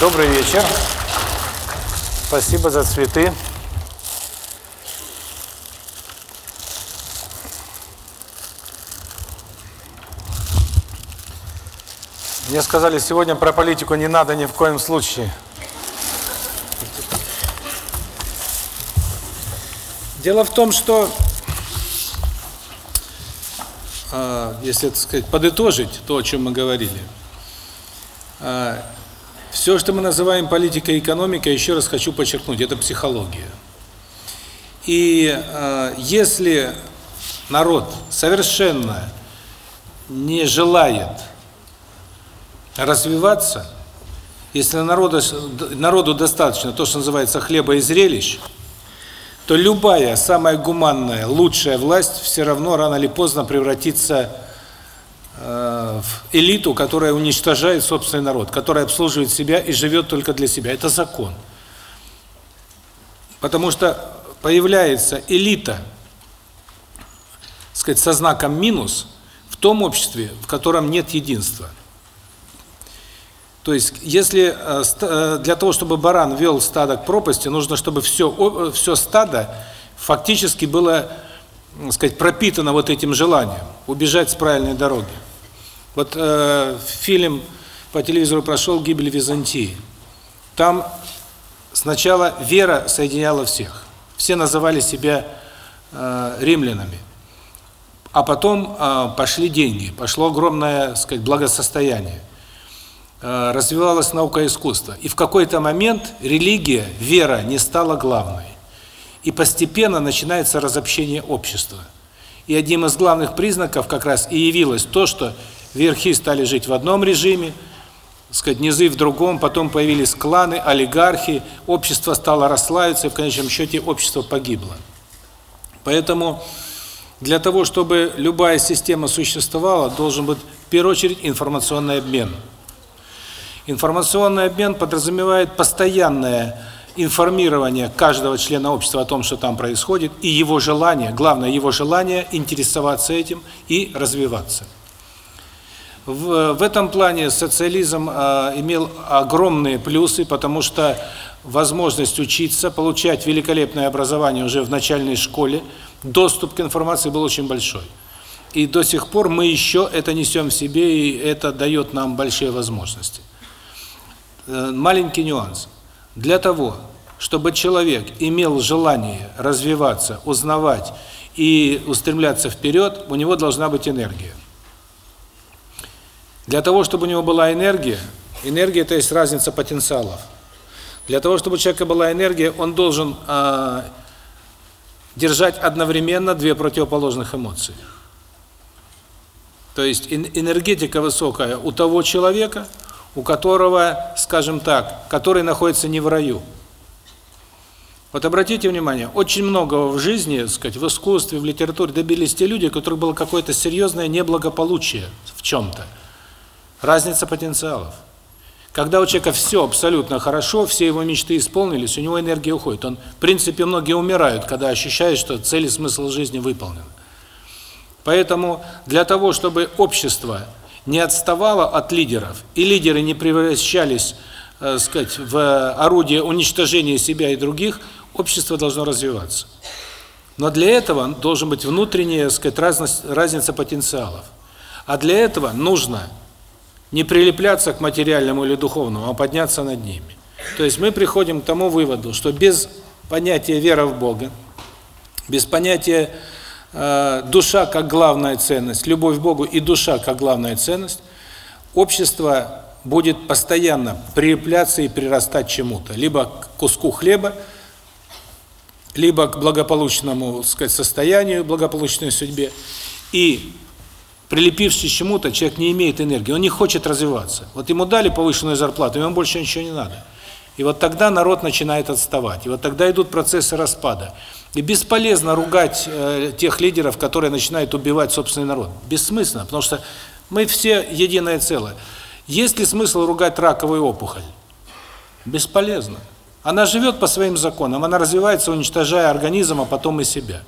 Добрый вечер. Спасибо за цветы. Мне сказали, сегодня про политику не надо ни в коем случае. Дело в том, что, э, если, так сказать, подытожить то, о чем мы говорили, э, все, что мы называем политикой и экономикой, еще раз хочу подчеркнуть, это психология. И э, если народ совершенно не желает развиваться, если народу, народу достаточно то, что называется хлеба и зрелищ, то любая самая гуманная, лучшая власть все равно рано или поздно превратится в элиту, которая уничтожает собственный народ, которая обслуживает себя и живет только для себя. Это закон. Потому что появляется элита, сказать, со знаком минус в том обществе, в котором нет единства. То есть, если э, э, для того, чтобы баран вел стадо к пропасти, нужно, чтобы все все стадо фактически было, так сказать, пропитано вот этим желанием убежать с правильной дороги. Вот э, фильм по телевизору прошел «Гибель Византии». Там сначала вера соединяла всех. Все называли себя э, римлянами. А потом э, пошли деньги, пошло огромное, сказать, благосостояние. Э, развивалась наука и искусство. И в какой-то момент религия, вера не стала главной. И постепенно начинается разобщение общества. И одним из главных признаков как раз и явилось то, что верхи стали жить в одном режиме, сказать, низы в другом, потом появились кланы, олигархи, общество стало расслаиваться, и в конечном счете общество погибло. Поэтому для того, чтобы любая система существовала, должен быть в первую очередь информационный обмен – Информационный обмен подразумевает постоянное информирование каждого члена общества о том, что там происходит, и его желание, главное его желание интересоваться этим и развиваться. В, в этом плане социализм э, имел огромные плюсы, потому что возможность учиться, получать великолепное образование уже в начальной школе, доступ к информации был очень большой. И до сих пор мы еще это несем в себе, и это дает нам большие возможности. Э, маленький нюанс. Для того, чтобы человек имел желание развиваться, узнавать и устремляться вперед, у него должна быть энергия. Для того, чтобы у него была энергия, энергия – это есть разница потенциалов. Для того, чтобы у человека была энергия, он должен э, держать одновременно две противоположных эмоции. То есть энергетика высокая у того человека – у которого, скажем так, который находится не в раю. Вот обратите внимание, очень много в жизни, сказать, в искусстве, в литературе добились те люди, у которых было какое-то серьезное неблагополучие в чем-то. Разница потенциалов. Когда у человека все абсолютно хорошо, все его мечты исполнились, у него энергия уходит. Он, в принципе, многие умирают, когда ощущают, что цель и смысл жизни выполнен. Поэтому для того, чтобы общество не отставала от лидеров, и лидеры не превращались, э, сказать, в орудие уничтожения себя и других, общество должно развиваться. Но для этого должен быть внутренняя, сказать, разность, разница потенциалов. А для этого нужно не прилепляться к материальному или духовному, а подняться над ними. То есть мы приходим к тому выводу, что без понятия вера в Бога, без понятия душа как главная ценность, любовь к Богу и душа как главная ценность, общество будет постоянно прилепляться и прирастать чему-то, либо к куску хлеба, либо к благополучному, сказать, состоянию, благополучной судьбе. И прилепившись к чему-то, человек не имеет энергии, он не хочет развиваться. Вот ему дали повышенную зарплату, ему больше ничего не надо. И вот тогда народ начинает отставать. И вот тогда идут процессы распада. И бесполезно ругать э, тех лидеров, которые начинают убивать собственный народ. Бессмысленно, потому что мы все единое целое. Есть ли смысл ругать раковую опухоль? Бесполезно. Она живет по своим законам, она развивается, уничтожая организм, а потом и себя.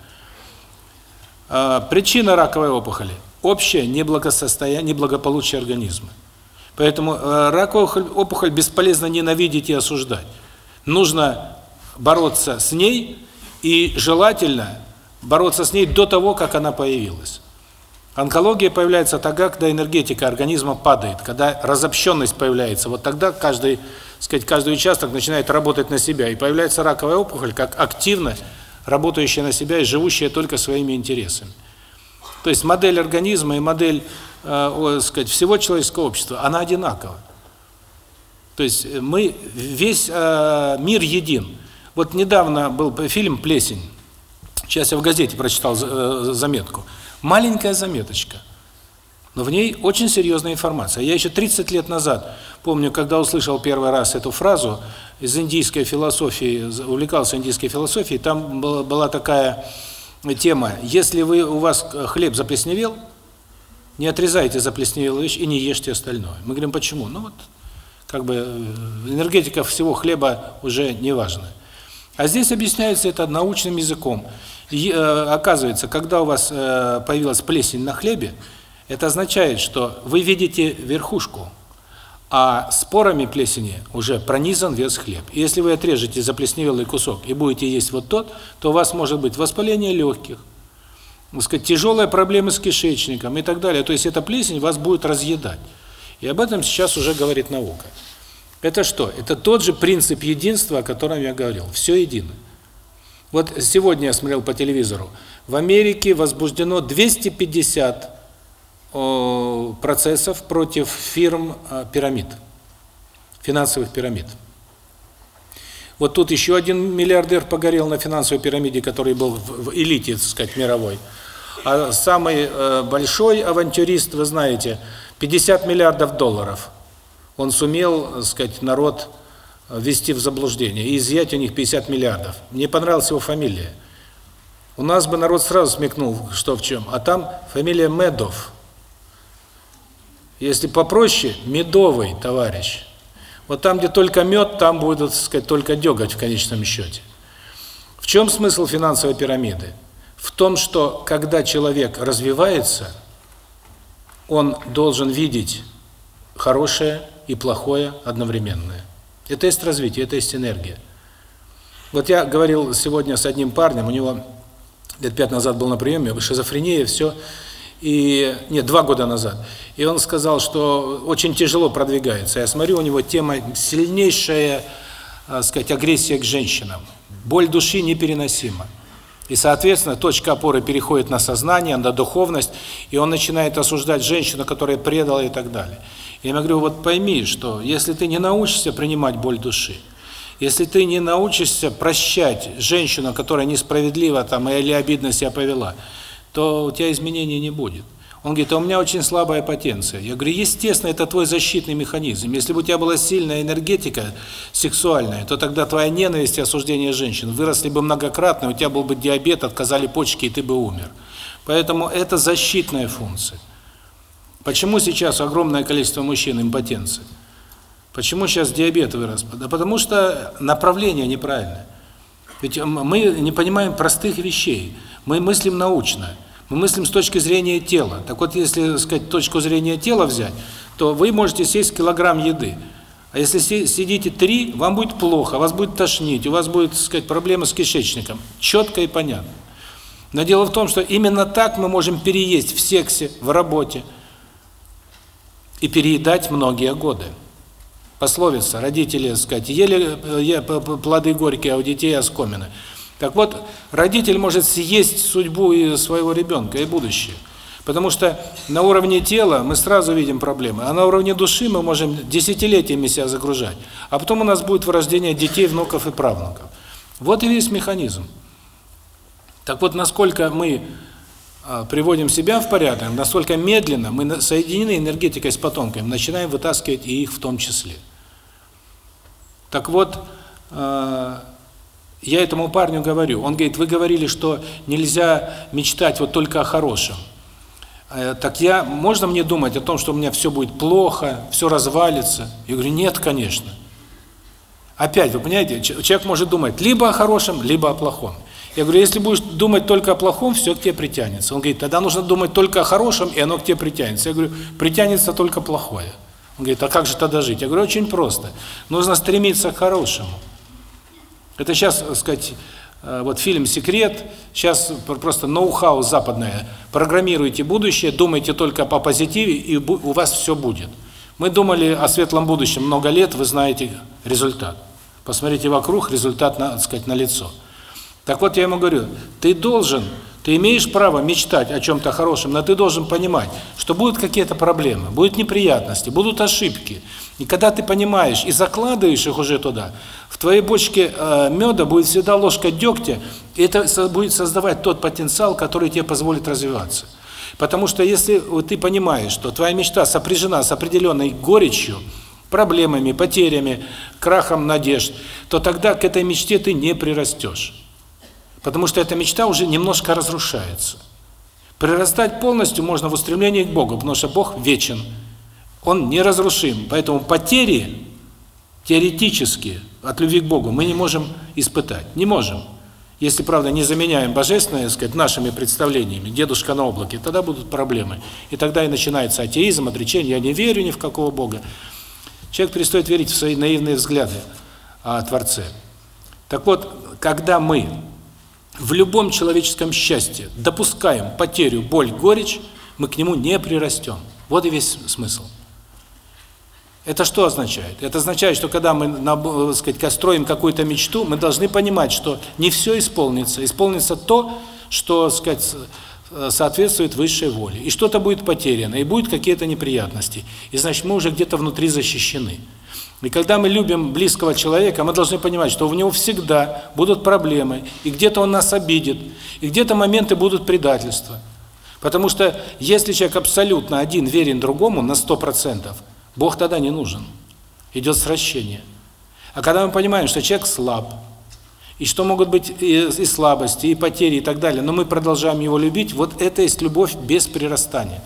Э, причина раковой опухоли – общее неблагосостояние, неблагополучие организма. Поэтому э, раковую опухоль бесполезно ненавидеть и осуждать. Нужно бороться с ней и желательно бороться с ней до того, как она появилась. Онкология появляется тогда, когда энергетика организма падает, когда разобщенность появляется. Вот тогда каждый, сказать, каждый участок начинает работать на себя, и появляется раковая опухоль, как активно работающая на себя и живущая только своими интересами. То есть модель организма и модель, э, сказать, всего человеческого общества, она одинакова. То есть мы весь э, мир един. Вот недавно был фильм Плесень. Сейчас я в газете прочитал э, заметку. Маленькая заметочка. Но в ней очень серьезная информация. Я еще 30 лет назад помню, когда услышал первый раз эту фразу из индийской философии, увлекался индийской философией, там была, такая тема: если вы у вас хлеб заплесневел, не отрезайте заплесневелую вещь и не ешьте остальное. Мы говорим, почему? Ну вот как бы э, энергетика всего хлеба уже не важна. А здесь объясняется это научным языком. И, э, оказывается, когда у вас э, появилась плесень на хлебе, это означает, что вы видите верхушку, а спорами плесени уже пронизан весь хлеб. И если вы отрежете заплесневелый кусок и будете есть вот тот, то у вас может быть воспаление легких, сказать, тяжелые проблемы с кишечником и так далее. То есть эта плесень вас будет разъедать. И об этом сейчас уже говорит наука. Это что? Это тот же принцип единства, о котором я говорил. Все едино. Вот сегодня я смотрел по телевизору. В Америке возбуждено 250 процессов против фирм а, пирамид, финансовых пирамид. Вот тут еще один миллиардер погорел на финансовой пирамиде, который был в элите, так сказать, мировой. А самый э, большой авантюрист, вы знаете, 50 миллиардов долларов. Он сумел, так сказать, народ ввести в заблуждение и изъять у них 50 миллиардов. Мне понравилась его фамилия. У нас бы народ сразу смекнул, что в чем. А там фамилия Медов. Если попроще, медовый товарищ. Вот там, где только мед, там будет, так сказать, только деготь в конечном счете. В чем смысл финансовой пирамиды? В том, что когда человек развивается, он должен видеть хорошее и плохое одновременное. Это есть развитие, это есть энергия. Вот я говорил сегодня с одним парнем, у него лет пять назад был на приеме, шизофрения, все, и нет, два года назад. И он сказал, что очень тяжело продвигается. Я смотрю, у него тема сильнейшая, так сказать, агрессия к женщинам. Боль души непереносима. И, соответственно, точка опоры переходит на сознание, на духовность, и он начинает осуждать женщину, которая предала и так далее. Я ему говорю, вот пойми, что если ты не научишься принимать боль души, если ты не научишься прощать женщину, которая несправедливо там или обидно себя повела, то у тебя изменений не будет. Он говорит, а у меня очень слабая потенция. Я говорю, естественно, это твой защитный механизм. Если бы у тебя была сильная энергетика сексуальная, то тогда твоя ненависть и осуждение женщин выросли бы многократно, у тебя был бы диабет, отказали почки, и ты бы умер. Поэтому это защитная функция. Почему сейчас огромное количество мужчин импотенции? Почему сейчас диабет вырос? Да потому что направление неправильное. Ведь мы не понимаем простых вещей. Мы мыслим научно. Мы мыслим с точки зрения тела. Так вот, если, сказать, точку зрения тела взять, то вы можете съесть килограмм еды. А если сидите три, вам будет плохо, вас будет тошнить, у вас будет, сказать, проблемы с кишечником. Четко и понятно. Но дело в том, что именно так мы можем переесть в сексе, в работе, и переедать многие годы. Пословица, родители, сказать, ели э, плоды горькие, а у детей оскомины. Так вот, родитель может съесть судьбу своего ребенка, и будущее. Потому что на уровне тела мы сразу видим проблемы, а на уровне души мы можем десятилетиями себя загружать. А потом у нас будет вырождение детей, внуков и правнуков. Вот и весь механизм. Так вот, насколько мы приводим себя в порядок, настолько медленно мы соединены энергетикой с потомками, начинаем вытаскивать и их в том числе. Так вот, а, я этому парню говорю, он говорит, вы говорили, что нельзя мечтать вот только о хорошем. А, так я, можно мне думать о том, что у меня все будет плохо, все развалится? Я говорю, нет, конечно. Опять, вы понимаете, человек может думать либо о хорошем, либо о плохом. Я говорю, если будешь думать только о плохом, все к тебе притянется. Он говорит, тогда нужно думать только о хорошем, и оно к тебе притянется. Я говорю, притянется только плохое. Он говорит, а как же тогда жить? Я говорю, очень просто. Нужно стремиться к хорошему. Это сейчас, так сказать, э, вот фильм «Секрет», сейчас просто ноу-хау западное. Программируйте будущее, думайте только по позитиве, и у вас все будет. Мы думали о светлом будущем много лет, вы знаете результат. Посмотрите вокруг, результат, так сказать, на лицо. Так вот, я ему говорю, ты должен ты имеешь право мечтать о чем-то хорошем, но ты должен понимать, что будут какие-то проблемы, будут неприятности, будут ошибки. И когда ты понимаешь и закладываешь их уже туда, в твоей бочке э, меда будет всегда ложка дегтя, и это будет создавать тот потенциал, который тебе позволит развиваться. Потому что если ты понимаешь, что твоя мечта сопряжена с определенной горечью, проблемами, потерями, крахом надежд, то тогда к этой мечте ты не прирастешь. Потому что эта мечта уже немножко разрушается. Прирастать полностью можно в устремлении к Богу, потому что Бог вечен. Он неразрушим. Поэтому потери теоретические от любви к Богу мы не можем испытать. Не можем. Если, правда, не заменяем божественное, сказать, нашими представлениями, дедушка на облаке, тогда будут проблемы. И тогда и начинается атеизм, отречение, я не верю ни в какого Бога. Человек перестает верить в свои наивные взгляды о Творце. Так вот, когда мы в любом человеческом счастье допускаем потерю, боль, горечь, мы к нему не прирастем. Вот и весь смысл. Это что означает? Это означает, что когда мы, так сказать, строим какую-то мечту, мы должны понимать, что не все исполнится. Исполнится то, что, так сказать, соответствует высшей воле. И что-то будет потеряно, и будут какие-то неприятности. И значит, мы уже где-то внутри защищены. И когда мы любим близкого человека, мы должны понимать, что у него всегда будут проблемы, и где-то он нас обидит, и где-то моменты будут предательства. Потому что если человек абсолютно один верен другому на 100%, Бог тогда не нужен. Идет сращение. А когда мы понимаем, что человек слаб, и что могут быть и, и слабости, и потери, и так далее, но мы продолжаем его любить, вот это есть любовь без прирастания.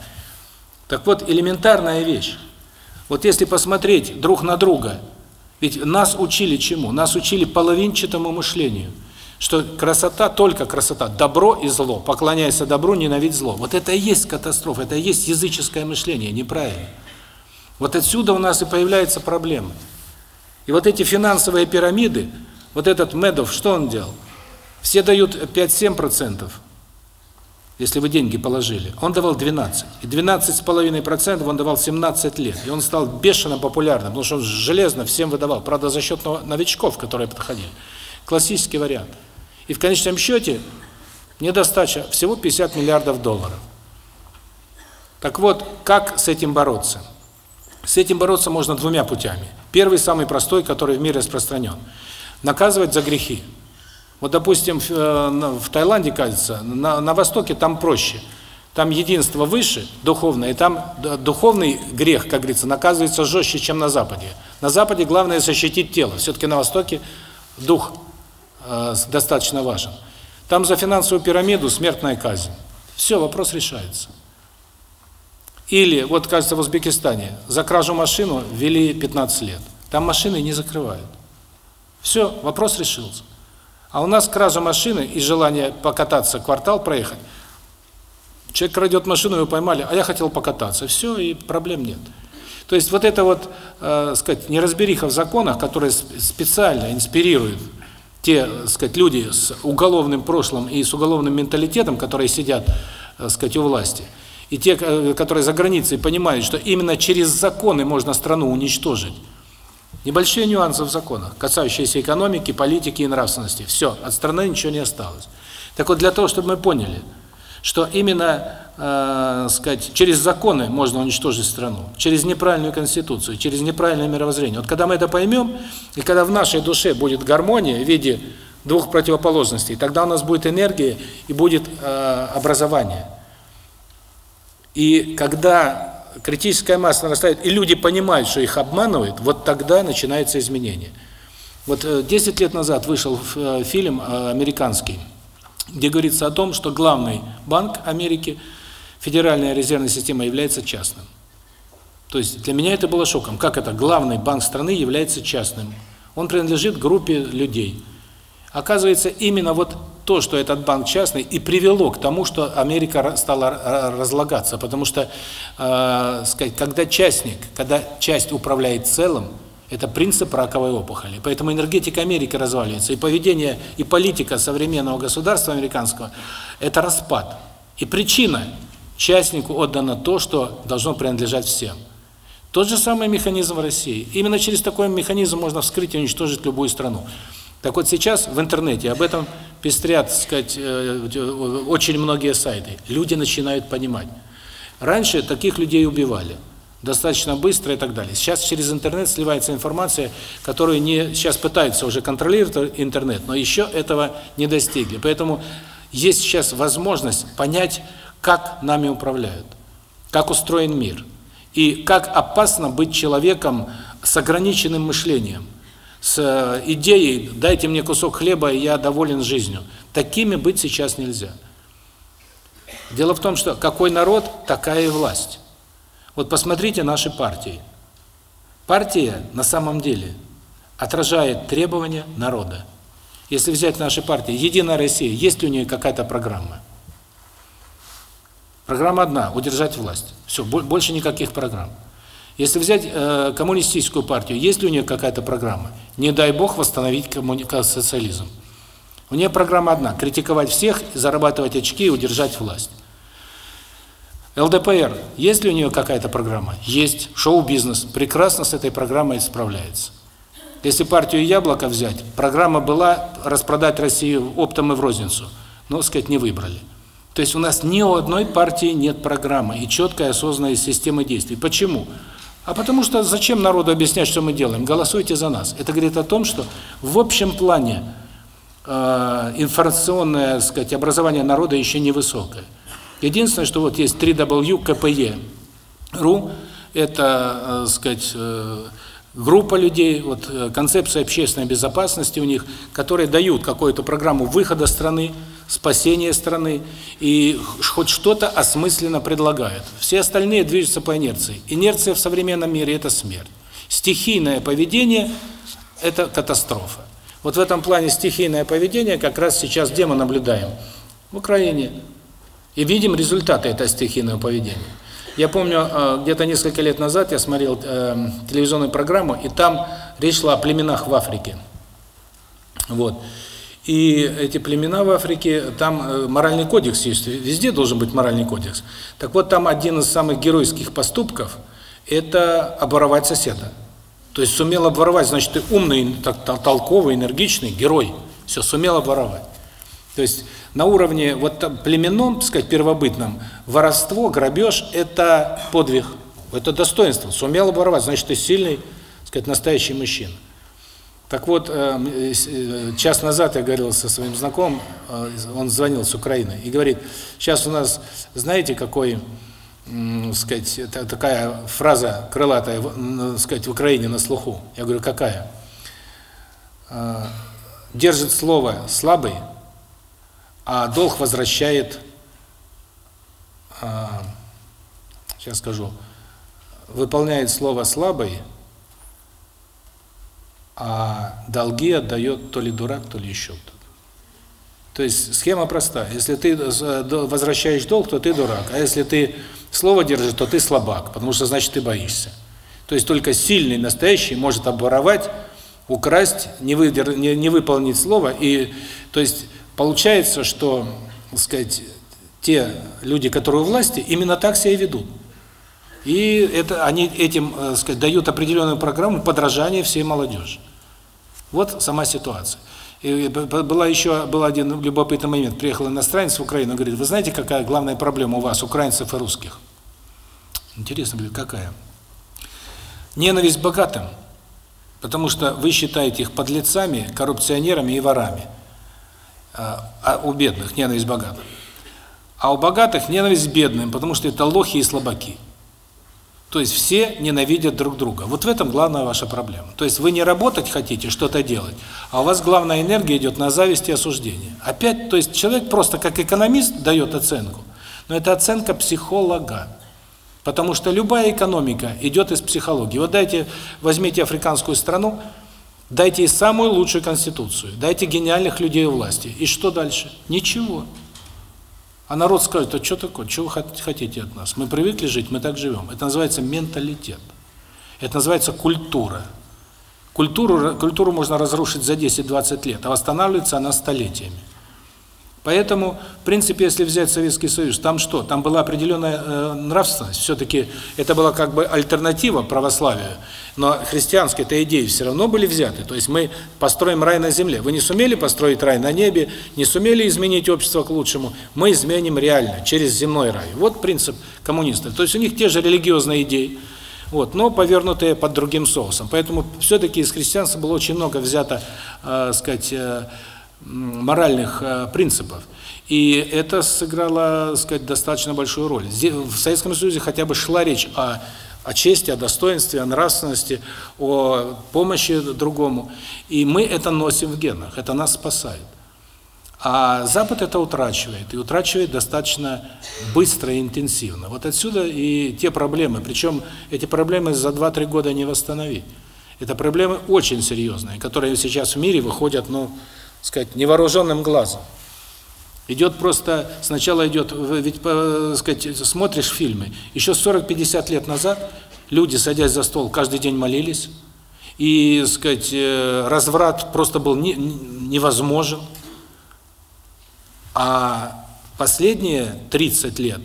Так вот, элементарная вещь. Вот если посмотреть друг на друга, ведь нас учили чему? Нас учили половинчатому мышлению, что красота только красота, добро и зло. Поклоняйся добру, ненавидь зло. Вот это и есть катастрофа, это и есть языческое мышление, неправильно. Вот отсюда у нас и появляются проблемы. И вот эти финансовые пирамиды, вот этот Медов, что он делал? Все дают 5-7%, если вы деньги положили. Он давал 12. И 12,5% он давал 17 лет. И он стал бешено популярным, потому что он железно всем выдавал. Правда, за счет новичков, которые подходили. Классический вариант. И в конечном счете недостача всего 50 миллиардов долларов. Так вот, как с этим бороться? С этим бороться можно двумя путями. Первый, самый простой, который в мире распространен. Наказывать за грехи. Вот, допустим, в, э, в Таиланде, кажется, на, на Востоке там проще. Там единство выше, духовное, и там духовный грех, как говорится, наказывается жестче, чем на Западе. На Западе главное защитить тело. Все-таки на Востоке дух э, достаточно важен. Там за финансовую пирамиду смертная казнь. Все, вопрос решается. Или, вот, кажется, в Узбекистане за кражу машину ввели 15 лет. Там машины не закрывают. Все, вопрос решился. А у нас кража машины и желание покататься, квартал проехать. Человек крадет машину, его поймали, а я хотел покататься. Все, и проблем нет. То есть вот это вот, э, сказать, неразбериха в законах, которые специально инспирируют те, сказать, люди с уголовным прошлым и с уголовным менталитетом, которые сидят, э, сказать, у власти, и те, э, которые за границей понимают, что именно через законы можно страну уничтожить. Небольшие нюансы в законах, касающиеся экономики, политики и нравственности. Все, от страны ничего не осталось. Так вот, для того, чтобы мы поняли, что именно, э, сказать, через законы можно уничтожить страну, через неправильную конституцию, через неправильное мировоззрение. Вот когда мы это поймем, и когда в нашей душе будет гармония в виде двух противоположностей, тогда у нас будет энергия и будет э, образование. И когда критическая масса нарастает, и люди понимают, что их обманывают, вот тогда начинается изменение. Вот 10 э, лет назад вышел э, фильм э, американский, где говорится о том, что главный банк Америки, Федеральная резервная система, является частным. То есть для меня это было шоком. Как это? Главный банк страны является частным. Он принадлежит группе людей. Оказывается, именно вот то, что этот банк частный, и привело к тому, что Америка стала разлагаться. Потому что, э, сказать, когда частник, когда часть управляет целым, это принцип раковой опухоли. Поэтому энергетика Америки разваливается. И поведение, и политика современного государства американского – это распад. И причина – частнику отдано то, что должно принадлежать всем. Тот же самый механизм в России. Именно через такой механизм можно вскрыть и уничтожить любую страну. Так вот сейчас в интернете об этом пестрят, сказать, э, очень многие сайты. Люди начинают понимать. Раньше таких людей убивали достаточно быстро и так далее. Сейчас через интернет сливается информация, которую не сейчас пытаются уже контролировать интернет, но еще этого не достигли. Поэтому есть сейчас возможность понять, как нами управляют, как устроен мир и как опасно быть человеком с ограниченным мышлением с э, идеей «дайте мне кусок хлеба, и я доволен жизнью». Такими быть сейчас нельзя. Дело в том, что какой народ, такая и власть. Вот посмотрите наши партии. Партия на самом деле отражает требования народа. Если взять наши партии, Единая Россия, есть ли у нее какая-то программа? Программа одна – удержать власть. Все, больше никаких программ. Если взять э, коммунистическую партию, есть ли у нее какая-то программа? Не дай бог восстановить социализм. У нее программа одна – критиковать всех, зарабатывать очки и удержать власть. ЛДПР, есть ли у нее какая-то программа? Есть. Шоу-бизнес прекрасно с этой программой справляется. Если партию «Яблоко» взять, программа была распродать Россию оптом и в розницу, но, сказать, не выбрали. То есть у нас ни у одной партии нет программы и четкой осознанной системы действий. Почему? А потому что зачем народу объяснять, что мы делаем? Голосуйте за нас. Это говорит о том, что в общем плане э, информационное, сказать, образование народа еще невысокое. Единственное, что вот есть 3WKPE.ru, это, э, сказать, э, группа людей, вот э, концепция общественной безопасности у них, которые дают какую-то программу выхода страны, спасения страны и хоть что-то осмысленно предлагают. Все остальные движутся по инерции. Инерция в современном мире – это смерть. Стихийное поведение – это катастрофа. Вот в этом плане стихийное поведение как раз сейчас где мы наблюдаем? В Украине. И видим результаты этого стихийного поведения. Я помню, э, где-то несколько лет назад я смотрел э, телевизионную программу, и там речь шла о племенах в Африке. Вот. И эти племена в Африке, там э, моральный кодекс есть, везде должен быть моральный кодекс. Так вот, там один из самых геройских поступков – это оборовать соседа. То есть сумел обворовать, значит, ты умный, толковый, энергичный, герой. Все, сумел обворовать. То есть на уровне вот племенном, так сказать, первобытном, воровство, грабеж – это подвиг, это достоинство. Сумел обворовать, значит, ты сильный, так сказать, настоящий мужчина. Так вот, э, э, час назад я говорил со своим знакомым, э, он звонил с Украины, и говорит, сейчас у нас, знаете, какой, сказать, такая фраза крылатая, сказать, в Украине на слуху. Я говорю, какая? Держит слово слабый, а долг возвращает, сейчас скажу, выполняет слово слабый, а долги отдает то ли дурак, то ли еще кто-то. То есть схема проста. Если ты э, возвращаешь долг, то ты дурак. А если ты слово держишь, то ты слабак, потому что значит ты боишься. То есть только сильный, настоящий может обворовать, украсть, не, выдер... не, не выполнить слово. И, то есть получается, что, сказать, те люди, которые у власти, именно так себя и ведут. И это они этим, э, сказать, дают определенную программу подражания всей молодежи. Вот сама ситуация. И была еще был один любопытный момент. Приехал иностранец в Украину, говорит: "Вы знаете, какая главная проблема у вас, украинцев и русских?" Интересно, говорит, какая? Ненависть богатым. Потому что вы считаете их подлецами, коррупционерами и ворами. А, а у бедных ненависть к богатым. А у богатых ненависть бедным, потому что это лохи и слабаки. То есть все ненавидят друг друга. Вот в этом главная ваша проблема. То есть вы не работать хотите, что-то делать, а у вас главная энергия идет на зависть и осуждение. Опять, то есть человек просто как экономист дает оценку, но это оценка психолога. Потому что любая экономика идет из психологии. Вот дайте, возьмите африканскую страну, Дайте ей самую лучшую конституцию, дайте гениальных людей у власти. И что дальше? Ничего. А народ скажет, а что такое, что вы хотите от нас? Мы привыкли жить, мы так живем. Это называется менталитет. Это называется культура. Культуру, культуру можно разрушить за 10-20 лет, а восстанавливается она столетиями. Поэтому, в принципе, если взять Советский Союз, там что? Там была определенная э, нравственность. Все-таки это была как бы альтернатива православию. Но христианские этой идеи все равно были взяты. То есть мы построим рай на земле. Вы не сумели построить рай на небе, не сумели изменить общество к лучшему. Мы изменим реально, через земной рай. Вот принцип коммунистов. То есть у них те же религиозные идеи, вот, но повернутые под другим соусом. Поэтому все-таки из христианства было очень много взято, э, сказать, э, моральных э, принципов. И это сыграло, сказать, достаточно большую роль. В Советском Союзе хотя бы шла речь о о чести, о достоинстве, о нравственности, о помощи другому. И мы это носим в генах, это нас спасает. А Запад это утрачивает, и утрачивает достаточно быстро и интенсивно. Вот отсюда и те проблемы, причем эти проблемы за 2-3 года не восстановить. Это проблемы очень серьезные, которые сейчас в мире выходят, ну, сказать, невооруженным глазом. Идет просто, сначала идет, ведь, сказать, смотришь фильмы, еще 40-50 лет назад люди, садясь за стол, каждый день молились, и, сказать, э, разврат просто был не, невозможен. А последние 30 лет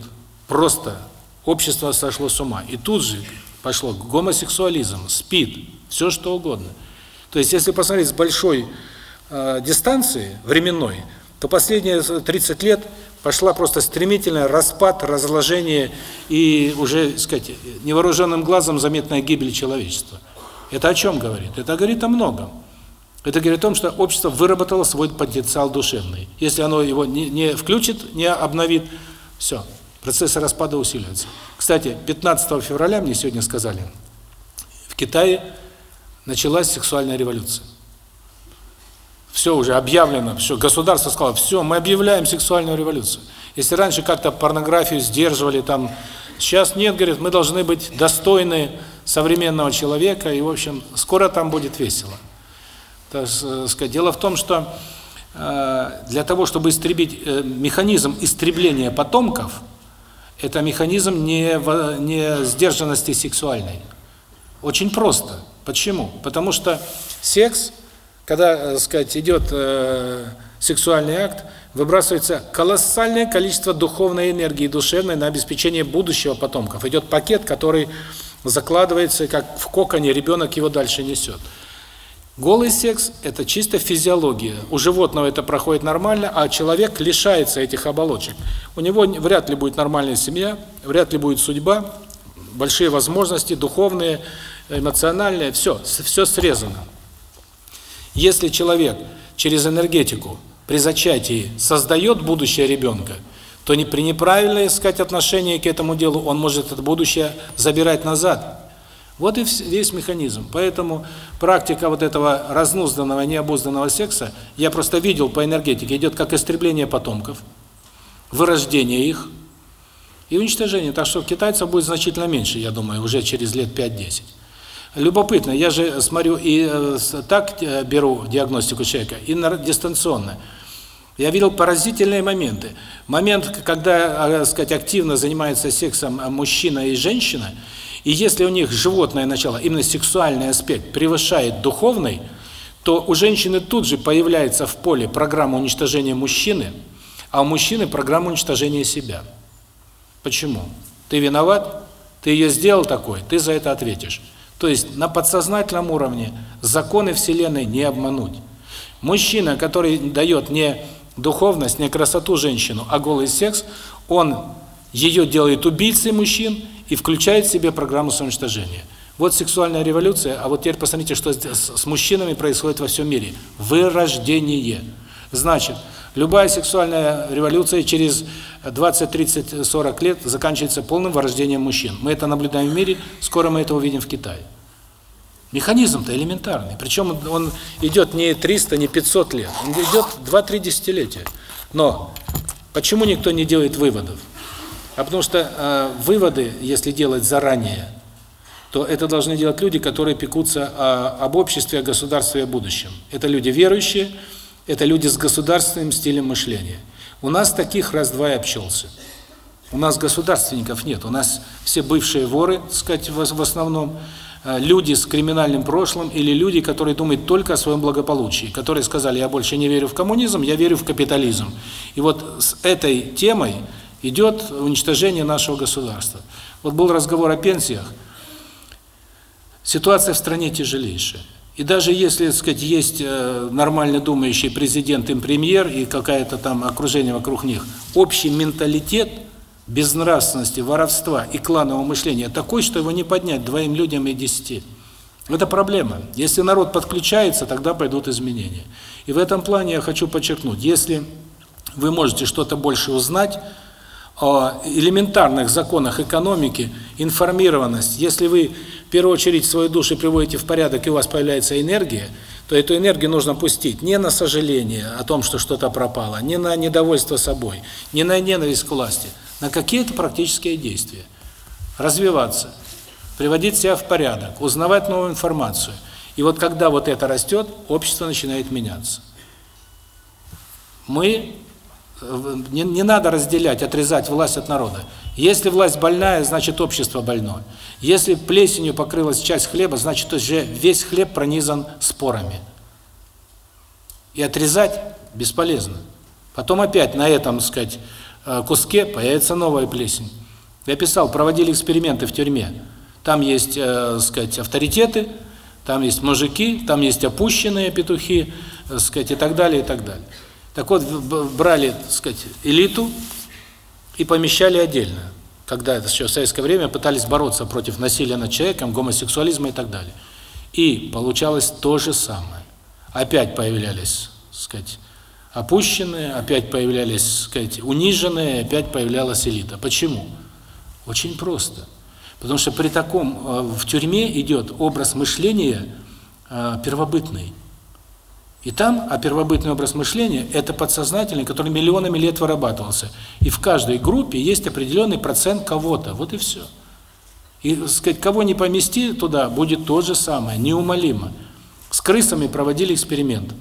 просто общество сошло с ума. И тут же пошло гомосексуализм, спид, все что угодно. То есть, если посмотреть с большой э, дистанции временной, то последние 30 лет пошла просто стремительная распад, разложение и уже, сказать, невооруженным глазом заметная гибель человечества. Это о чем говорит? Это говорит о многом. Это говорит о том, что общество выработало свой потенциал душевный. Если оно его не, не включит, не обновит, все, процессы распада усиливаются. Кстати, 15 февраля мне сегодня сказали, в Китае началась сексуальная революция. Все уже объявлено, все, государство сказало, все, мы объявляем сексуальную революцию. Если раньше как-то порнографию сдерживали, там, сейчас нет, говорит, мы должны быть достойны современного человека, и, в общем, скоро там будет весело. Так э, сказать, дело в том, что э, для того, чтобы истребить э, механизм истребления потомков, это механизм не, не сдержанности сексуальной. Очень просто. Почему? Потому что секс когда, так э, сказать, идет э, сексуальный акт, выбрасывается колоссальное количество духовной энергии, душевной на обеспечение будущего потомков. Идет пакет, который закладывается, как в коконе ребенок его дальше несет. Голый секс – это чисто физиология. У животного это проходит нормально, а человек лишается этих оболочек. У него вряд ли будет нормальная семья, вряд ли будет судьба, большие возможности духовные, эмоциональные, все, все срезано. Если человек через энергетику при зачатии создает будущее ребенка, то не при неправильно искать отношение к этому делу, он может это будущее забирать назад. Вот и весь механизм. Поэтому практика вот этого разнузданного, необузданного секса, я просто видел по энергетике, идет как истребление потомков, вырождение их и уничтожение. Так что китайцев будет значительно меньше, я думаю, уже через лет 5-10. Любопытно, я же смотрю и э, так э, беру диагностику человека, и дистанционно. Я видел поразительные моменты. Момент, когда, так э, сказать, активно занимается сексом мужчина и женщина, и если у них животное начало, именно сексуальный аспект превышает духовный, то у женщины тут же появляется в поле программа уничтожения мужчины, а у мужчины программа уничтожения себя. Почему? Ты виноват, ты ее сделал такой, ты за это ответишь. То есть на подсознательном уровне законы Вселенной не обмануть. Мужчина, который дает не духовность, не красоту женщину, а голый секс, он ее делает убийцей мужчин и включает в себе программу самоуничтожения. Вот сексуальная революция, а вот теперь посмотрите, что с мужчинами происходит во всем мире. Вырождение. Значит, любая сексуальная революция через 20, 30, 40 лет заканчивается полным вырождением мужчин. Мы это наблюдаем в мире, скоро мы это увидим в Китае. Механизм-то элементарный. Причем он идет не 300, не 500 лет. Он идет 2-3 десятилетия. Но почему никто не делает выводов? А потому что э, выводы, если делать заранее, то это должны делать люди, которые пекутся о, об обществе, о государстве о будущем. Это люди верующие, это люди с государственным стилем мышления. У нас таких раз-два и обчелся. У нас государственников нет, у нас все бывшие воры, так сказать, в основном, э, люди с криминальным прошлым или люди, которые думают только о своем благополучии, которые сказали, я больше не верю в коммунизм, я верю в капитализм. И вот с этой темой идет уничтожение нашего государства. Вот был разговор о пенсиях, ситуация в стране тяжелейшая. И даже если, так сказать, есть э, нормально думающий президент и премьер, и какое-то там окружение вокруг них, общий менталитет безнравственности, воровства и кланового мышления такой, что его не поднять двоим людям и десяти. Это проблема. Если народ подключается, тогда пойдут изменения. И в этом плане я хочу подчеркнуть, если вы можете что-то больше узнать, о элементарных законах экономики, информированность. Если вы в первую очередь свою душу приводите в порядок, и у вас появляется энергия, то эту энергию нужно пустить не на сожаление о том, что что-то пропало, не на недовольство собой, не на ненависть к власти, на какие-то практические действия. Развиваться, приводить себя в порядок, узнавать новую информацию. И вот когда вот это растет, общество начинает меняться. Мы не, не надо разделять, отрезать власть от народа. Если власть больная, значит общество больное. Если плесенью покрылась часть хлеба, значит уже весь хлеб пронизан спорами. И отрезать бесполезно. Потом опять на этом, сказать, э, куске появится новая плесень. Я писал, проводили эксперименты в тюрьме. Там есть, э, сказать, авторитеты, там есть мужики, там есть опущенные петухи, э, сказать, и так далее, и так далее. Так вот, брали, так сказать, элиту и помещали отдельно. Когда это еще в советское время пытались бороться против насилия над человеком, гомосексуализма и так далее. И получалось то же самое. Опять появлялись, так сказать, опущенные, опять появлялись, так сказать, униженные, опять появлялась элита. Почему? Очень просто. Потому что при таком э, в тюрьме идет образ мышления э, первобытный. И там, а первобытный образ мышления – это подсознательный, который миллионами лет вырабатывался. И в каждой группе есть определенный процент кого-то. Вот и все. И, сказать, кого не помести туда, будет то же самое, неумолимо. С крысами проводили эксперимент.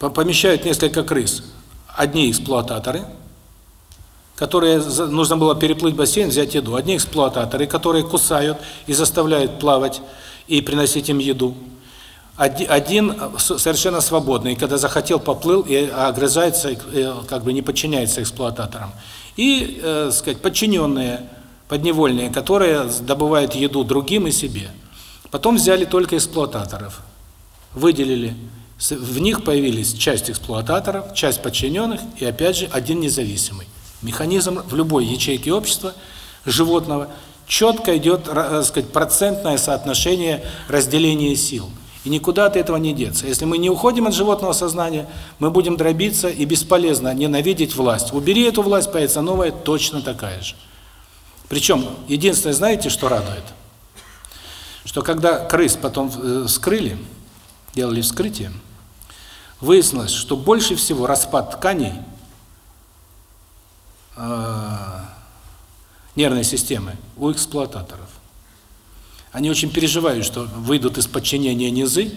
Помещают несколько крыс. Одни эксплуататоры, которые нужно было переплыть бассейн, взять еду. Одни эксплуататоры, которые кусают и заставляют плавать и приносить им еду. Один совершенно свободный, когда захотел, поплыл и огрызается, как бы не подчиняется эксплуататорам. И, э, сказать, подчиненные, подневольные, которые добывают еду другим и себе. Потом взяли только эксплуататоров, выделили. В них появились часть эксплуататоров, часть подчиненных и, опять же, один независимый. Механизм в любой ячейке общества животного четко идет, э, сказать, процентное соотношение разделения сил. И никуда от этого не деться. Если мы не уходим от животного сознания, мы будем дробиться и бесполезно ненавидеть власть. Убери эту власть, появится новая, точно такая же. Причем, единственное, знаете, что радует? Что когда крыс потом э, вскрыли, делали вскрытие, выяснилось, что больше всего распад тканей э, нервной системы у эксплуататоров. Они очень переживают, что выйдут из подчинения низы,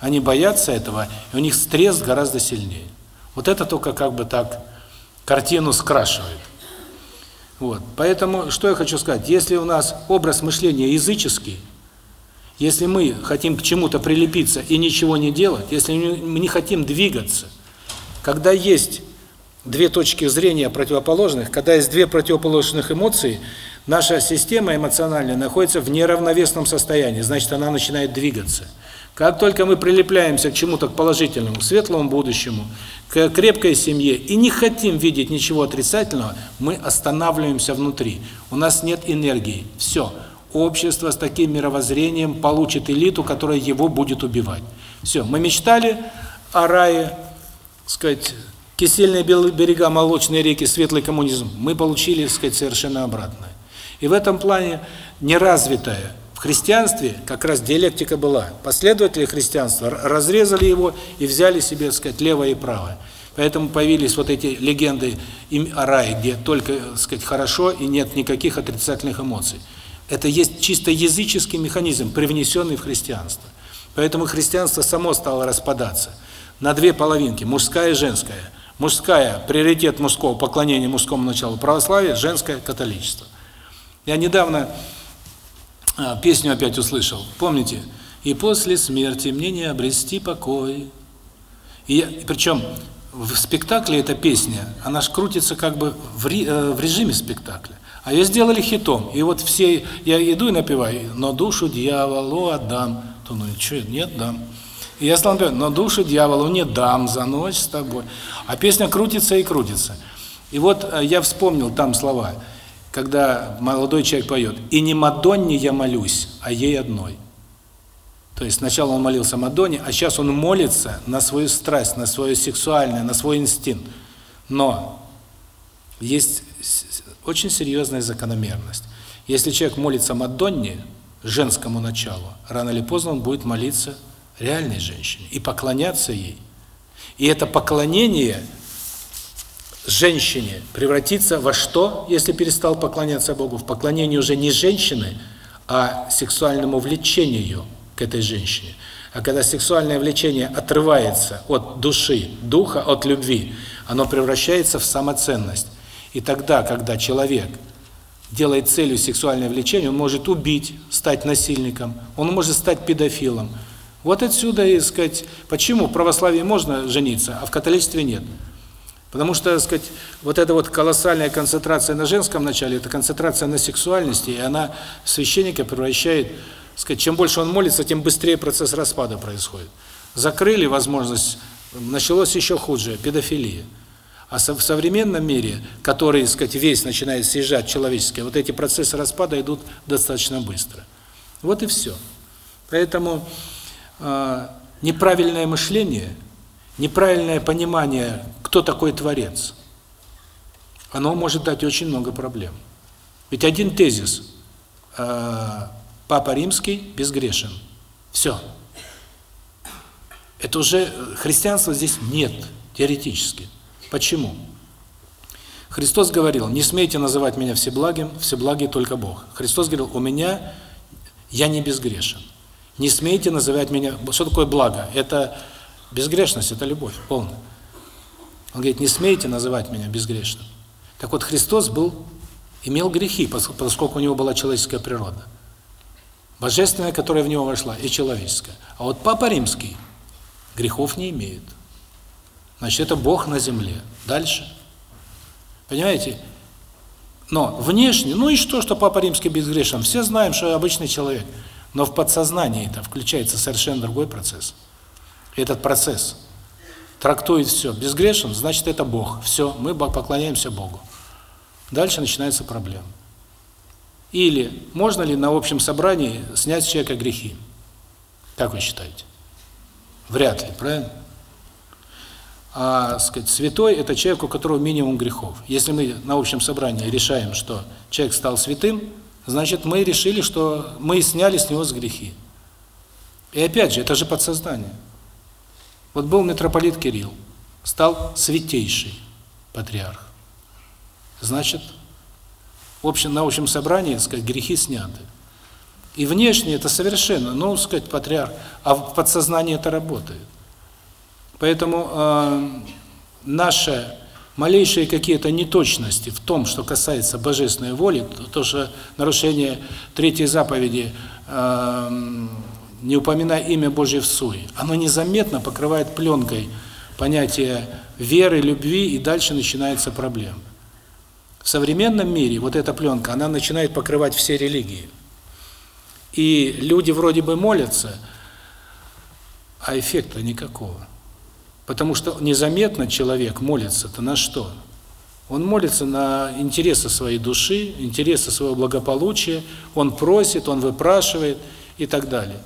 они боятся этого, и у них стресс гораздо сильнее. Вот это только как бы так картину скрашивает. Вот. Поэтому, что я хочу сказать, если у нас образ мышления языческий, если мы хотим к чему-то прилепиться и ничего не делать, если мы не хотим двигаться, когда есть две точки зрения противоположных, когда есть две противоположных эмоции, наша система эмоциональная находится в неравновесном состоянии, значит, она начинает двигаться. Как только мы прилепляемся к чему-то положительному, к светлому будущему, к крепкой семье и не хотим видеть ничего отрицательного, мы останавливаемся внутри. У нас нет энергии. Все. Общество с таким мировоззрением получит элиту, которая его будет убивать. Все. Мы мечтали о рае, сказать, кисельные берега, молочные реки, светлый коммунизм. Мы получили, сказать, совершенно обратное. И в этом плане неразвитая в христианстве как раз диалектика была. Последователи христианства разрезали его и взяли себе, так сказать, левое и правое. Поэтому появились вот эти легенды о рае, где только, так сказать, хорошо и нет никаких отрицательных эмоций. Это есть чисто языческий механизм, привнесенный в христианство. Поэтому христианство само стало распадаться на две половинки, мужская и женская. Мужская – приоритет мужского, поклонение мужскому началу православия, женское – католичество. Я недавно а, песню опять услышал. Помните? «И после смерти мне не обрести покой». И я, причем в спектакле эта песня, она ж крутится как бы в, ри, э, в режиме спектакля. А ее сделали хитом. И вот все, я иду и напеваю, но душу дьяволу отдам. То, ну что, нет, дам. И я стал напевать, но душу дьяволу не дам за ночь с тобой. А песня крутится и крутится. И вот э, я вспомнил там слова, когда молодой человек поет, «И не Мадонне я молюсь, а ей одной». То есть сначала он молился Мадонне, а сейчас он молится на свою страсть, на свое сексуальное, на свой инстинкт. Но есть очень серьезная закономерность. Если человек молится Мадонне, женскому началу, рано или поздно он будет молиться реальной женщине и поклоняться ей. И это поклонение женщине превратится во что, если перестал поклоняться Богу? В поклонение уже не женщины, а сексуальному влечению к этой женщине. А когда сексуальное влечение отрывается от души, духа, от любви, оно превращается в самоценность. И тогда, когда человек делает целью сексуальное влечение, он может убить, стать насильником, он может стать педофилом. Вот отсюда, и сказать, почему в православии можно жениться, а в католичестве нет. Потому что, так сказать, вот эта вот колоссальная концентрация на женском начале, это концентрация на сексуальности, и она священника превращает, сказать, чем больше он молится, тем быстрее процесс распада происходит. Закрыли возможность, началось еще хуже педофилия. А в современном мире, который, так сказать, весь начинает съезжать человеческий, вот эти процессы распада идут достаточно быстро. Вот и все. Поэтому э, неправильное мышление, неправильное понимание, кто такой Творец, оно может дать очень много проблем. Ведь один тезис э, Папа Римский безгрешен. Все. Это уже христианства здесь нет, теоретически. Почему? Христос говорил, не смейте называть меня всеблагим, всеблагий только Бог. Христос говорил, у меня, я не безгрешен. Не смейте называть меня, что такое благо? Это безгрешность, это любовь, полная. Он говорит, не смейте называть меня безгрешным. Так вот, Христос был, имел грехи, поскольку у него была человеческая природа. Божественная, которая в него вошла, и человеческая. А вот Папа Римский грехов не имеет. Значит, это Бог на земле. Дальше. Понимаете? Но внешне, ну и что, что Папа Римский безгрешен? Все знаем, что обычный человек. Но в подсознании это включается совершенно другой процесс. Этот процесс трактует все. Безгрешен, значит, это Бог. Все, мы поклоняемся Богу. Дальше начинается проблема. Или можно ли на общем собрании снять с человека грехи? Как вы считаете? Вряд ли, правильно? а, сказать, святой – это человек, у которого минимум грехов. Если мы на общем собрании решаем, что человек стал святым, значит, мы решили, что мы сняли с него с грехи. И опять же, это же подсознание. Вот был митрополит Кирилл, стал святейший патриарх. Значит, общем, на общем собрании, так сказать, грехи сняты. И внешне это совершенно, ну, сказать, патриарх, а в подсознании это работает. Поэтому э, наши малейшие какие-то неточности в том, что касается божественной воли, то, что нарушение третьей заповеди э, «не упоминай имя Божье в суе», оно незаметно покрывает пленкой понятие веры, любви, и дальше начинается проблема. В современном мире вот эта пленка, она начинает покрывать все религии. И люди вроде бы молятся, а эффекта никакого. Потому что незаметно человек молится-то на что? Он молится на интересы своей души, интересы своего благополучия, он просит, он выпрашивает и так далее.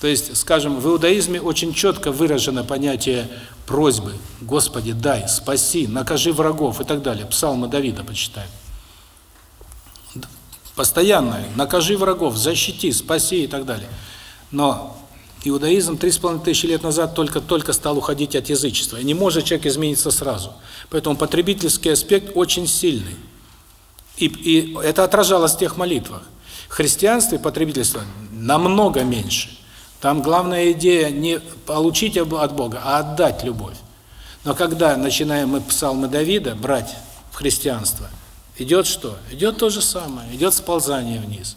То есть, скажем, в иудаизме очень четко выражено понятие просьбы. Господи, дай, спаси, накажи врагов и так далее. Псалмы Давида почитаем. Постоянное, накажи врагов, защити, спаси и так далее. Но Иудаизм тысячи лет назад только-только стал уходить от язычества. И не может человек измениться сразу. Поэтому потребительский аспект очень сильный. И, и это отражалось в тех молитвах. В христианстве потребительство намного меньше. Там главная идея не получить от Бога, а отдать любовь. Но когда начинаем мы псалмы Давида брать в христианство, идет что? Идет то же самое, идет сползание вниз.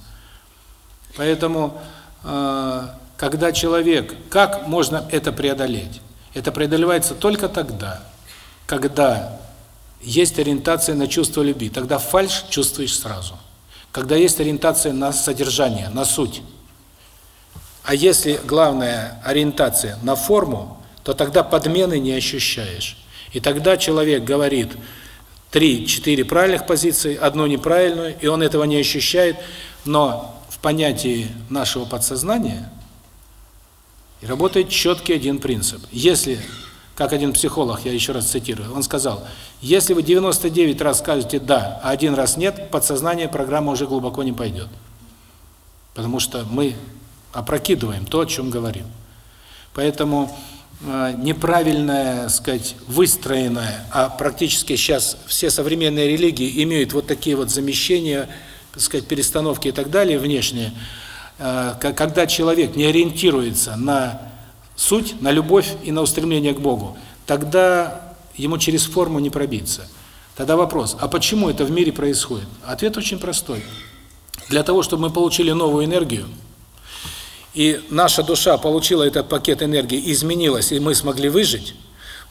Поэтому, э, когда человек, как можно это преодолеть? Это преодолевается только тогда, когда есть ориентация на чувство любви. Тогда фальш чувствуешь сразу. Когда есть ориентация на содержание, на суть. А если главная ориентация на форму, то тогда подмены не ощущаешь. И тогда человек говорит три-четыре правильных позиции, одну неправильную, и он этого не ощущает, но в понятии нашего подсознания работает четкий один принцип. Если, как один психолог, я еще раз цитирую, он сказал, если вы 99 раз скажете «да», а один раз «нет», подсознание программа уже глубоко не пойдет. Потому что мы опрокидываем то, о чем говорим. Поэтому э, неправильное, сказать, выстроенное, а практически сейчас все современные религии имеют вот такие вот замещения, сказать, перестановки и так далее внешние, э, когда человек не ориентируется на суть, на любовь и на устремление к Богу, тогда ему через форму не пробиться. Тогда вопрос, а почему это в мире происходит? Ответ очень простой. Для того, чтобы мы получили новую энергию, и наша душа получила этот пакет энергии, изменилась, и мы смогли выжить,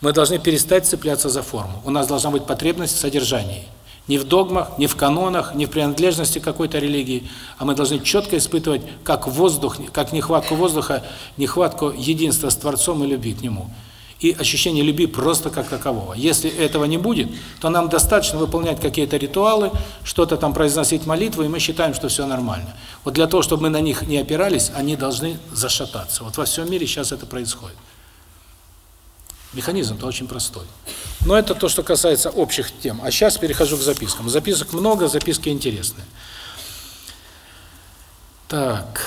мы должны перестать цепляться за форму. У нас должна быть потребность в содержании. Не в догмах, не в канонах, не в принадлежности какой-то религии, а мы должны четко испытывать, как воздух, как нехватку воздуха, нехватку единства с Творцом и любви к Нему и ощущение любви просто как такового. Если этого не будет, то нам достаточно выполнять какие-то ритуалы, что-то там произносить молитвы, и мы считаем, что все нормально. Вот для того, чтобы мы на них не опирались, они должны зашататься. Вот во всем мире сейчас это происходит. Механизм-то очень простой. Но это то, что касается общих тем. А сейчас перехожу к запискам. Записок много, записки интересные. Так.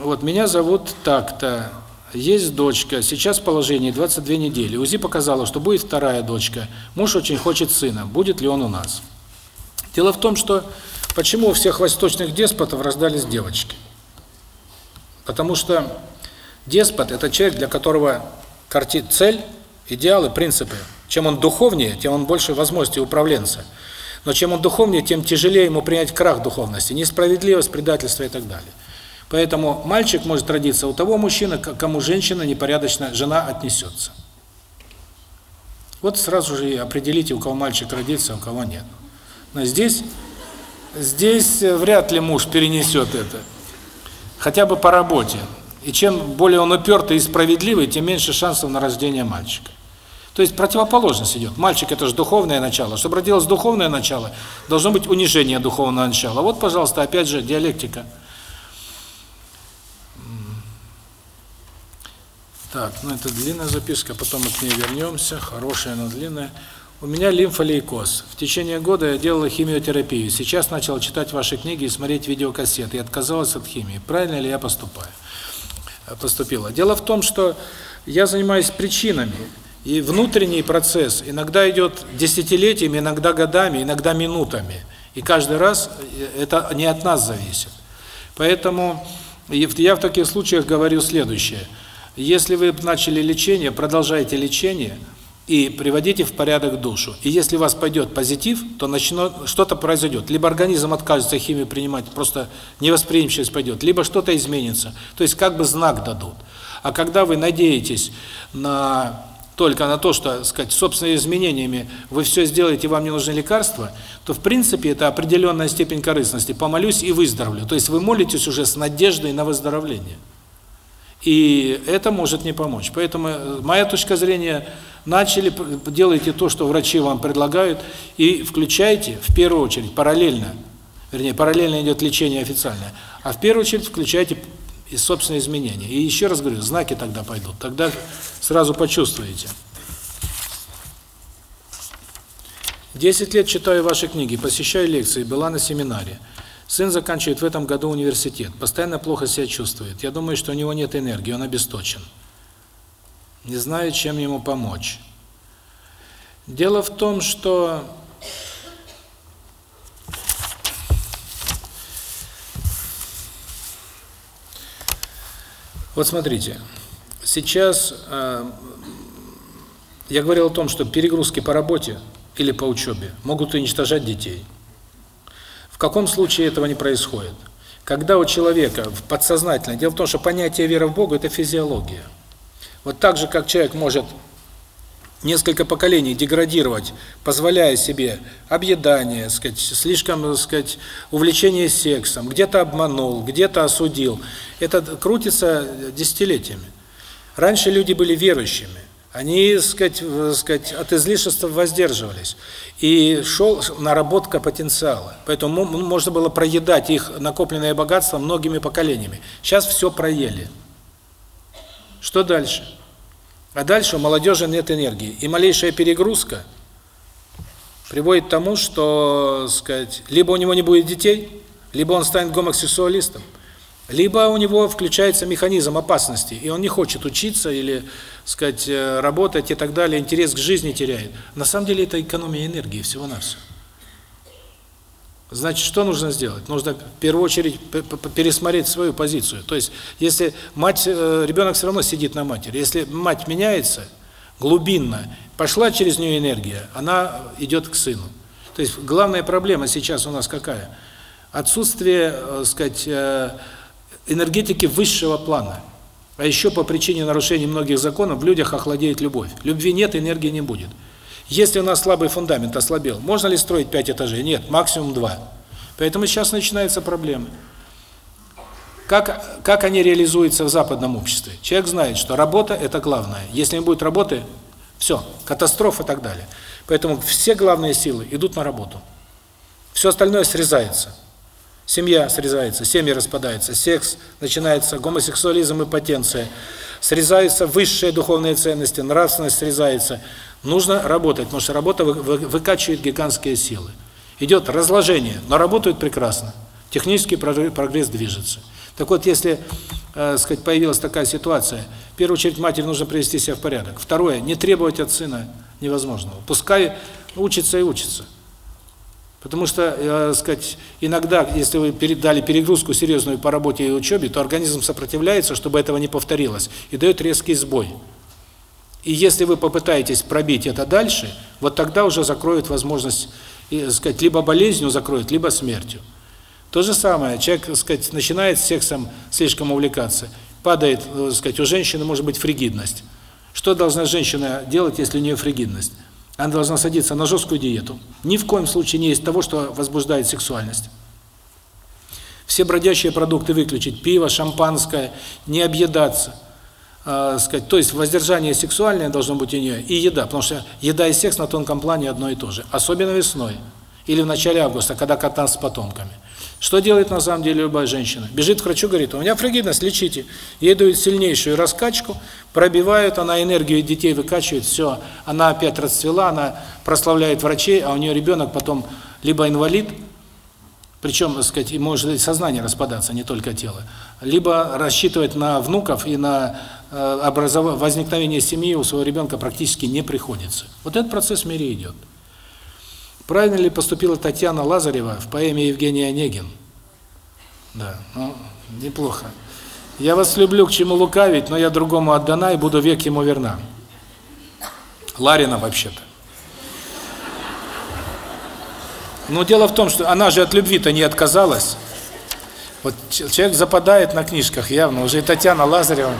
Вот меня зовут так-то. Есть дочка, сейчас положение 22 недели. УЗИ показало, что будет вторая дочка. Муж очень хочет сына. Будет ли он у нас? Дело в том, что почему у всех восточных деспотов рождались девочки? Потому что деспот – это человек, для которого карти цель, идеалы, принципы. Чем он духовнее, тем он больше возможностей управленца. Но чем он духовнее, тем тяжелее ему принять крах духовности, несправедливость, предательство и так далее. Поэтому мальчик может родиться у того мужчины, к кому женщина непорядочно, жена отнесется. Вот сразу же определите, у кого мальчик родится, а у кого нет. Но здесь здесь вряд ли муж перенесет это. Хотя бы по работе. И чем более он упертый и справедливый, тем меньше шансов на рождение мальчика. То есть противоположность идет. Мальчик – это же духовное начало. Чтобы родилось духовное начало, должно быть унижение духовного начала. Вот, пожалуйста, опять же, диалектика. Так, ну это длинная записка, потом мы к ней вернемся. Хорошая, но длинная. У меня лимфолейкоз. В течение года я делала химиотерапию. Сейчас начал читать ваши книги и смотреть видеокассеты. И отказалась от химии. Правильно ли я поступаю? Поступила. Дело в том, что я занимаюсь причинами. И внутренний процесс иногда идет десятилетиями, иногда годами, иногда минутами. И каждый раз это не от нас зависит. Поэтому я в таких случаях говорю следующее – если вы начали лечение, продолжайте лечение и приводите в порядок душу. И если у вас пойдет позитив, то что-то произойдет. Либо организм откажется химию принимать, просто невосприимчивость пойдет, либо что-то изменится. То есть как бы знак дадут. А когда вы надеетесь на только на то, что, сказать, собственными изменениями вы все сделаете, вам не нужны лекарства, то в принципе это определенная степень корыстности. Помолюсь и выздоровлю. То есть вы молитесь уже с надеждой на выздоровление. И это может не помочь. Поэтому э, моя точка зрения, начали, делайте то, что врачи вам предлагают, и включайте в первую очередь параллельно, вернее, параллельно идет лечение официальное, а в первую очередь включайте и собственные изменения. И еще раз говорю, знаки тогда пойдут, тогда сразу почувствуете. Десять лет читаю ваши книги, посещаю лекции, была на семинаре. Сын заканчивает в этом году университет, постоянно плохо себя чувствует. Я думаю, что у него нет энергии, он обесточен. Не знаю, чем ему помочь. Дело в том, что Вот смотрите. Сейчас э я говорил о том, что перегрузки по работе или по учебе могут уничтожать детей. В каком случае этого не происходит? Когда у человека подсознательно, дело в том, что понятие веры в Бога – это физиология. Вот так же, как человек может несколько поколений деградировать, позволяя себе объедание, сказать, слишком, сказать, увлечение сексом, где-то обманул, где-то осудил. Это крутится десятилетиями. Раньше люди были верующими. Они, сказать, сказать, от излишества воздерживались. И шел наработка потенциала. Поэтому можно было проедать их накопленное богатство многими поколениями. Сейчас все проели. Что дальше? А дальше у молодежи нет энергии. И малейшая перегрузка приводит к тому, что, сказать, либо у него не будет детей, либо он станет гомосексуалистом, либо у него включается механизм опасности, и он не хочет учиться или, сказать, э, работать и так далее, интерес к жизни теряет. На самом деле это экономия энергии всего-навсего. Значит, что нужно сделать? Нужно в первую очередь пересмотреть свою позицию. То есть, если мать, э, ребенок все равно сидит на матери. Если мать меняется глубинно, пошла через нее энергия, она идет к сыну. То есть, главная проблема сейчас у нас какая? Отсутствие, э, сказать, энергетики высшего плана. А еще по причине нарушения многих законов в людях охладеет любовь. Любви нет, энергии не будет. Если у нас слабый фундамент ослабел, можно ли строить пять этажей? Нет, максимум два. Поэтому сейчас начинаются проблемы. Как, как они реализуются в западном обществе? Человек знает, что работа – это главное. Если не будет работы, все, катастрофа и так далее. Поэтому все главные силы идут на работу. Все остальное срезается. Семья срезается, семьи распадаются, секс, начинается гомосексуализм и потенция. Срезаются высшие духовные ценности, нравственность срезается – Нужно работать, потому что работа выкачивает гигантские силы. Идет разложение, но работают прекрасно. Технический прогресс движется. Так вот, если, э, сказать, появилась такая ситуация, в первую очередь матери нужно привести себя в порядок. Второе, не требовать от сына невозможного. Пускай учится и учится. Потому что, э, сказать, иногда, если вы передали перегрузку серьезную по работе и учебе, то организм сопротивляется, чтобы этого не повторилось, и дает резкий сбой. И если вы попытаетесь пробить это дальше, вот тогда уже закроют возможность, сказать, либо болезнью закроют, либо смертью. То же самое, человек, сказать, начинает сексом слишком увлекаться, падает, э, сказать, у женщины может быть фригидность. Что должна женщина делать, если у нее фригидность? Она должна садиться на жесткую диету. Ни в коем случае не есть того, что возбуждает сексуальность. Все бродящие продукты выключить, пиво, шампанское, не объедаться э, сказать, то есть воздержание сексуальное должно быть у нее и еда, потому что еда и секс на тонком плане одно и то же, особенно весной или в начале августа, когда катан с потомками. Что делает на самом деле любая женщина? Бежит к врачу, говорит, у меня фригидность, лечите. Ей дают сильнейшую раскачку, пробивают, она энергию детей выкачивает, все, она опять расцвела, она прославляет врачей, а у нее ребенок потом либо инвалид, причем, так сказать, может сознание распадаться, не только тело, либо рассчитывать на внуков и на Э, образов... возникновение семьи у своего ребенка практически не приходится. Вот этот процесс в мире идет. Правильно ли поступила Татьяна Лазарева в поэме Евгений Онегин? Да, ну, неплохо. Я вас люблю, к чему лукавить, но я другому отдана и буду век ему верна. Ларина вообще-то. Но дело в том, что она же от любви-то не отказалась. Вот человек западает на книжках явно, уже и Татьяна Лазарева.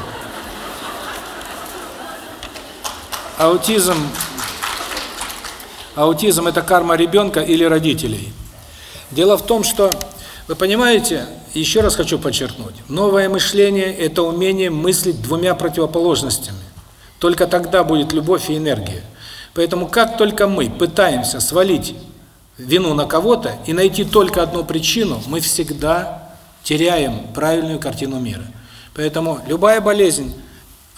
аутизм аутизм это карма ребенка или родителей. Дело в том, что вы понимаете, еще раз хочу подчеркнуть, новое мышление это умение мыслить двумя противоположностями. Только тогда будет любовь и энергия. Поэтому как только мы пытаемся свалить вину на кого-то и найти только одну причину, мы всегда теряем правильную картину мира. Поэтому любая болезнь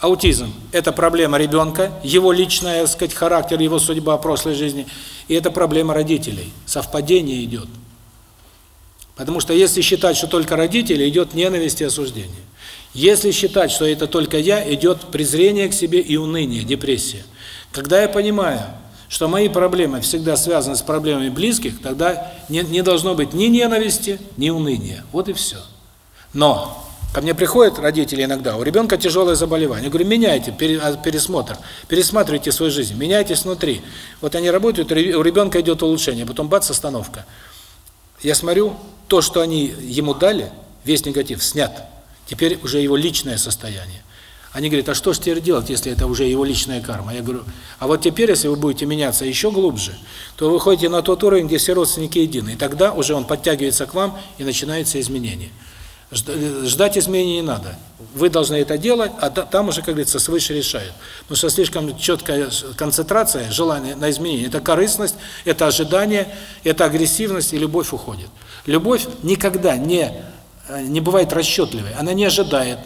Аутизм – это проблема ребенка, его личная, так сказать, характер, его судьба прошлой жизни, и это проблема родителей. Совпадение идет. Потому что если считать, что только родители, идет ненависть и осуждение. Если считать, что это только я, идет презрение к себе и уныние, депрессия. Когда я понимаю, что мои проблемы всегда связаны с проблемами близких, тогда не, не должно быть ни ненависти, ни уныния. Вот и все. Но Ко мне приходят родители иногда, у ребенка тяжелое заболевание. Я говорю, меняйте, а, пересмотр, пересматривайте свою жизнь, меняйтесь внутри. Вот они работают, у ребенка идет улучшение, потом бац, остановка. Я смотрю, то, что они ему дали, весь негатив снят. Теперь уже его личное состояние. Они говорят, а что же теперь делать, если это уже его личная карма? Я говорю, а вот теперь, если вы будете меняться еще глубже, то вы выходите на тот уровень, где все родственники едины. И тогда уже он подтягивается к вам, и начинается изменение. Ждать изменений не надо. Вы должны это делать, а там уже, как говорится, свыше решают. Потому что слишком четкая концентрация, желание на изменение – это корыстность, это ожидание, это агрессивность, и любовь уходит. Любовь никогда не, э, не бывает расчетливой, она не ожидает,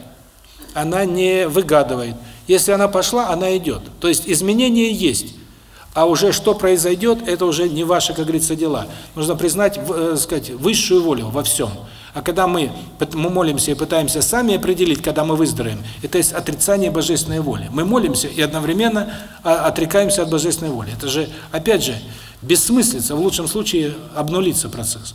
она не выгадывает. Если она пошла, она идет. То есть изменение есть. А уже что произойдет, это уже не ваши, как говорится, дела. Нужно признать, э, сказать, высшую волю во всем. А когда мы, мы молимся и пытаемся сами определить, когда мы выздоровеем, это есть отрицание божественной воли. Мы молимся и одновременно а, отрекаемся от божественной воли. Это же, опять же, бессмыслица, в лучшем случае обнулится процесс.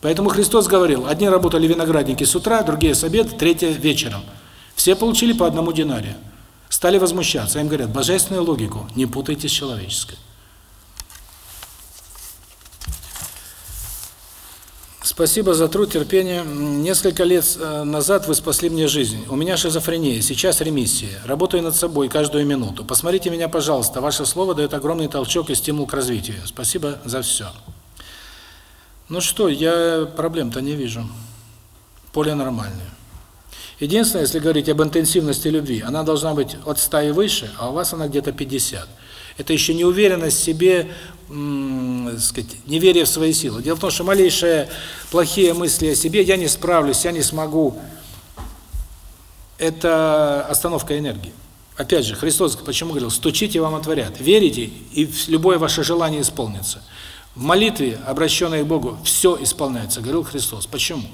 Поэтому Христос говорил, одни работали виноградники с утра, другие с обеда, третьи вечером. Все получили по одному динарию. Стали возмущаться. Им говорят, божественную логику не путайте с человеческой. Спасибо за труд, терпение. Несколько лет э, назад вы спасли мне жизнь. У меня шизофрения, сейчас ремиссия. Работаю над собой каждую минуту. Посмотрите меня, пожалуйста. Ваше слово дает огромный толчок и стимул к развитию. Спасибо за все. Ну что, я проблем-то не вижу. Поле нормальное. Единственное, если говорить об интенсивности любви, она должна быть от 100 и выше, а у вас она где-то 50. Это еще не уверенность в себе, сказать, неверие в свои силы. Дело в том, что малейшие плохие мысли о себе, я не справлюсь, я не смогу, это остановка энергии. Опять же, Христос почему говорил, стучите, вам отворят. Верите, и любое ваше желание исполнится. В молитве, обращенной к Богу, все исполняется, говорил Христос. Почему?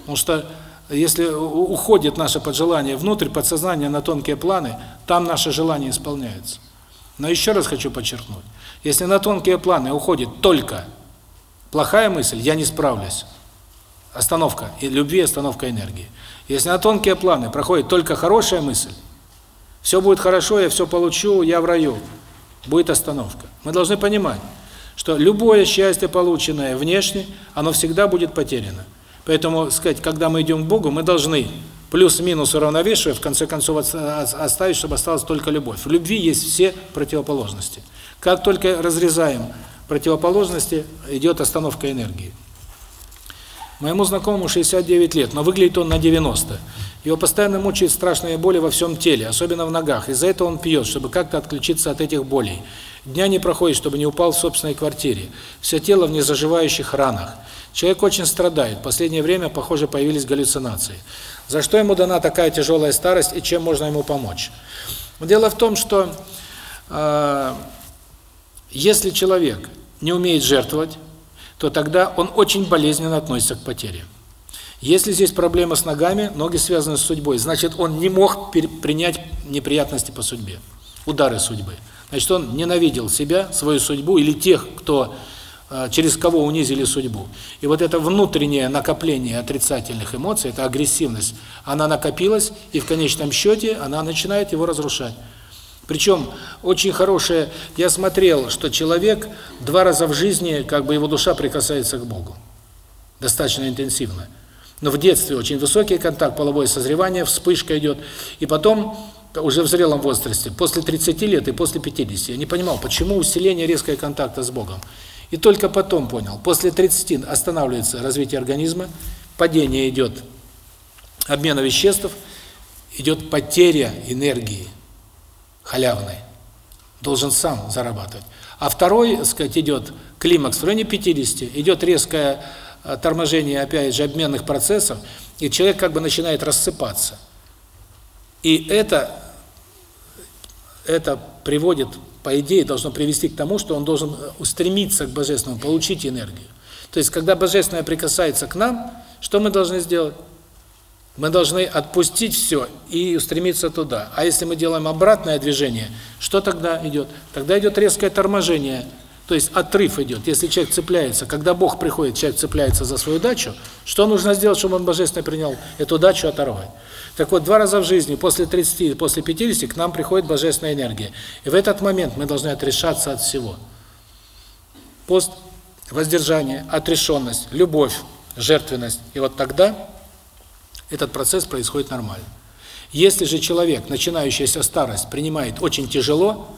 Потому что если уходит наше поджелание внутрь подсознания на тонкие планы, там наше желание исполняется. Но еще раз хочу подчеркнуть, если на тонкие планы уходит только плохая мысль, я не справлюсь. Остановка и любви, остановка энергии. Если на тонкие планы проходит только хорошая мысль, все будет хорошо, я все получу, я в раю, будет остановка. Мы должны понимать, что любое счастье, полученное внешне, оно всегда будет потеряно. Поэтому, сказать, когда мы идем к Богу, мы должны плюс-минус уравновешивая, в конце концов оставить, чтобы осталась только любовь. В любви есть все противоположности. Как только разрезаем противоположности, идет остановка энергии. Моему знакомому 69 лет, но выглядит он на 90. Его постоянно мучает страшные боли во всем теле, особенно в ногах. Из-за этого он пьет, чтобы как-то отключиться от этих болей. Дня не проходит, чтобы не упал в собственной квартире. Все тело в незаживающих ранах. Человек очень страдает. В последнее время, похоже, появились галлюцинации. За что ему дана такая тяжелая старость и чем можно ему помочь? Дело в том, что э, если человек не умеет жертвовать, то тогда он очень болезненно относится к потере. Если здесь проблема с ногами, ноги связаны с судьбой, значит, он не мог принять неприятности по судьбе, удары судьбы. Значит, он ненавидел себя, свою судьбу или тех, кто Э, через кого унизили судьбу. И вот это внутреннее накопление отрицательных эмоций, это агрессивность, она накопилась, и в конечном счете она начинает его разрушать. Причем очень хорошее, я смотрел, что человек два раза в жизни, как бы его душа прикасается к Богу. Достаточно интенсивно. Но в детстве очень высокий контакт, половое созревание, вспышка идет. И потом, уже в зрелом возрасте, после 30 лет и после 50, я не понимал, почему усиление резкого контакта с Богом. И только потом понял, после 30 останавливается развитие организма, падение идет обмена веществ, идет потеря энергии халявной. Должен сам зарабатывать. А второй, так сказать, идет климакс в районе 50, идет резкое э, торможение, опять же, обменных процессов, и человек как бы начинает рассыпаться. И это, это приводит по идее, должно привести к тому, что он должен э, устремиться к Божественному, получить энергию. То есть, когда Божественное прикасается к нам, что мы должны сделать? Мы должны отпустить все и устремиться туда. А если мы делаем обратное движение, что тогда идет? Тогда идет резкое торможение, то есть отрыв идет. Если человек цепляется, когда Бог приходит, человек цепляется за свою дачу, что нужно сделать, чтобы он Божественное принял? Эту дачу оторвать. Так вот, два раза в жизни, после 30 и после 50, к нам приходит божественная энергия. И в этот момент мы должны отрешаться от всего. Пост, воздержание, отрешенность, любовь, жертвенность. И вот тогда этот процесс происходит нормально. Если же человек, начинающаяся старость, принимает очень тяжело,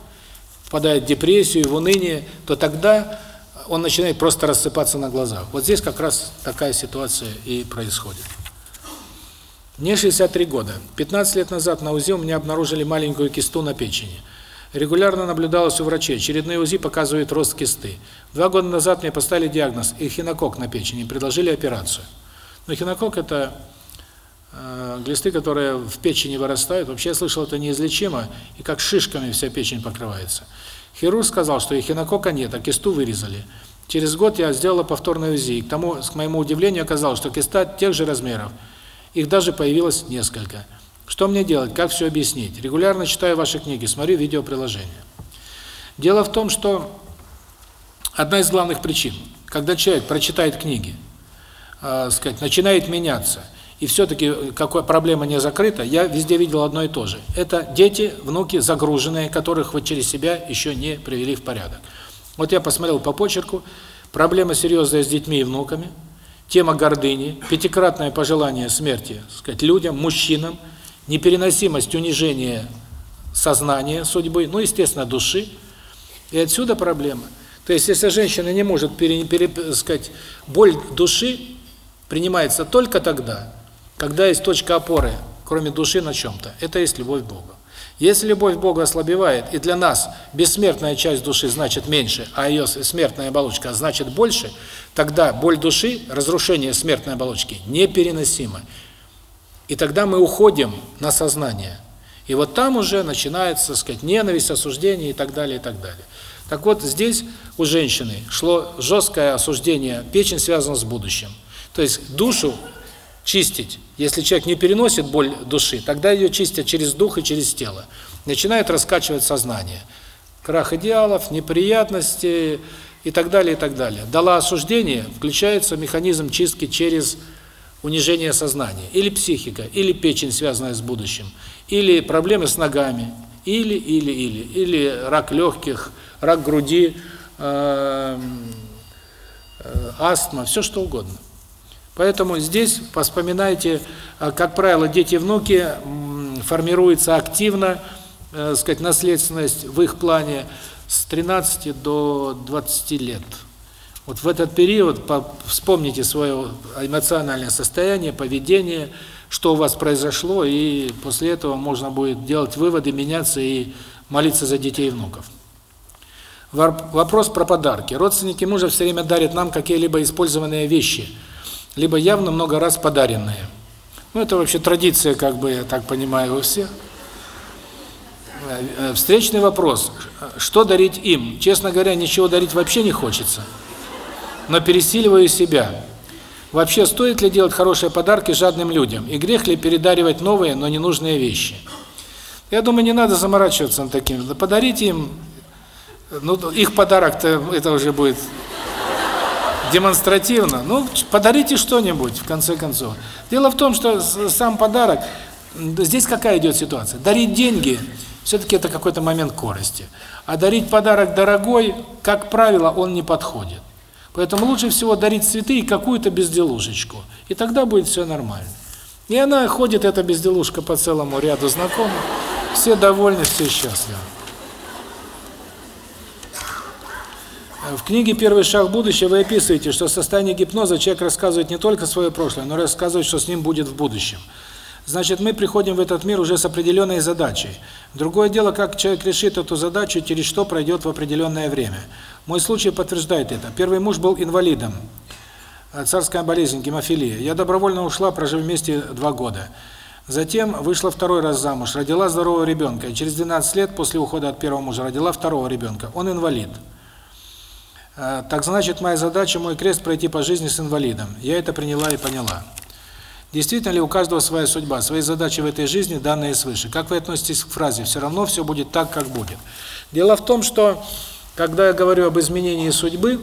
впадает в депрессию, в уныние, то тогда он начинает просто рассыпаться на глазах. Вот здесь как раз такая ситуация и происходит. Мне 63 года. 15 лет назад на УЗИ у меня обнаружили маленькую кисту на печени. Регулярно наблюдалось у врачей. Очередные УЗИ показывают рост кисты. Два года назад мне поставили диагноз эхинокок на печени и предложили операцию. Но эхинокок – это глисты, которые в печени вырастают. Вообще я слышал, это неизлечимо, и как шишками вся печень покрывается. Хирург сказал, что эхинокока нет, а кисту вырезали. Через год я сделала повторное УЗИ, и к тому, к моему удивлению, оказалось, что киста тех же размеров. Их даже появилось несколько. Что мне делать? Как все объяснить? Регулярно читаю ваши книги, смотрю видеоприложения. Дело в том, что одна из главных причин, когда человек прочитает книги, э, сказать, начинает меняться – и все-таки какая проблема не закрыта, я везде видел одно и то же. Это дети, внуки загруженные, которых вы через себя еще не привели в порядок. Вот я посмотрел по почерку, проблема серьезная с детьми и внуками, тема гордыни, пятикратное пожелание смерти, сказать, людям, мужчинам, непереносимость унижения сознания, судьбы, ну, естественно, души. И отсюда проблема. То есть, если женщина не может пере, пере, сказать, боль души принимается только тогда, когда есть точка опоры, кроме души на чем-то, это есть любовь к Богу. Если любовь к Богу ослабевает, и для нас бессмертная часть души значит меньше, а ее смертная оболочка значит больше, тогда боль души, разрушение смертной оболочки непереносимо. И тогда мы уходим на сознание. И вот там уже начинается, так сказать, ненависть, осуждение и так далее, и так далее. Так вот, здесь у женщины шло жесткое осуждение, печень связана с будущим. То есть душу чистить. Если человек не переносит боль души, тогда ее чистят через дух и через тело. Начинает раскачивать сознание. Крах идеалов, неприятности и так далее, и так далее. Дала осуждение, включается механизм чистки через унижение сознания. Или психика, или печень, связанная с будущим, или проблемы с ногами, или, или, или, или рак легких, рак груди, э, э, астма, все что угодно. Поэтому здесь вспоминайте, э, как правило, дети и внуки формируются активно, э, сказать, наследственность в их плане с 13 до 20 лет. Вот в этот период вспомните свое эмоциональное состояние, поведение, что у вас произошло, и после этого можно будет делать выводы, меняться и молиться за детей и внуков. Вопрос про подарки. Родственники мужа все время дарят нам какие-либо использованные вещи – либо явно много раз подаренные. Ну, это вообще традиция, как бы, я так понимаю, у всех. Э, встречный вопрос. Что дарить им? Честно говоря, ничего дарить вообще не хочется. Но пересиливаю себя. Вообще, стоит ли делать хорошие подарки жадным людям? И грех ли передаривать новые, но ненужные вещи? Я думаю, не надо заморачиваться над таким. Подарите им, ну, их подарок-то, это уже будет демонстративно. Ну, подарите что-нибудь, в конце концов. Дело в том, что сам подарок, здесь какая идет ситуация? Дарить деньги, все-таки это какой-то момент корости. А дарить подарок дорогой, как правило, он не подходит. Поэтому лучше всего дарить цветы и какую-то безделушечку. И тогда будет все нормально. И она ходит, эта безделушка, по целому ряду знакомых. Все довольны, все счастливы. В книге «Первый шаг в будущее» вы описываете, что в состоянии гипноза человек рассказывает не только свое прошлое, но и рассказывает, что с ним будет в будущем. Значит, мы приходим в этот мир уже с определенной задачей. Другое дело, как человек решит эту задачу, через что пройдет в определенное время. Мой случай подтверждает это. Первый муж был инвалидом. Царская болезнь, гемофилия. Я добровольно ушла, прожив вместе два года. Затем вышла второй раз замуж, родила здорового ребенка. И через 12 лет после ухода от первого мужа родила второго ребенка. Он инвалид. А, так значит, моя задача, мой крест пройти по жизни с инвалидом. Я это приняла и поняла. Действительно ли у каждого своя судьба, свои задачи в этой жизни, данные свыше? Как вы относитесь к фразе «все равно все будет так, как будет»? Дело в том, что, когда я говорю об изменении судьбы,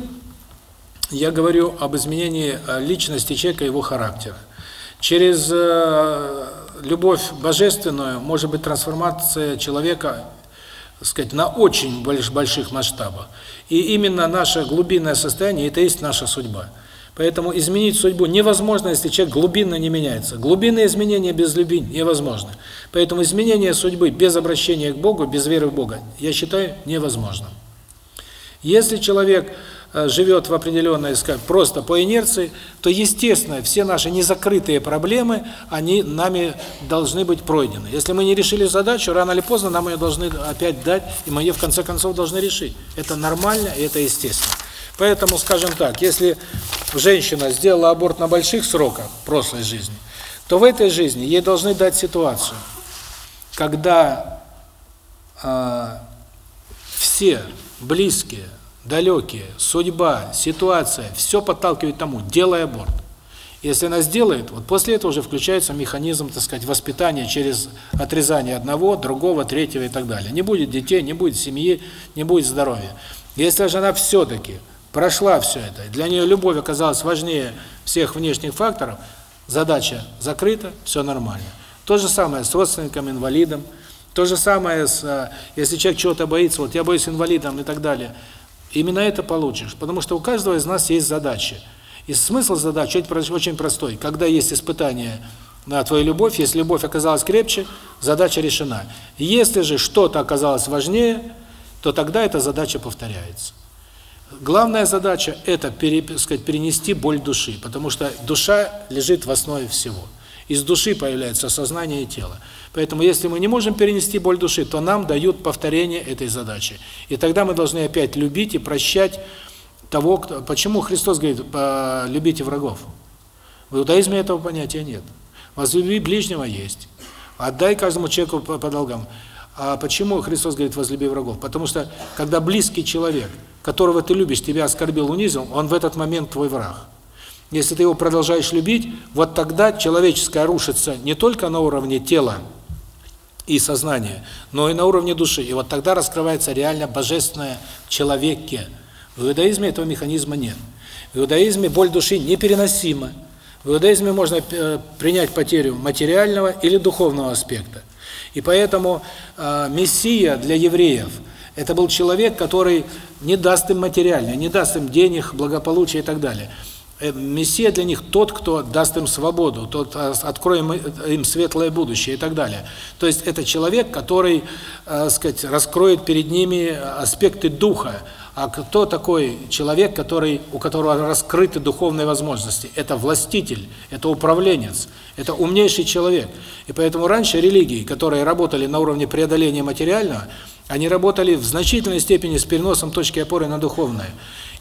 я говорю об изменении э, личности человека, его характера. Через э, любовь божественную может быть трансформация человека, так сказать, на очень больших масштабах. И именно наше глубинное состояние – это есть наша судьба. Поэтому изменить судьбу невозможно, если человек глубинно не меняется. Глубинные изменения без любви невозможны. Поэтому изменение судьбы без обращения к Богу, без веры в Бога, я считаю, невозможным. Если человек живет в определенной, скажем, просто по инерции, то, естественно, все наши незакрытые проблемы, они нами должны быть пройдены. Если мы не решили задачу, рано или поздно нам ее должны опять дать, и мы ее в конце концов должны решить. Это нормально, и это естественно. Поэтому, скажем так, если женщина сделала аборт на больших сроках прошлой жизни, то в этой жизни ей должны дать ситуацию, когда э, все близкие, далекие, судьба, ситуация, все подталкивает тому, делай аборт. Если она сделает, вот после этого уже включается механизм, так сказать, воспитания через отрезание одного, другого, третьего и так далее. Не будет детей, не будет семьи, не будет здоровья. Если же она все-таки прошла все это, для нее любовь оказалась важнее всех внешних факторов, задача закрыта, все нормально. То же самое с родственником, инвалидом, то же самое с, э, если человек чего-то боится, вот я боюсь инвалидом и так далее, именно это получишь, потому что у каждого из нас есть задачи. И смысл задачи очень простой. Когда есть испытание на твою любовь, если любовь оказалась крепче, задача решена. Если же что-то оказалось важнее, то тогда эта задача повторяется. Главная задача – это сказать, перенести боль души, потому что душа лежит в основе всего. Из души появляется сознание и тело. Поэтому если мы не можем перенести боль души, то нам дают повторение этой задачи. И тогда мы должны опять любить и прощать того, кто... Почему Христос говорит, любите врагов? В иудаизме этого понятия нет. Возлюби ближнего есть. Отдай каждому человеку по, по долгам. А почему Христос говорит, возлюби врагов? Потому что, когда близкий человек, которого ты любишь, тебя оскорбил, унизил, он в этот момент твой враг. Если ты его продолжаешь любить, вот тогда человеческое рушится не только на уровне тела и сознания, но и на уровне души. И вот тогда раскрывается реально божественное в человеке. В иудаизме этого механизма нет. В иудаизме боль души непереносима. В иудаизме можно э, принять потерю материального или духовного аспекта. И поэтому э, Мессия для евреев – это был человек, который не даст им материальное, не даст им денег, благополучия и так далее – мессия для них тот, кто даст им свободу, тот э, откроет им светлое будущее и так далее. То есть это человек, который, э, сказать, раскроет перед ними аспекты духа. А кто такой человек, который у которого раскрыты духовные возможности? Это властитель, это управленец, это умнейший человек. И поэтому раньше религии, которые работали на уровне преодоления материального, они работали в значительной степени с переносом точки опоры на духовное.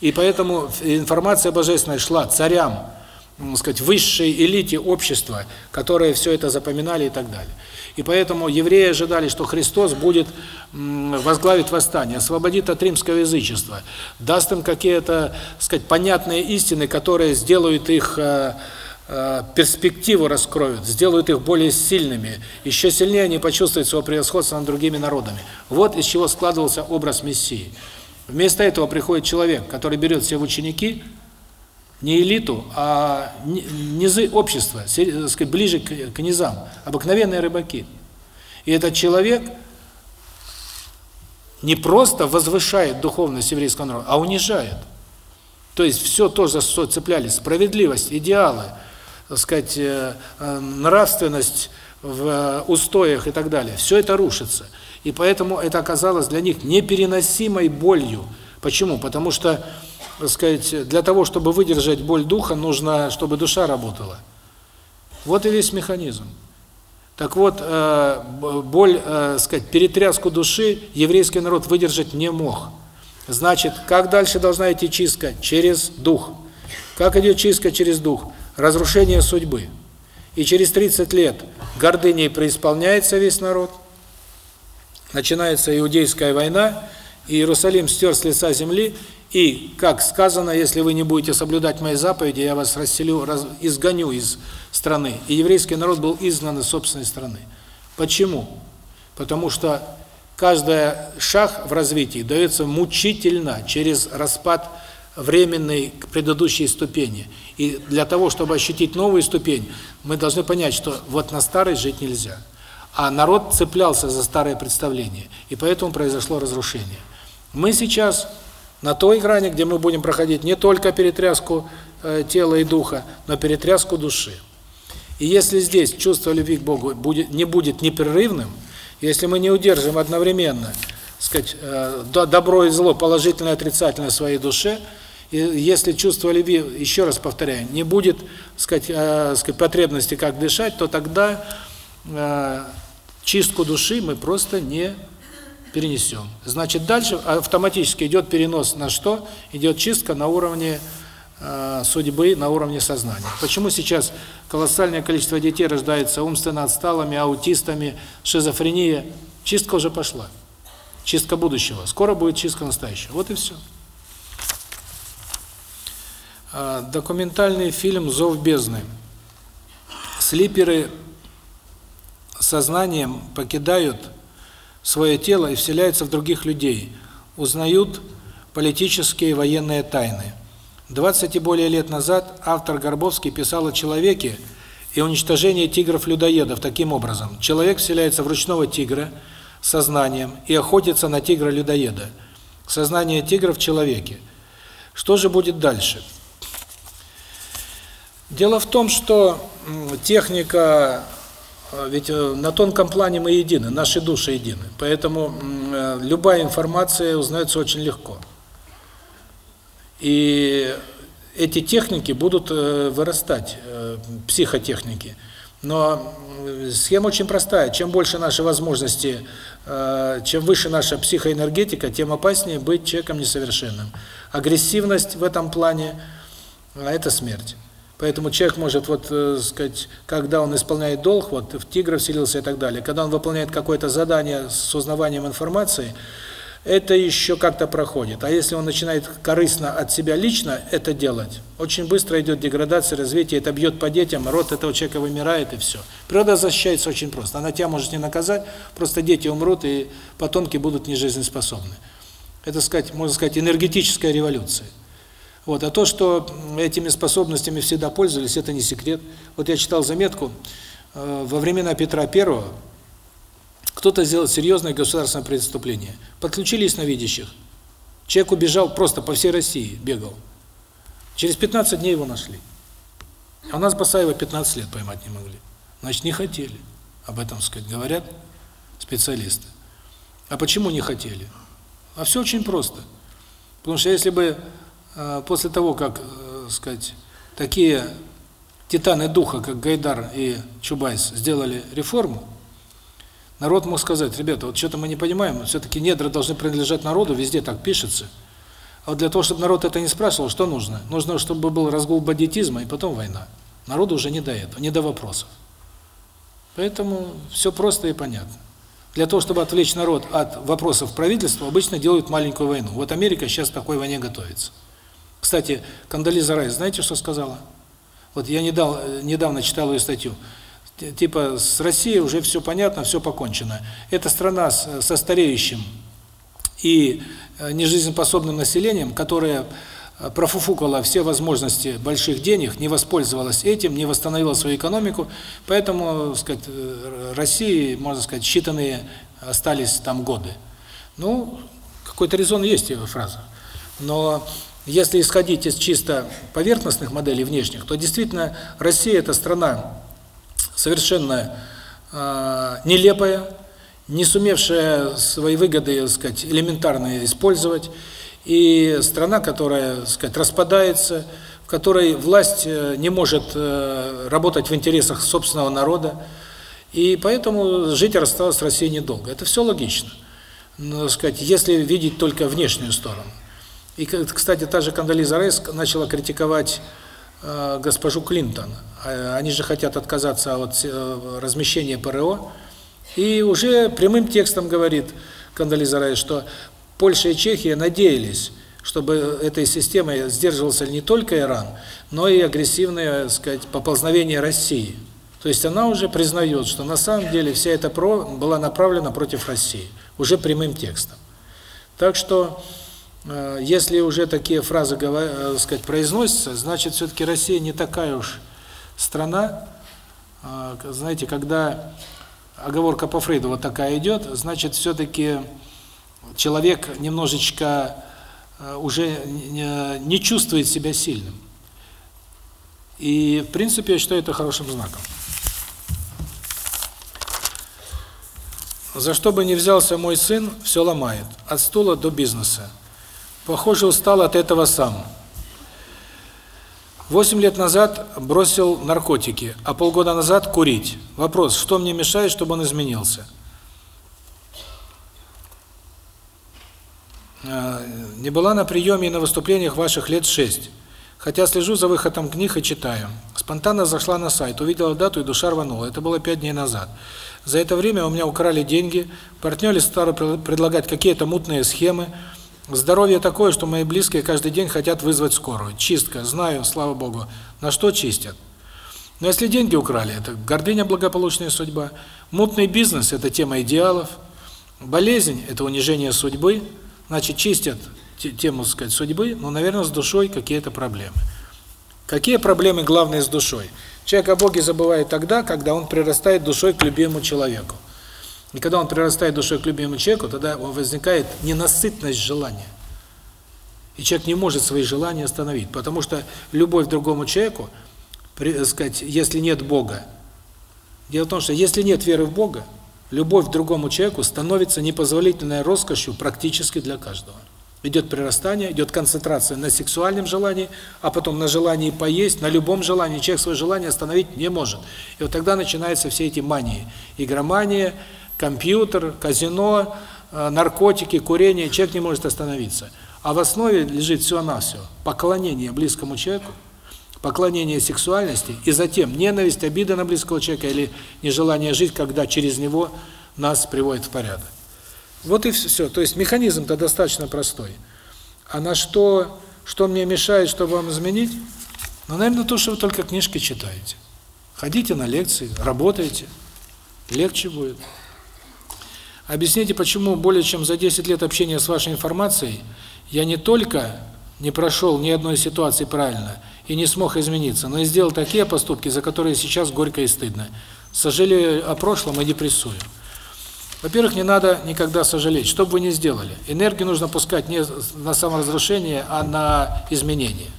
И поэтому информация божественная шла царям, так сказать, высшей элите общества, которые все это запоминали и так далее. И поэтому евреи ожидали, что Христос будет возглавить восстание, освободит от римского язычества, даст им какие-то, сказать, понятные истины, которые сделают их э, э, перспективу раскроют, сделают их более сильными, еще сильнее они почувствуют свое превосходство над другими народами. Вот из чего складывался образ Мессии. Вместо этого приходит человек, который берет себе в ученики не элиту, а низы общества, сказать, ближе к, низам, обыкновенные рыбаки. И этот человек не просто возвышает духовность еврейского народа, а унижает. То есть все то, за что цеплялись, справедливость, идеалы, так сказать, э, э, нравственность в э, устоях и так далее, все это рушится. И поэтому это оказалось для них непереносимой болью. Почему? Потому что, так сказать, для того, чтобы выдержать боль духа, нужно, чтобы душа работала. Вот и весь механизм. Так вот, э, боль, э, сказать, перетряску души еврейский народ выдержать не мог. Значит, как дальше должна идти чистка? Через дух. Как идет чистка через дух? Разрушение судьбы. И через 30 лет гордыней преисполняется весь народ, начинается Иудейская война, и Иерусалим стер с лица земли, и, как сказано, если вы не будете соблюдать мои заповеди, я вас расселю, раз, изгоню из страны. И еврейский народ был изгнан из собственной страны. Почему? Потому что каждый шаг в развитии дается мучительно через распад временный к предыдущей ступени. И для того, чтобы ощутить новую ступень, мы должны понять, что вот на старой жить нельзя. А народ цеплялся за старое представление, и поэтому произошло разрушение. Мы сейчас на той грани, где мы будем проходить не только перетряску э, тела и духа, но перетряску души. И если здесь чувство любви к Богу будет не будет непрерывным, если мы не удержим одновременно, сказать, э, добро и зло, положительное и отрицательное в своей душе, и если чувство любви, еще раз повторяю, не будет, сказать, э, сказать потребности как дышать, то тогда э, чистку души мы просто не перенесем. Значит, дальше автоматически идет перенос на что? Идет чистка на уровне э, судьбы, на уровне сознания. Почему сейчас колоссальное количество детей рождается умственно отсталыми, аутистами, шизофрения? Чистка уже пошла. Чистка будущего. Скоро будет чистка настоящего. Вот и все. А, документальный фильм «Зов бездны». Слиперы сознанием покидают свое тело и вселяются в других людей, узнают политические и военные тайны. 20 и более лет назад автор Горбовский писал о человеке и уничтожении тигров-людоедов таким образом. Человек вселяется в ручного тигра сознанием и охотится на тигра-людоеда. Сознание тигра в человеке. Что же будет дальше? Дело в том, что техника, ведь э, на тонком плане мы едины, наши души едины, поэтому э, любая информация узнается очень легко. И эти техники будут вырастать, психотехники. Но схема очень простая. Чем больше наши возможности, чем выше наша психоэнергетика, тем опаснее быть человеком несовершенным. Агрессивность в этом плане – это смерть. Поэтому человек может, вот, э, сказать, когда он исполняет долг, вот в тигра вселился и так далее, когда он выполняет какое-то задание с узнаванием информации, это еще как-то проходит. А если он начинает корыстно от себя лично это делать, очень быстро идет деградация, развитие, это бьет по детям, род этого человека вымирает и все. Природа защищается очень просто. Она тебя может не наказать, просто дети умрут и потомки будут нежизнеспособны. Это, сказать, можно сказать, энергетическая революция. Вот, а то, что этими способностями всегда пользовались, это не секрет. Вот я читал заметку, э, во времена Петра I кто-то сделал серьезное государственное преступление. Подключили ясновидящих. Человек убежал просто по всей России, бегал. Через 15 дней его нашли. А у нас Басаева 15 лет поймать не могли. Значит, не хотели. Об этом, сказать, говорят специалисты. А почему не хотели? А все очень просто. Потому что если бы после того, как, э, сказать, такие титаны духа, как Гайдар и Чубайс, сделали реформу, народ мог сказать, ребята, вот что-то мы не понимаем, все-таки недра должны принадлежать народу, везде так пишется. А вот для того, чтобы народ это не спрашивал, что нужно? Нужно, чтобы был разгул бандитизма и потом война. Народу уже не до этого, не до вопросов. Поэтому все просто и понятно. Для того, чтобы отвлечь народ от вопросов правительства, обычно делают маленькую войну. Вот Америка сейчас к такой войне готовится. Кстати, Кандализа Райс, знаете, что сказала? Вот я недавно, недавно читал ее статью. Типа, с Россией уже все понятно, все покончено. Это страна с, со стареющим и э, нежизнеспособным населением, которая э, профуфукала все возможности больших денег, не воспользовалась этим, не восстановила свою экономику, поэтому, сказать, э, России, можно сказать, считанные остались там годы. Ну, какой-то резон есть в фразах. Но если исходить из чисто поверхностных моделей внешних, то действительно Россия это страна совершенно э, нелепая, не сумевшая свои выгоды, так сказать, элементарно использовать, и страна, которая, так сказать, распадается, в которой власть э, не может э, работать в интересах собственного народа, и поэтому жить рассталось с Россией недолго. Это все логично. Но, сказать, если видеть только внешнюю сторону. И, кстати, та же Кандализа Райс начала критиковать э, госпожу Клинтон. А, они же хотят отказаться от э, размещения ПРО. И уже прямым текстом говорит Кандализа Райс, что Польша и Чехия надеялись, чтобы этой системой сдерживался не только Иран, но и агрессивное, сказать, поползновение России. То есть она уже признает, что на самом деле вся эта ПРО была направлена против России, уже прямым текстом. Так что если уже такие фразы, э, сказать, произносятся, значит, все-таки Россия не такая уж страна. Э, знаете, когда оговорка по Фрейду вот такая идет, значит, все-таки человек немножечко уже не чувствует себя сильным. И, в принципе, я считаю это хорошим знаком. За что бы ни взялся мой сын, все ломает. От стула до бизнеса. Похоже, устал от этого сам. Восемь лет назад бросил наркотики, а полгода назад курить. Вопрос, что мне мешает, чтобы он изменился? А, не была на приеме и на выступлениях ваших лет шесть. Хотя слежу за выходом книг и читаю. Спонтанно зашла на сайт, увидела дату и душа рванула. Это было пять дней назад. За это время у меня украли деньги, партнеры стали предлагать какие-то мутные схемы. Здоровье такое, что мои близкие каждый день хотят вызвать скорую. Чистка, знаю, слава Богу. На что чистят? Но если деньги украли, это гордыня, благополучная судьба. Мутный бизнес – это тема идеалов. Болезнь – это унижение судьбы. Значит, чистят тему, сказать, судьбы, но, наверное, с душой какие-то проблемы. Какие проблемы главные с душой? Человек о Боге забывает тогда, когда он прирастает душой к любимому человеку. И когда он прирастает душой к любимому человеку, тогда возникает ненасытность желания. И человек не может свои желания остановить, потому что любовь к другому человеку, при, сказать, если нет Бога, дело в том, что если нет веры в Бога, любовь к другому человеку становится непозволительной роскошью практически для каждого. Идет прирастание, идет концентрация на сексуальном желании, а потом на желании поесть, на любом желании. Человек свое желание остановить не может. И вот тогда начинаются все эти мании. Игромания, компьютер, казино, э, наркотики, курение. Человек не может остановиться. А в основе лежит все-навсего поклонение близкому человеку, поклонение сексуальности, и затем ненависть, обида на близкого человека или нежелание жить, когда через него нас приводит в порядок. Вот и все. То есть механизм-то достаточно простой. А на что, что мне мешает, чтобы вам изменить? Ну, наверное, то, что вы только книжки читаете. Ходите на лекции, работаете, легче будет. Объясните, почему более чем за 10 лет общения с вашей информацией я не только не прошел ни одной ситуации правильно и не смог измениться, но и сделал такие поступки, за которые сейчас горько и стыдно. Сожалею о прошлом и депрессую. Во-первых, не надо никогда сожалеть, что бы вы ни сделали. Энергию нужно пускать не на саморазрушение, а на изменение.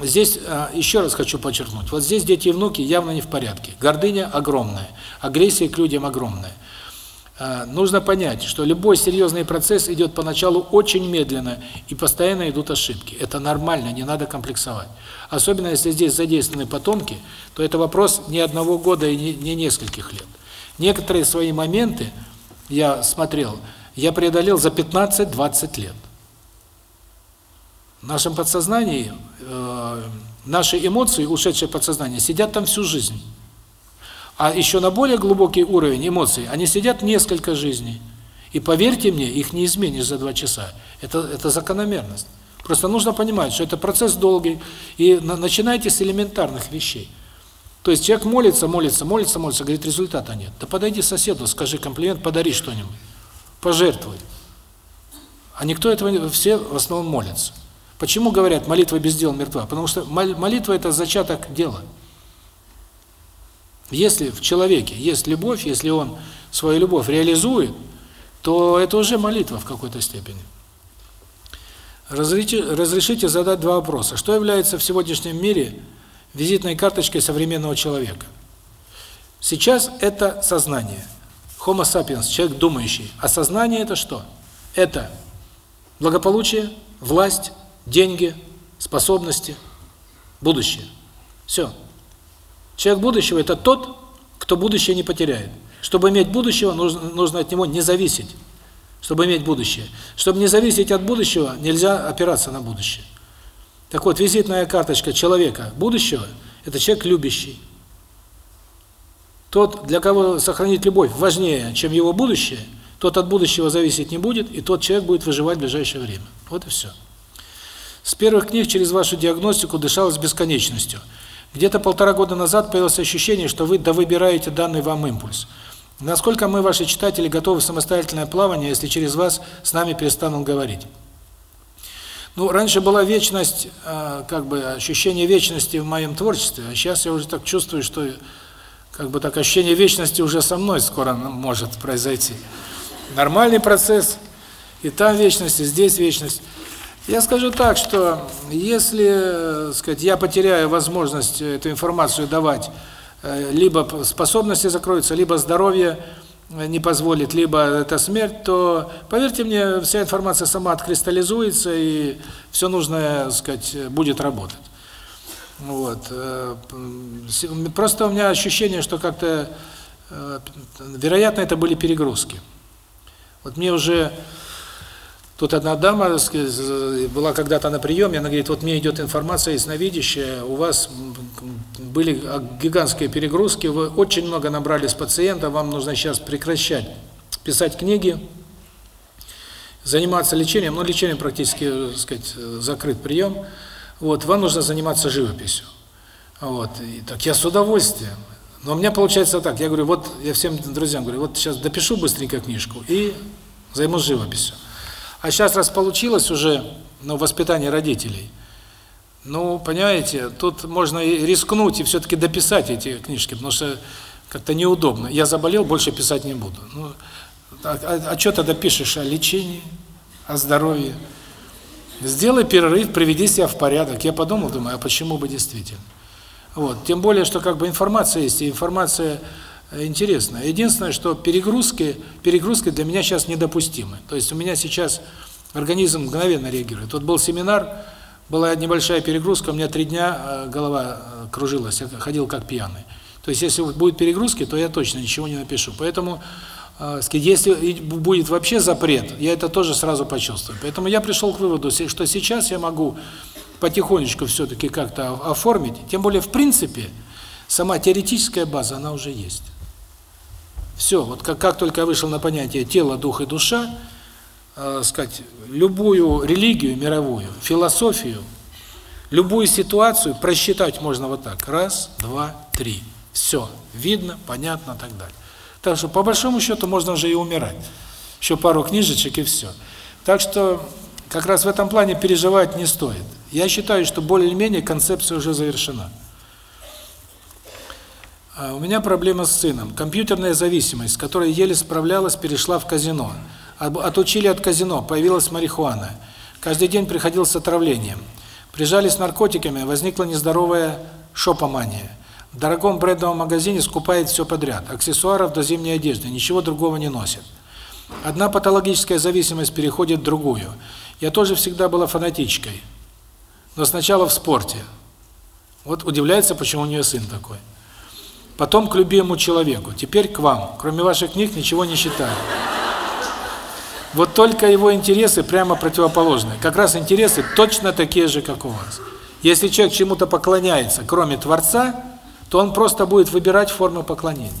Здесь а, еще раз хочу подчеркнуть. Вот здесь дети и внуки явно не в порядке. Гордыня огромная, агрессия к людям огромная. А, нужно понять, что любой серьезный процесс идет поначалу очень медленно, и постоянно идут ошибки. Это нормально, не надо комплексовать. Особенно если здесь задействованы потомки, то это вопрос не одного года и не нескольких лет. Некоторые свои моменты я смотрел, я преодолел за 15-20 лет. В нашем подсознании, э, наши эмоции, ушедшие в подсознание, сидят там всю жизнь. А еще на более глубокий уровень эмоций, они сидят несколько жизней. И поверьте мне, их не изменишь за два часа. Это, это закономерность. Просто нужно понимать, что это процесс долгий, и начинайте с элементарных вещей. То есть человек молится, молится, молится, молится, говорит, результата нет. Да подойди соседу, скажи комплимент, подари что-нибудь. Пожертвуй. А никто этого, все в основном молятся. Почему говорят, молитва без дела мертва? Потому что молитва – это зачаток дела. Если в человеке есть любовь, если он свою любовь реализует, то это уже молитва в какой-то степени. Разрешите, задать два вопроса. Что является в сегодняшнем мире – визитной карточкой современного человека. Сейчас это сознание. Homo sapiens, человек думающий. А сознание это что? Это благополучие, власть, деньги, способности, будущее. Все. Человек будущего – это тот, кто будущее не потеряет. Чтобы иметь будущего, нужно, нужно от него не зависеть, чтобы иметь будущее. Чтобы не зависеть от будущего, нельзя опираться на будущее. Так вот, визитная карточка человека будущего – это человек любящий. Тот, для кого сохранить любовь важнее, чем его будущее, тот от будущего зависеть не будет, и тот человек будет выживать в ближайшее время. Вот и все. С первых книг через вашу диагностику дышалось бесконечностью. Где-то полтора года назад появилось ощущение, что вы довыбираете данный вам импульс. Насколько мы, ваши читатели, готовы в самостоятельное плавание, если через вас с нами перестанут говорить? Ну, раньше была вечность, э, как бы ощущение вечности в моем творчестве, а сейчас я уже так чувствую, что как бы так ощущение вечности уже со мной скоро может произойти. Нормальный процесс, и там вечность, и здесь вечность. Я скажу так, что если, сказать, я потеряю возможность эту информацию давать, э, либо способности закроются, либо здоровье не позволит, либо это смерть, то, поверьте мне, вся информация сама откристаллизуется, и все нужное, сказать, будет работать. Вот. Э, просто у меня ощущение, что как-то, э, вероятно, это были перегрузки. Вот мне уже Тут одна дама была когда-то на приеме, она говорит, вот мне идет информация ясновидящая, у вас были гигантские перегрузки, вы очень много набрали с пациента, вам нужно сейчас прекращать писать книги, заниматься лечением, но лечение практически, так сказать, закрыт прием. Вот, вам нужно заниматься живописью. Вот, и так я с удовольствием. Но у меня получается так, я говорю, вот я всем друзьям говорю, вот сейчас допишу быстренько книжку и займусь живописью. А сейчас раз получилось уже, ну, воспитание родителей, ну, понимаете, тут можно и рискнуть и все-таки дописать эти книжки, потому что как-то неудобно. Я заболел, больше писать не буду. Ну, а, а, а что тогда пишешь о лечении, о здоровье? Сделай перерыв, приведи себя в порядок. Я подумал, думаю, а почему бы действительно? Вот. Тем более, что как бы информация есть, и информация интересно. Единственное, что перегрузки, перегрузки для меня сейчас недопустимы. То есть у меня сейчас организм мгновенно реагирует. Вот был семинар, была небольшая перегрузка, у меня три дня э, голова э, кружилась, я ходил как пьяный. То есть если будет перегрузки, то я точно ничего не напишу. Поэтому э, если будет вообще запрет, я это тоже сразу почувствую. Поэтому я пришел к выводу, что сейчас я могу потихонечку все-таки как-то оформить. Тем более, в принципе, сама теоретическая база, она уже есть. Все, вот как, как только я вышел на понятие тело, дух и душа, э, сказать, любую религию мировую, философию, любую ситуацию просчитать можно вот так. Раз, два, три. Все, видно, понятно, так далее. Так что, по большому счету, можно уже и умирать. Еще пару книжечек и все. Так что, как раз в этом плане переживать не стоит. Я считаю, что более-менее концепция уже завершена. А, у меня проблема с сыном. Компьютерная зависимость, с которой еле справлялась, перешла в казино. Отучили от казино, появилась марихуана. Каждый день приходил с отравлением. Прижались наркотиками, возникла нездоровая шопомания. В дорогом брендовом магазине скупает все подряд. Аксессуаров до зимней одежды, ничего другого не носит. Одна патологическая зависимость переходит в другую. Я тоже всегда была фанатичкой. Но сначала в спорте. Вот удивляется, почему у нее сын такой. Потом к любимому человеку. Теперь к вам. Кроме ваших книг ничего не читаю. Вот только его интересы прямо противоположные. Как раз интересы точно такие же, как у вас. Если человек чему-то поклоняется, кроме Творца, то он просто будет выбирать формы поклонения.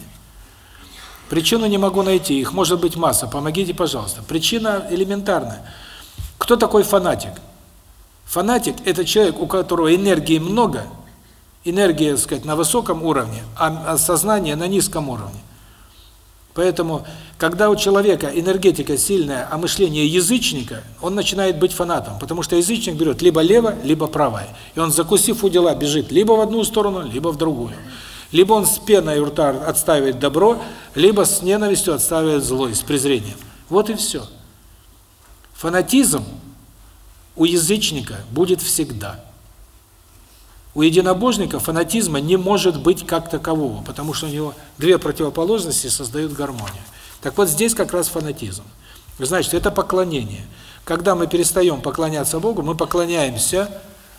Причину не могу найти, их может быть масса, помогите, пожалуйста. Причина элементарная. Кто такой фанатик? Фанатик – это человек, у которого энергии много – энергия, так сказать, на высоком уровне, а сознание на низком уровне. Поэтому, когда у человека энергетика сильная, а мышление язычника, он начинает быть фанатом, потому что язычник берет либо лево, либо правое. И он, закусив у дела, бежит либо в одну сторону, либо в другую. Либо он с пеной у рта отставит добро, либо с ненавистью отставит зло, с презрением. Вот и все. Фанатизм у язычника будет всегда. У единобожника фанатизма не может быть как такового, потому что у него две противоположности создают гармонию. Так вот здесь как раз фанатизм. Значит, это поклонение. Когда мы перестаем поклоняться Богу, мы поклоняемся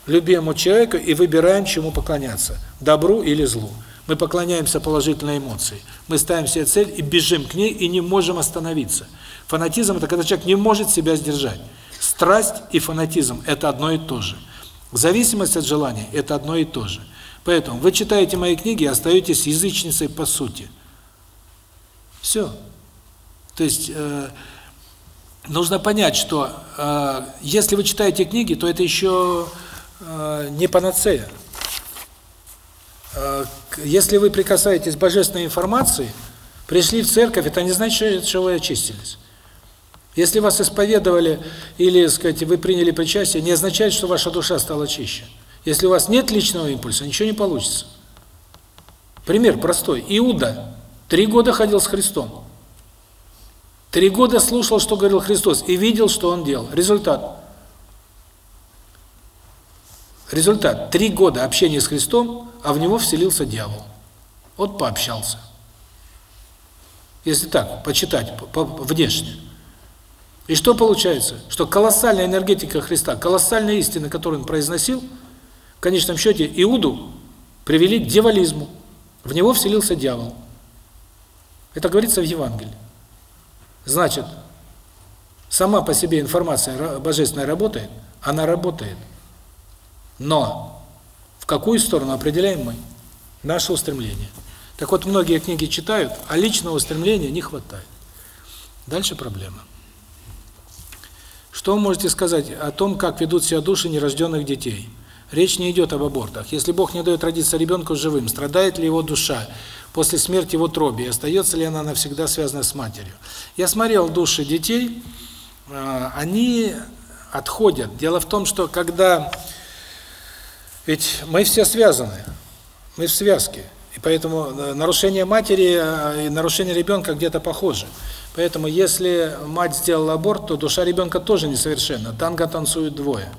любимому человеку и выбираем, чему поклоняться – добру или злу. Мы поклоняемся положительной эмоции. Мы ставим себе цель и бежим к ней, и не можем остановиться. Фанатизм – это когда человек не может себя сдержать. Страсть и фанатизм – это одно и то же. Зависимость от желания – это одно и то же. Поэтому вы читаете мои книги и остаетесь язычницей по сути. Все. То есть э, нужно понять, что э, если вы читаете книги, то это еще э, не панацея. Э, если вы прикасаетесь к божественной информации, пришли в церковь, это не значит, что вы очистились. Если вас исповедовали или, сказать, вы приняли причастие, не означает, что ваша душа стала чище. Если у вас нет личного импульса, ничего не получится. Пример простой. Иуда три года ходил с Христом. Три года слушал, что говорил Христос, и видел, что он делал. Результат. Результат. Три года общения с Христом, а в него вселился дьявол. Вот пообщался. Если так, почитать по, по, внешне. И что получается? Что колоссальная энергетика Христа, колоссальная истина, которую он произносил, в конечном счете Иуду привели к дьяволизму. В него вселился дьявол. Это говорится в Евангелии. Значит, сама по себе информация божественная работает, она работает. Но в какую сторону определяем мы? Наше устремление. Так вот, многие книги читают, а личного устремления не хватает. Дальше проблема. Что вы можете сказать о том, как ведут себя души нерожденных детей? Речь не идет об абортах. Если Бог не дает родиться ребенку живым, страдает ли его душа после смерти в утробе, остается ли она навсегда связана с матерью? Я смотрел души детей, а, они отходят. Дело в том, что когда... Ведь мы все связаны, мы в связке. И поэтому э, нарушение матери э, и нарушение ребенка где-то похожи. Поэтому если мать сделала аборт, то душа ребенка тоже несовершенна. Танго танцуют двое.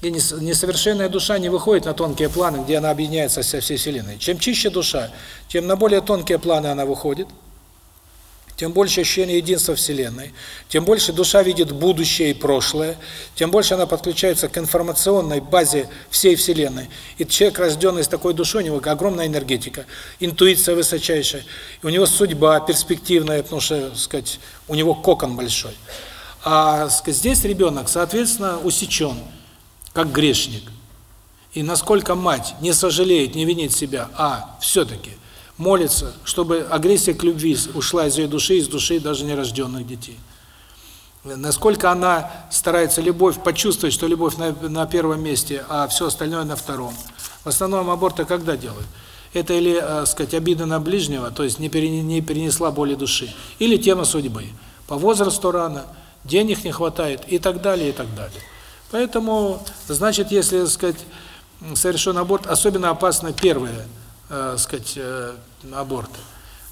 И несовершенная душа не выходит на тонкие планы, где она объединяется со всей Вселенной. Чем чище душа, тем на более тонкие планы она выходит – тем больше ощущение единства Вселенной, тем больше душа видит будущее и прошлое, тем больше она подключается к информационной базе всей Вселенной. И человек, рожденный с такой душой, у него огромная энергетика, интуиция высочайшая, у него судьба перспективная, потому что, сказать, у него кокон большой. А сказать, здесь ребенок, соответственно, усечен, как грешник. И насколько мать не сожалеет, не винит себя, а все-таки – молится, чтобы агрессия к любви ушла из ее души, из души даже нерожденных детей. Насколько она старается любовь почувствовать, что любовь на, на первом месте, а все остальное на втором. В основном аборты когда делают? Это или, э, сказать, обида на ближнего, то есть не, пере, не перенесла боли души, или тема судьбы. По возрасту рано, денег не хватает и так далее, и так далее. Поэтому, значит, если, сказать, совершен аборт, особенно опасно первое – э, сказать, э, аборт.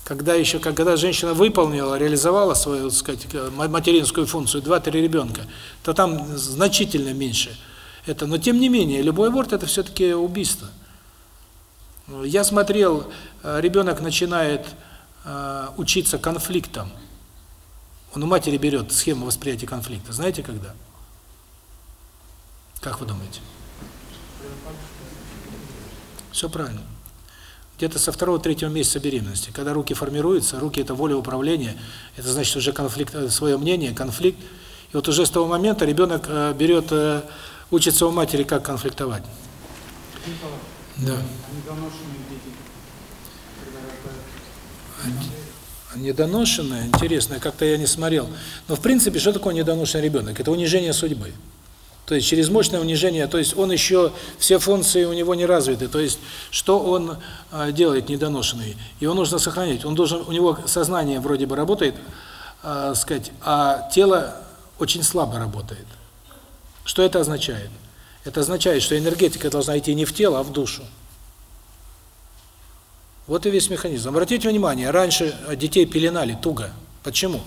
Когда еще, когда женщина выполнила, реализовала свою, сказать, э, материнскую функцию, два-три ребенка, то там значительно меньше. Это, но тем не менее, любой аборт это все-таки убийство. Я смотрел, э, ребенок начинает э, учиться конфликтам. Он у матери берет схему восприятия конфликта. Знаете когда? Как вы думаете? Все правильно где-то со второго-третьего месяца беременности. Когда руки формируются, руки – это воля управления, это значит уже конфликт, э, свое мнение, конфликт. И вот уже с того момента ребенок э, берет, э, учится у матери, как конфликтовать. Да. Недоношенное, интересно, как-то я не смотрел. Но в принципе, что такое недоношенный ребенок? Это унижение судьбы. То есть через мощное унижение, то есть он еще, все функции у него не развиты, то есть что он э, делает недоношенный, его нужно сохранить. Он должен, у него сознание вроде бы работает, э, сказать, а тело очень слабо работает. Что это означает? Это означает, что энергетика должна идти не в тело, а в душу. Вот и весь механизм. Обратите внимание, раньше детей пеленали туго. Почему?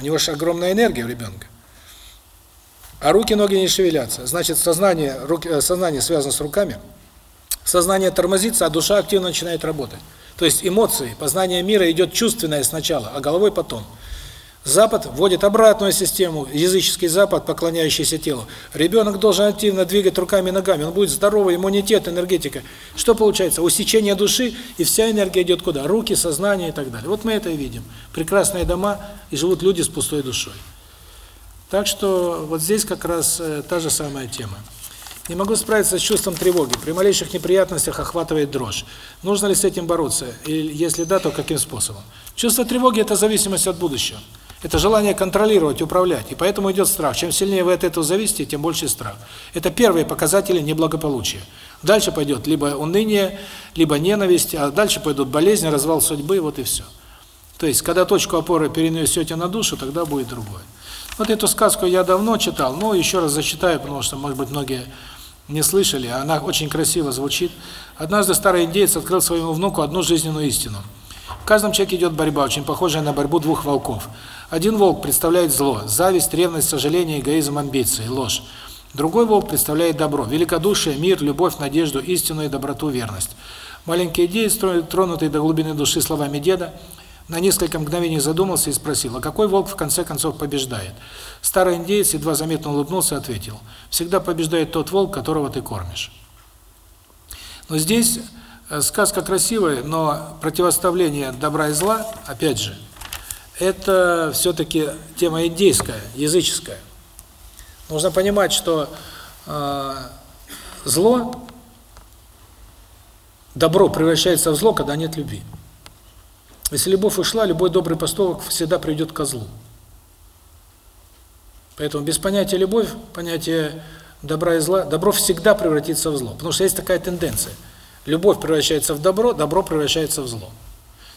У него же огромная энергия у ребенка а руки, ноги не шевелятся. Значит, сознание, руки, э, сознание связано с руками, сознание тормозится, а душа активно начинает работать. То есть эмоции, познание мира идет чувственное сначала, а головой потом. Запад вводит обратную систему, языческий Запад, поклоняющийся телу. Ребенок должен активно двигать руками и ногами, он будет здоровый, иммунитет, энергетика. Что получается? Усечение души, и вся энергия идет куда? Руки, сознание и так далее. Вот мы это и видим. Прекрасные дома, и живут люди с пустой душой. Так что вот здесь как раз э, та же самая тема. Не могу справиться с чувством тревоги. При малейших неприятностях охватывает дрожь. Нужно ли с этим бороться? И если да, то каким способом? Чувство тревоги – это зависимость от будущего. Это желание контролировать, управлять. И поэтому идет страх. Чем сильнее вы от этого зависите, тем больше страх. Это первые показатели неблагополучия. Дальше пойдет либо уныние, либо ненависть, а дальше пойдут болезни, развал судьбы, вот и все. То То есть, когда точку опоры перенесете на душу, тогда будет другое. Вот эту сказку я давно читал, но еще раз зачитаю, потому что, может быть, многие не слышали, она очень красиво звучит. Однажды старый индейец открыл своему внуку одну жизненную истину. В каждом человеке идет борьба, очень похожая на борьбу двух волков. Один волк представляет зло, зависть, ревность, сожаление, эгоизм, амбиции, ложь. Другой волк представляет добро, великодушие, мир, любовь, надежду, истину и доброту, верность. Маленький индеец, тронутый до глубины души словами деда, на несколько мгновений задумался и спросил, а какой волк в конце концов побеждает? Старый индеец едва заметно улыбнулся и ответил, всегда побеждает тот волк, которого ты кормишь. Но здесь э, сказка красивая, но противоставление добра и зла, опять же, это все-таки тема индейская, языческая. Нужно понимать, что э, зло, добро превращается в зло, когда нет любви. Если любовь ушла, любой добрый поступок всегда приведет к злу. Поэтому без понятия любовь, понятие добра и зла, добро всегда превратится в зло. Потому что есть такая тенденция. Любовь превращается в добро, добро превращается в зло.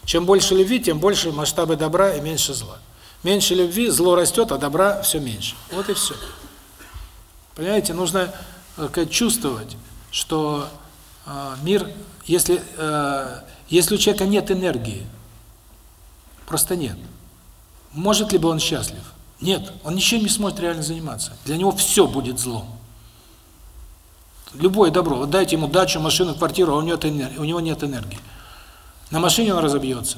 Чем больше любви, тем больше масштабы добра и меньше зла. Меньше любви, зло растет, а добра все меньше. Вот и все. Понимаете, нужно э, чувствовать, что э, мир, если э, если у человека нет энергии, Просто нет. Может ли бы он счастлив? Нет, он ничем не сможет реально заниматься. Для него все будет злом. Любое добро. Вот дайте ему дачу, машину, квартиру, а у него, у него нет энергии. На машине он разобьется.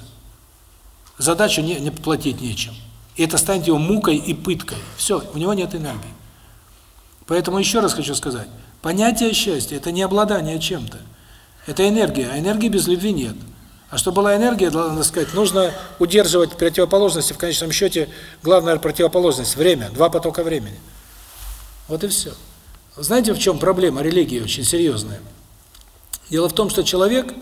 Задачу не, не платить нечем. И это станет его мукой и пыткой. Все, у него нет энергии. Поэтому еще раз хочу сказать, понятие счастья – это не обладание чем-то. Это энергия, а энергии без любви нет. А чтобы была энергия, надо сказать, нужно удерживать противоположности, в конечном счете, главная противоположность – время, два потока времени. Вот и все. Знаете, в чем проблема религии очень серьезная? Дело в том, что человек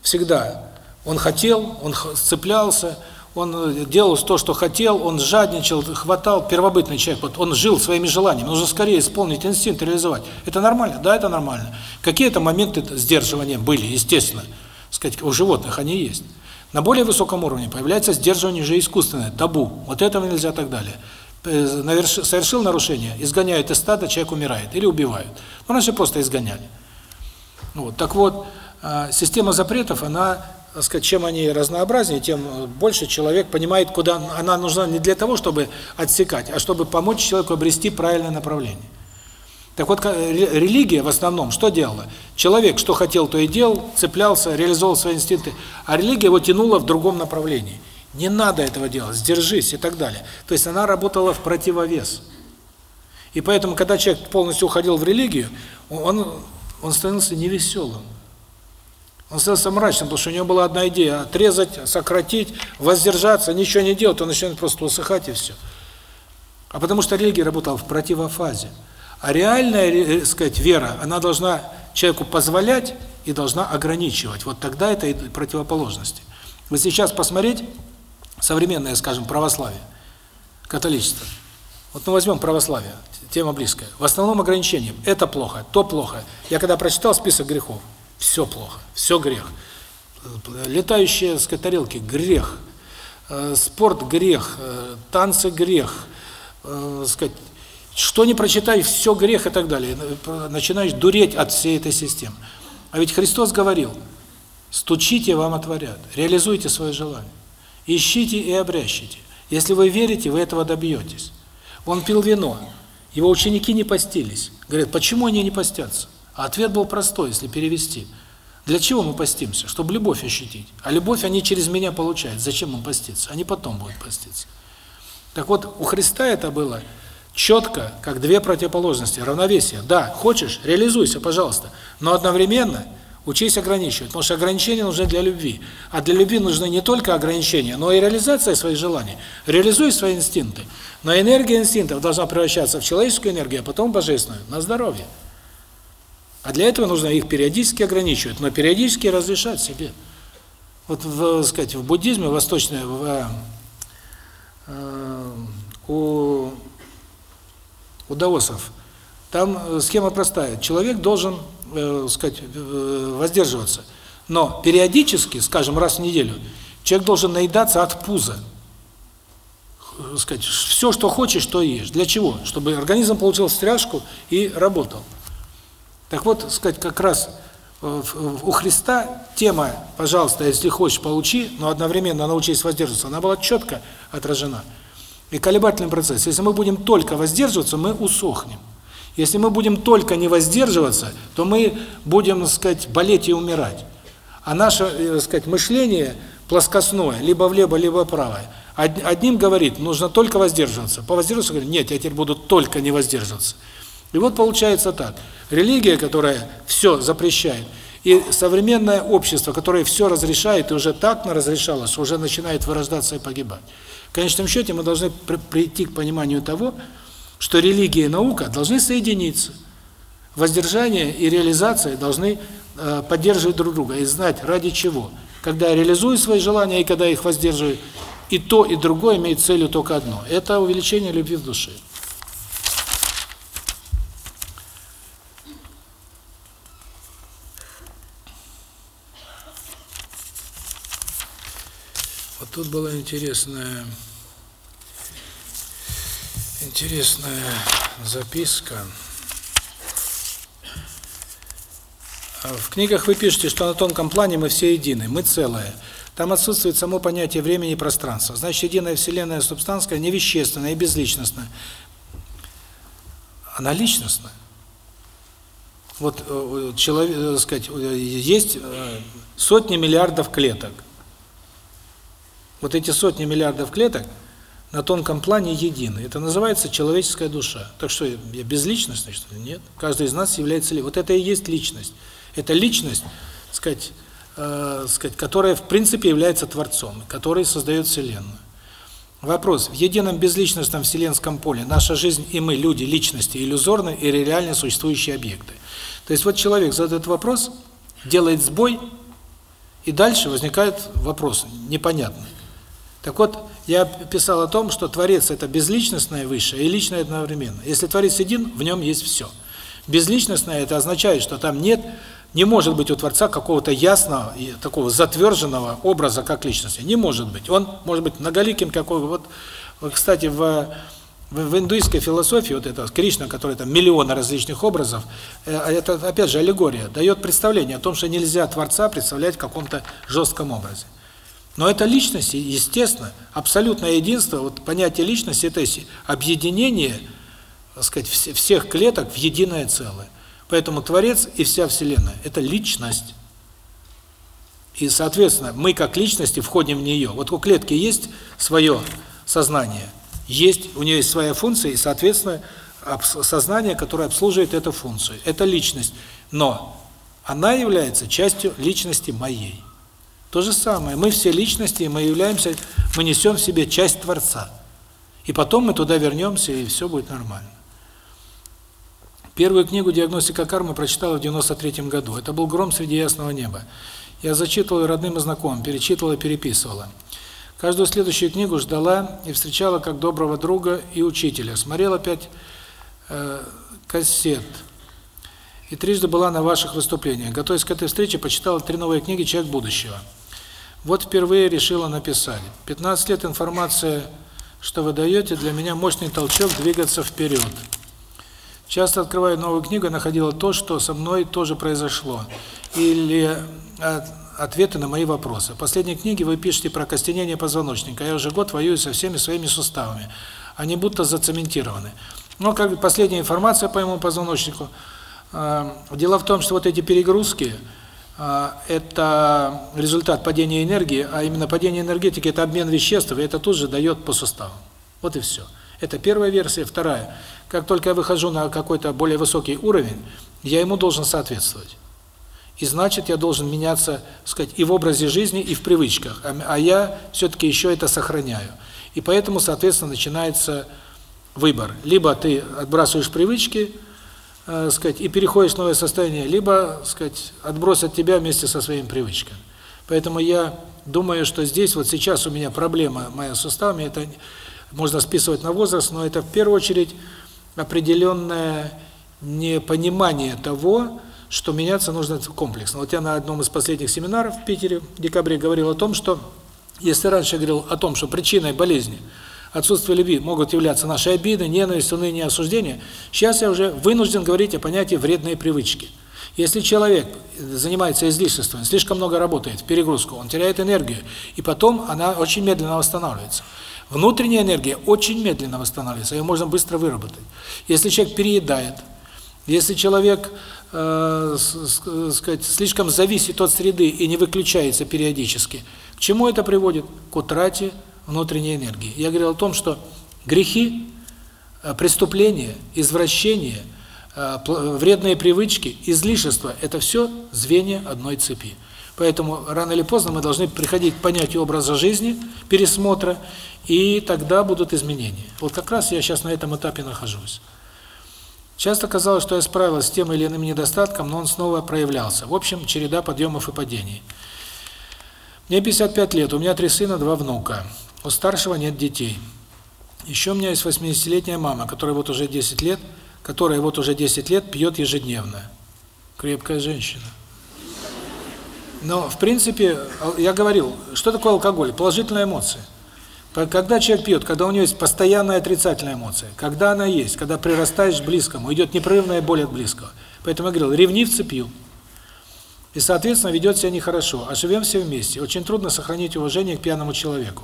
всегда, он хотел, он сцеплялся, он делал то, что хотел, он жадничал, хватал, первобытный человек, вот он жил своими желаниями, нужно скорее исполнить инстинкт, реализовать. Это нормально? Да, это нормально. Какие-то моменты сдерживания были, естественно сказать, у животных они есть. На более высоком уровне появляется сдерживание уже искусственное, табу. Вот этого нельзя так далее. Э, совершил нарушение, изгоняют из стада, человек умирает или убивают. Ну, раньше просто изгоняли. Вот. Так вот, а, система запретов, она, так сказать, чем они разнообразнее, тем больше человек понимает, куда она нужна не для того, чтобы отсекать, а чтобы помочь человеку обрести правильное направление. Так вот, религия в основном что делала? Человек что хотел, то и делал, цеплялся, реализовал свои инстинкты, а религия его тянула в другом направлении. Не надо этого делать, сдержись и так далее. То есть она работала в противовес. И поэтому, когда человек полностью уходил в религию, он, он становился невеселым. Он становился мрачным, потому что у него была одна идея – отрезать, сократить, воздержаться, ничего не делать, он начинает просто усыхать и все. А потому что религия работала в противофазе. А реальная, э, сказать, вера, она должна человеку позволять и должна ограничивать. Вот тогда это и противоположности. Вот сейчас посмотреть современное, скажем, православие, католичество. Вот мы возьмем православие, тема близкая. В основном ограничением. Это плохо, то плохо. Я когда прочитал список грехов, все плохо, все грех. Летающие, сказать, тарелки – грех. Э, спорт – грех. Э, танцы – грех. Сказать, что не прочитай, все грех и так далее. Начинаешь дуреть от всей этой системы. А ведь Христос говорил, стучите, вам отворят, реализуйте свое желание. Ищите и обрящите. Если вы верите, вы этого добьетесь. Он пил вино, его ученики не постились. Говорят, почему они не постятся? А ответ был простой, если перевести. Для чего мы постимся? Чтобы любовь ощутить. А любовь они через меня получают. Зачем им поститься? Они потом будут поститься. Так вот, у Христа это было четко, как две противоположности, равновесие. Да, хочешь, реализуйся, пожалуйста, но одновременно учись ограничивать, потому что ограничения нужны для любви. А для любви нужны не только ограничения, но и реализация своих желаний. Реализуй свои инстинкты. Но энергия инстинктов должна превращаться в человеческую энергию, а потом в божественную, на здоровье. А для этого нужно их периодически ограничивать, но периодически разрешать себе. Вот, в, сказать, в буддизме, восточное, в, э, у у даосов, там э, схема простая. Человек должен, э, сказать, э, воздерживаться. Но периодически, скажем, раз в неделю, Человек должен наедаться от пуза. Сказать, все, что хочешь, то ешь. Для чего? Чтобы организм получил стряжку и работал. Так вот, сказать, как раз э, у Христа тема, пожалуйста, если хочешь, получи, но одновременно научись воздерживаться, она была четко отражена. И колебательный процесс. Если мы будем только воздерживаться, мы усохнем. Если мы будем только не воздерживаться, то мы будем, так сказать, болеть и умирать. А наше, э, так сказать, мышление плоскостное, либо влево, либо вправо. Одним говорит, нужно только воздерживаться. По воздерживаться говорит, нет, я теперь буду только не воздерживаться. И вот получается так. Религия, которая все запрещает, и современное общество, которое все разрешает, и уже так разрешалось, уже начинает вырождаться и погибать. Конечном счете мы должны прийти к пониманию того, что религия и наука должны соединиться. Воздержание и реализация должны э, поддерживать друг друга и знать, ради чего. Когда я реализую свои желания и когда их воздерживаю, и то, и другое имеет целью только одно – это увеличение любви в душе. Тут была интересная интересная записка. В книгах вы пишете, что на тонком плане мы все едины, мы целое. Там отсутствует само понятие времени и пространства. Значит, единая Вселенная субстанция не вещественная и безличностная. Она личностная. Вот э, человек, так сказать, есть э, сотни миллиардов клеток. Вот эти сотни миллиардов клеток на тонком плане едины. Это называется человеческая душа. Так что, я безличностный, что ли? Нет. Каждый из нас является... Вот это и есть личность. Это личность, сказать, э, сказать, которая в принципе является Творцом, который создает Вселенную. Вопрос. В едином безличностном вселенском поле наша жизнь и мы, люди, личности, иллюзорны или реально существующие объекты. То есть вот человек задает вопрос, делает сбой, и дальше возникает вопрос непонятный. Так вот, я писал о том, что Творец – это безличностное высшее и личное одновременно. Если Творец един, в нем есть все. Безличностное – это означает, что там нет не может быть у Творца какого-то ясного и такого затверженного образа как личности. Не может быть. Он может быть многоликим какой вот кстати в в индуистской философии вот это Кришна, который там миллионы различных образов, э, а это опять же аллегория, дает представление о том, что нельзя Творца представлять в каком-то жестком образе. Но это личность, естественно, абсолютное единство, вот понятие личности это объединение, так сказать, всех клеток в единое целое. Поэтому Творец и вся Вселенная – это личность. И, соответственно, мы как личности входим в нее. Вот у клетки есть свое сознание, есть, у нее есть своя функция, и, соответственно, сознание, которое обслуживает эту функцию. Это личность. Но она является частью личности моей. То же самое. Мы все личности, мы являемся, мы несем в себе часть Творца. И потом мы туда вернемся, и все будет нормально. Первую книгу «Диагностика кармы» прочитал в 93 году. Это был гром среди ясного неба. Я зачитывал родным и знакомым, перечитывала и переписывала. Каждую следующую книгу ждала и встречала как доброго друга и учителя. Смотрела пять э, кассет. И трижды была на ваших выступлениях. Готовясь к этой встрече, почитала три новые книги «Человек будущего». Вот впервые решила написать. 15 лет информация, что вы даете, для меня мощный толчок двигаться вперед. Часто открывая новую книгу, находила то, что со мной тоже произошло, или э, ответы на мои вопросы. В последней книге вы пишете про костенение позвоночника. Я уже год воюю со всеми своими суставами. Они будто зацементированы. Но как последняя информация по моему позвоночнику. Э, дело в том, что вот эти перегрузки это результат падения энергии, а именно падение энергетики это обмен веществ, и это тут же дает по суставам. Вот и все. Это первая версия, вторая. Как только я выхожу на какой-то более высокий уровень, я ему должен соответствовать. И значит, я должен меняться, сказать, и в образе жизни, и в привычках. А, а я все-таки еще это сохраняю. И поэтому, соответственно, начинается выбор. Либо ты отбрасываешь привычки, э, сказать, и переходишь в новое состояние, либо, сказать, отбросят тебя вместе со своими привычками. Поэтому я думаю, что здесь, вот сейчас у меня проблема моя с суставами, это можно списывать на возраст, но это в первую очередь определенное непонимание того, что меняться нужно комплексно. Вот я на одном из последних семинаров в Питере в декабре говорил о том, что Если раньше я говорил о том, что причиной болезни отсутствие любви могут являться наши обиды, ненависть, уныние, осуждение, сейчас я уже вынужден говорить о понятии вредные привычки. Если человек занимается излишеством, слишком много работает, перегрузку, он теряет энергию, и потом она очень медленно восстанавливается. Внутренняя энергия очень медленно восстанавливается, ее можно быстро выработать. Если человек переедает, если человек, э, сказать, слишком зависит от среды и не выключается периодически, к чему это приводит? К утрате внутренней энергии. Я говорил о том, что грехи, э, преступления, извращения – Э, вредные привычки, излишества – это все звенья одной цепи. Поэтому рано или поздно мы должны приходить к понятию образа жизни, пересмотра, и тогда будут изменения. Вот как раз я сейчас на этом этапе нахожусь. Часто казалось, что я справилась с тем или иным недостатком, но он снова проявлялся. В общем, череда подъемов и падений. Мне 55 лет, у меня три сына, два внука. У старшего нет детей. Еще у меня есть 80-летняя мама, которая вот уже 10 лет – которая вот уже 10 лет пьет ежедневно. Крепкая женщина. Но, в принципе, я говорил, что такое алкоголь? Положительная эмоция. Когда человек пьет, когда у него есть постоянная отрицательная эмоция, когда она есть, когда прирастаешь к близкому, идет непрерывная боль от близкого. Поэтому я говорил, ревнивцы пьют. И, соответственно, ведет себя нехорошо. А живем все вместе. Очень трудно сохранить уважение к пьяному человеку.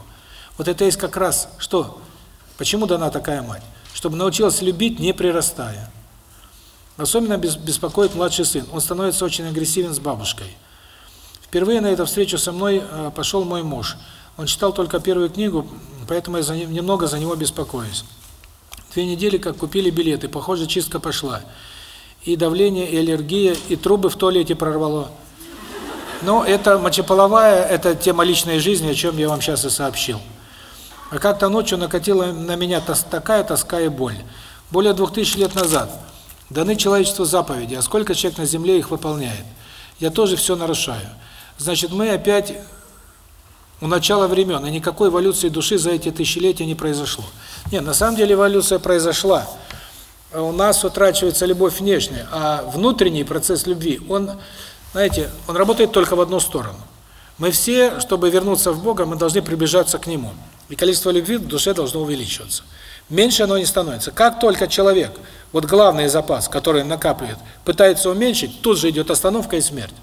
Вот это есть как раз что? Почему дана такая мать? чтобы научилась любить, не прирастая. Особенно беспокоит младший сын. Он становится очень агрессивен с бабушкой. Впервые на эту встречу со мной э, пошел мой муж. Он читал только первую книгу, поэтому я за ним, немного за него беспокоюсь. Две недели как купили билеты, похоже, чистка пошла. И давление, и аллергия, и трубы в туалете прорвало. Но это мочеполовая, это тема личной жизни, о чем я вам сейчас и сообщил. А как-то ночью накатила на меня такая тоска и боль. Более двух тысяч лет назад даны человечеству заповеди, а сколько человек на земле их выполняет? Я тоже все нарушаю. Значит, мы опять у начала времен, и никакой эволюции души за эти тысячелетия не произошло. Нет, на самом деле эволюция произошла. У нас утрачивается любовь внешняя, а внутренний процесс любви, он, знаете, он работает только в одну сторону. Мы все, чтобы вернуться в Бога, мы должны приближаться к Нему. И количество любви в душе должно увеличиваться. Меньше оно не становится. Как только человек, вот главный запас, который накапливает, пытается уменьшить, тут же идет остановка и смерть.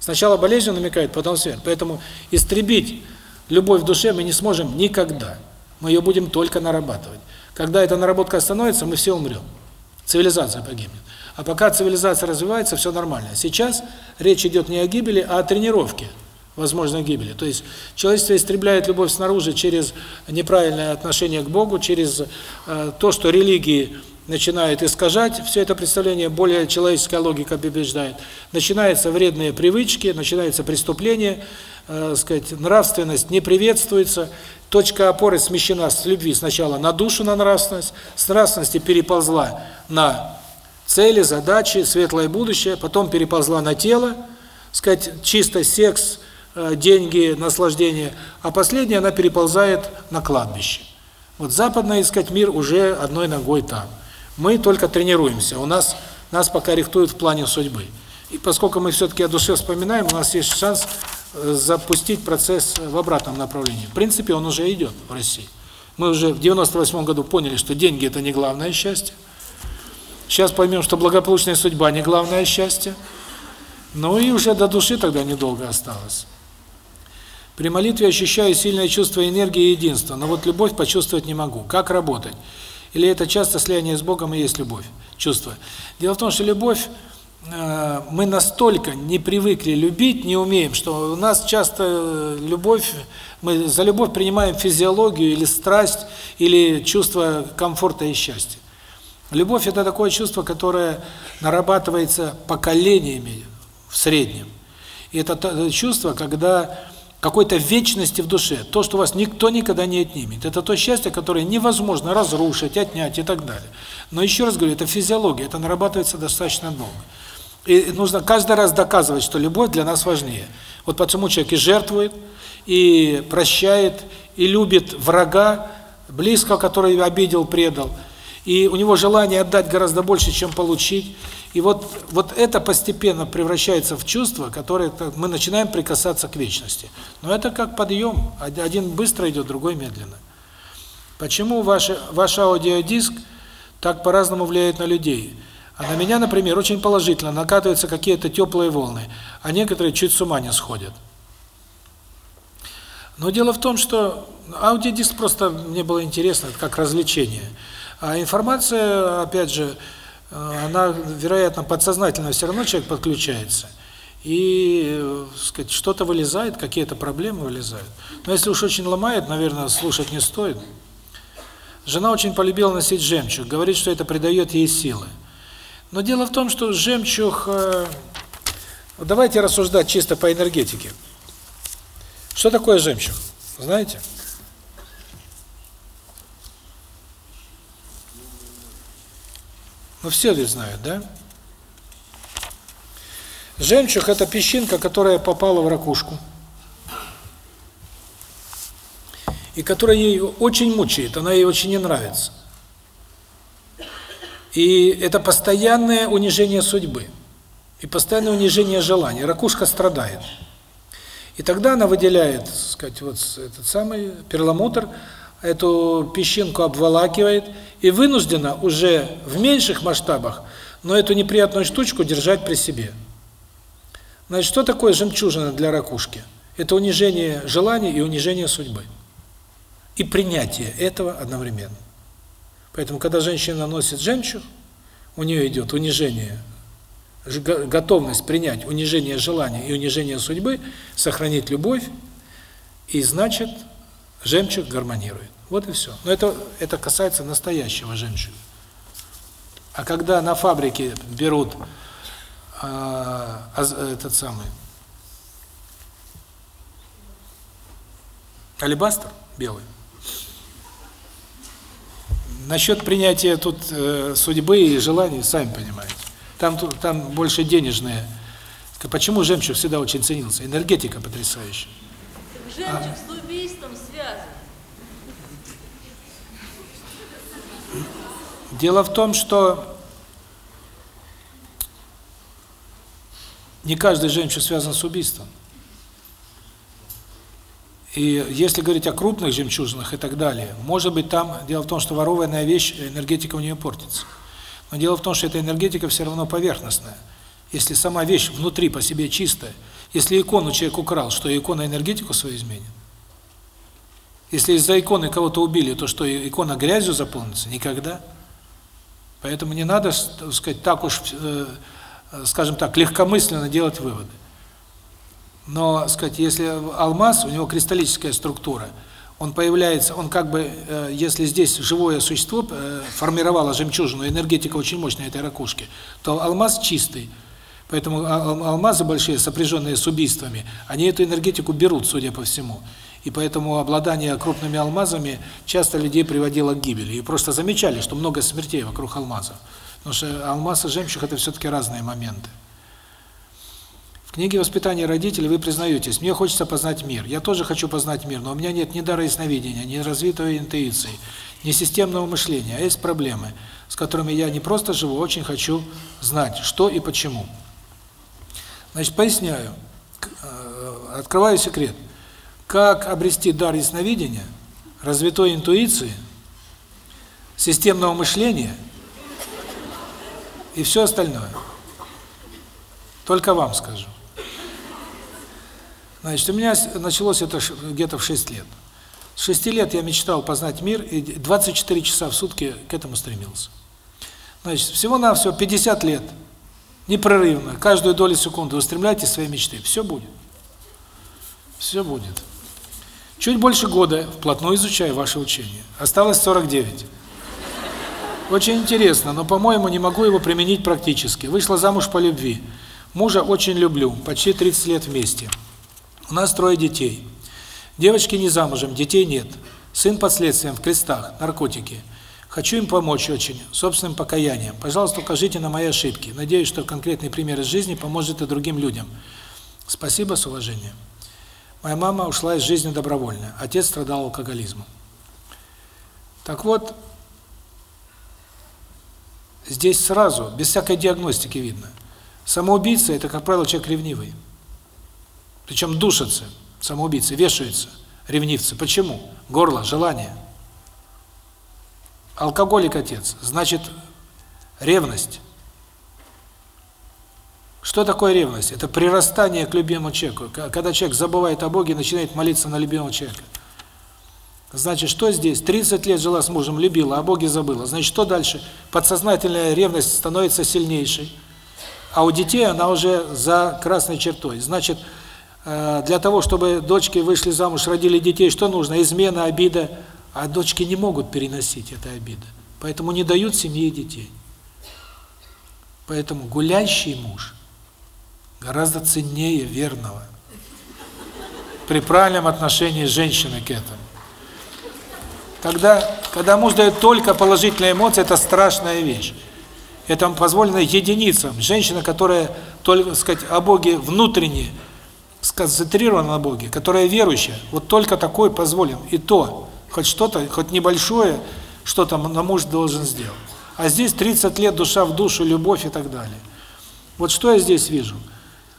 Сначала болезнь намекает, потом смерть. Поэтому истребить любовь в душе мы не сможем никогда. Мы ее будем только нарабатывать. Когда эта наработка остановится, мы все умрем. Цивилизация погибнет. А пока цивилизация развивается, все нормально. Сейчас речь идет не о гибели, а о тренировке возможной гибели. То есть человечество истребляет любовь снаружи через неправильное отношение к Богу, через э, то, что религии начинают искажать все это представление, более человеческая логика побеждает. Начинаются вредные привычки, начинается преступление, э, сказать, нравственность не приветствуется, точка опоры смещена с любви сначала на душу, на нравственность, с нравственности переползла на цели, задачи, светлое будущее, потом переползла на тело, сказать, чисто секс, деньги, наслаждение, а последняя она переползает на кладбище. Вот западный, искать мир уже одной ногой там. Мы только тренируемся, у нас нас пока рихтуют в плане судьбы. И поскольку мы все-таки о душе вспоминаем, у нас есть шанс э, запустить процесс в обратном направлении. В принципе, он уже идет в России. Мы уже в 98 году поняли, что деньги – это не главное счастье. Сейчас поймем, что благополучная судьба – не главное счастье. Ну и уже до души тогда недолго осталось. При молитве ощущаю сильное чувство энергии и единства, но вот любовь почувствовать не могу. Как работать? Или это часто слияние с Богом и есть любовь, чувство? Дело в том, что любовь, э, мы настолько не привыкли любить, не умеем, что у нас часто любовь, мы за любовь принимаем физиологию или страсть, или чувство комфорта и счастья. Любовь – это такое чувство, которое нарабатывается поколениями в среднем. И это чувство, когда какой-то вечности в душе, то, что вас никто никогда не отнимет. Это то счастье, которое невозможно разрушить, отнять и так далее. Но еще раз говорю, это физиология, это нарабатывается достаточно долго. И нужно каждый раз доказывать, что любовь для нас важнее. Вот почему человек и жертвует, и прощает, и любит врага, близкого, который обидел, предал, И у него желание отдать гораздо больше, чем получить. И вот, вот это постепенно превращается в чувство, которое мы начинаем прикасаться к вечности. Но это как подъем. Один быстро идет, другой медленно. Почему ваш, ваш аудиодиск так по-разному влияет на людей? А на меня, например, очень положительно накатываются какие-то теплые волны, а некоторые чуть с ума не сходят. Но дело в том, что аудиодиск просто мне было интересно, как развлечение. А информация, опять же, она, вероятно, подсознательно все равно человек подключается. И, э, сказать, что-то вылезает, какие-то проблемы вылезают. Но если уж очень ломает, наверное, слушать не стоит. Жена очень полюбила носить жемчуг, говорит, что это придает ей силы. Но дело в том, что жемчуг... Э, давайте рассуждать чисто по энергетике. Что такое жемчуг? Знаете? Ну, все ведь знают, да? Жемчуг – это песчинка, которая попала в ракушку. И которая ей очень мучает, она ей очень не нравится. И это постоянное унижение судьбы. И постоянное унижение желаний. Ракушка страдает. И тогда она выделяет, так сказать, вот этот самый перламутр, эту песчинку обволакивает и вынуждена уже в меньших масштабах, но эту неприятную штучку держать при себе. Значит, что такое жемчужина для ракушки? Это унижение желаний и унижение судьбы. И принятие этого одновременно. Поэтому, когда женщина носит жемчуг, у нее идет унижение готовность принять унижение желания и унижение судьбы, сохранить любовь, и значит, жемчуг гармонирует. Вот и все. Но это это касается настоящего жемчуга. А когда на фабрике берут э, этот самый алебастр белый, насчет принятия тут э, судьбы и желаний, сами понимаете. Там там больше денежные. Почему жемчуг всегда очень ценился? Энергетика потрясающая. Жемчуг а? с убийством связан. Дело в том, что не каждый жемчуг связан с убийством. И если говорить о крупных жемчужинах и так далее, может быть там, дело в том, что ворованная вещь, энергетика у нее портится. Но дело в том, что эта энергетика все равно поверхностная. Если сама вещь внутри по себе чистая, если икону человек украл, что икона энергетику свою изменит? Если из-за иконы кого-то убили, то что икона грязью заполнится? Никогда. Поэтому не надо, так сказать, так уж, э, скажем так, легкомысленно делать выводы. Но, сказать, если алмаз, у него кристаллическая структура – он появляется, он как бы, э, если здесь живое существо э, формировало жемчужину, энергетика очень мощная этой ракушки, то алмаз чистый. Поэтому алмазы большие, сопряженные с убийствами, они эту энергетику берут, судя по всему. И поэтому обладание крупными алмазами часто людей приводило к гибели. И просто замечали, что много смертей вокруг алмазов. Потому что алмаз и жемчуг – это все-таки разные моменты. В книге «Воспитание родителей» вы признаетесь, мне хочется познать мир. Я тоже хочу познать мир, но у меня нет ни дара ясновидения, ни развитой интуиции, ни системного мышления, а есть проблемы, с которыми я не просто живу, очень хочу знать, что и почему. Значит, поясняю, э, открываю секрет. Как обрести дар ясновидения, развитой интуиции, системного мышления и все остальное. Только вам скажу. Значит, у меня началось это где-то в 6 лет. С 6 лет я мечтал познать мир, и 24 часа в сутки к этому стремился. Значит, всего-навсего 50 лет, непрерывно, каждую долю секунды устремляйтесь свои мечты. Все будет. Все будет. Чуть больше года вплотную изучаю ваше учение. Осталось 49. Очень интересно, но, по-моему, не могу его применить практически. Вышла замуж по любви. Мужа очень люблю, почти 30 лет вместе. У нас трое детей. Девочки не замужем, детей нет. Сын под следствием, в крестах, наркотики. Хочу им помочь очень, собственным покаянием. Пожалуйста, укажите на мои ошибки. Надеюсь, что конкретный пример из жизни поможет и другим людям. Спасибо, с уважением. Моя мама ушла из жизни добровольно. Отец страдал алкоголизмом. Так вот, Здесь сразу, без всякой диагностики видно. Самоубийца – это, как правило, человек ревнивый. Причем душатся самоубийцы, вешаются ревнивцы. Почему? Горло, желание. Алкоголик отец, значит, ревность. Что такое ревность? Это прирастание к любимому человеку. Когда человек забывает о Боге и начинает молиться на любимого человека. Значит, что здесь? 30 лет жила с мужем, любила, а Боге забыла. Значит, что дальше? Подсознательная ревность становится сильнейшей. А у детей она уже за красной чертой. Значит, э, для того, чтобы дочки вышли замуж, родили детей, что нужно? Измена, обида. А дочки не могут переносить этой обиды. Поэтому не дают семье детей. Поэтому гулящий муж гораздо ценнее верного. При правильном отношении женщины к этому. Когда, когда муж дает только положительные эмоции, это страшная вещь. Это позволено единицам. Женщина, которая только, сказать, о Боге внутренне сконцентрирована на Боге, которая верующая, вот только такой позволен. И то, хоть что-то, хоть небольшое, что там на муж должен сделать. А здесь 30 лет душа в душу, любовь и так далее. Вот что я здесь вижу?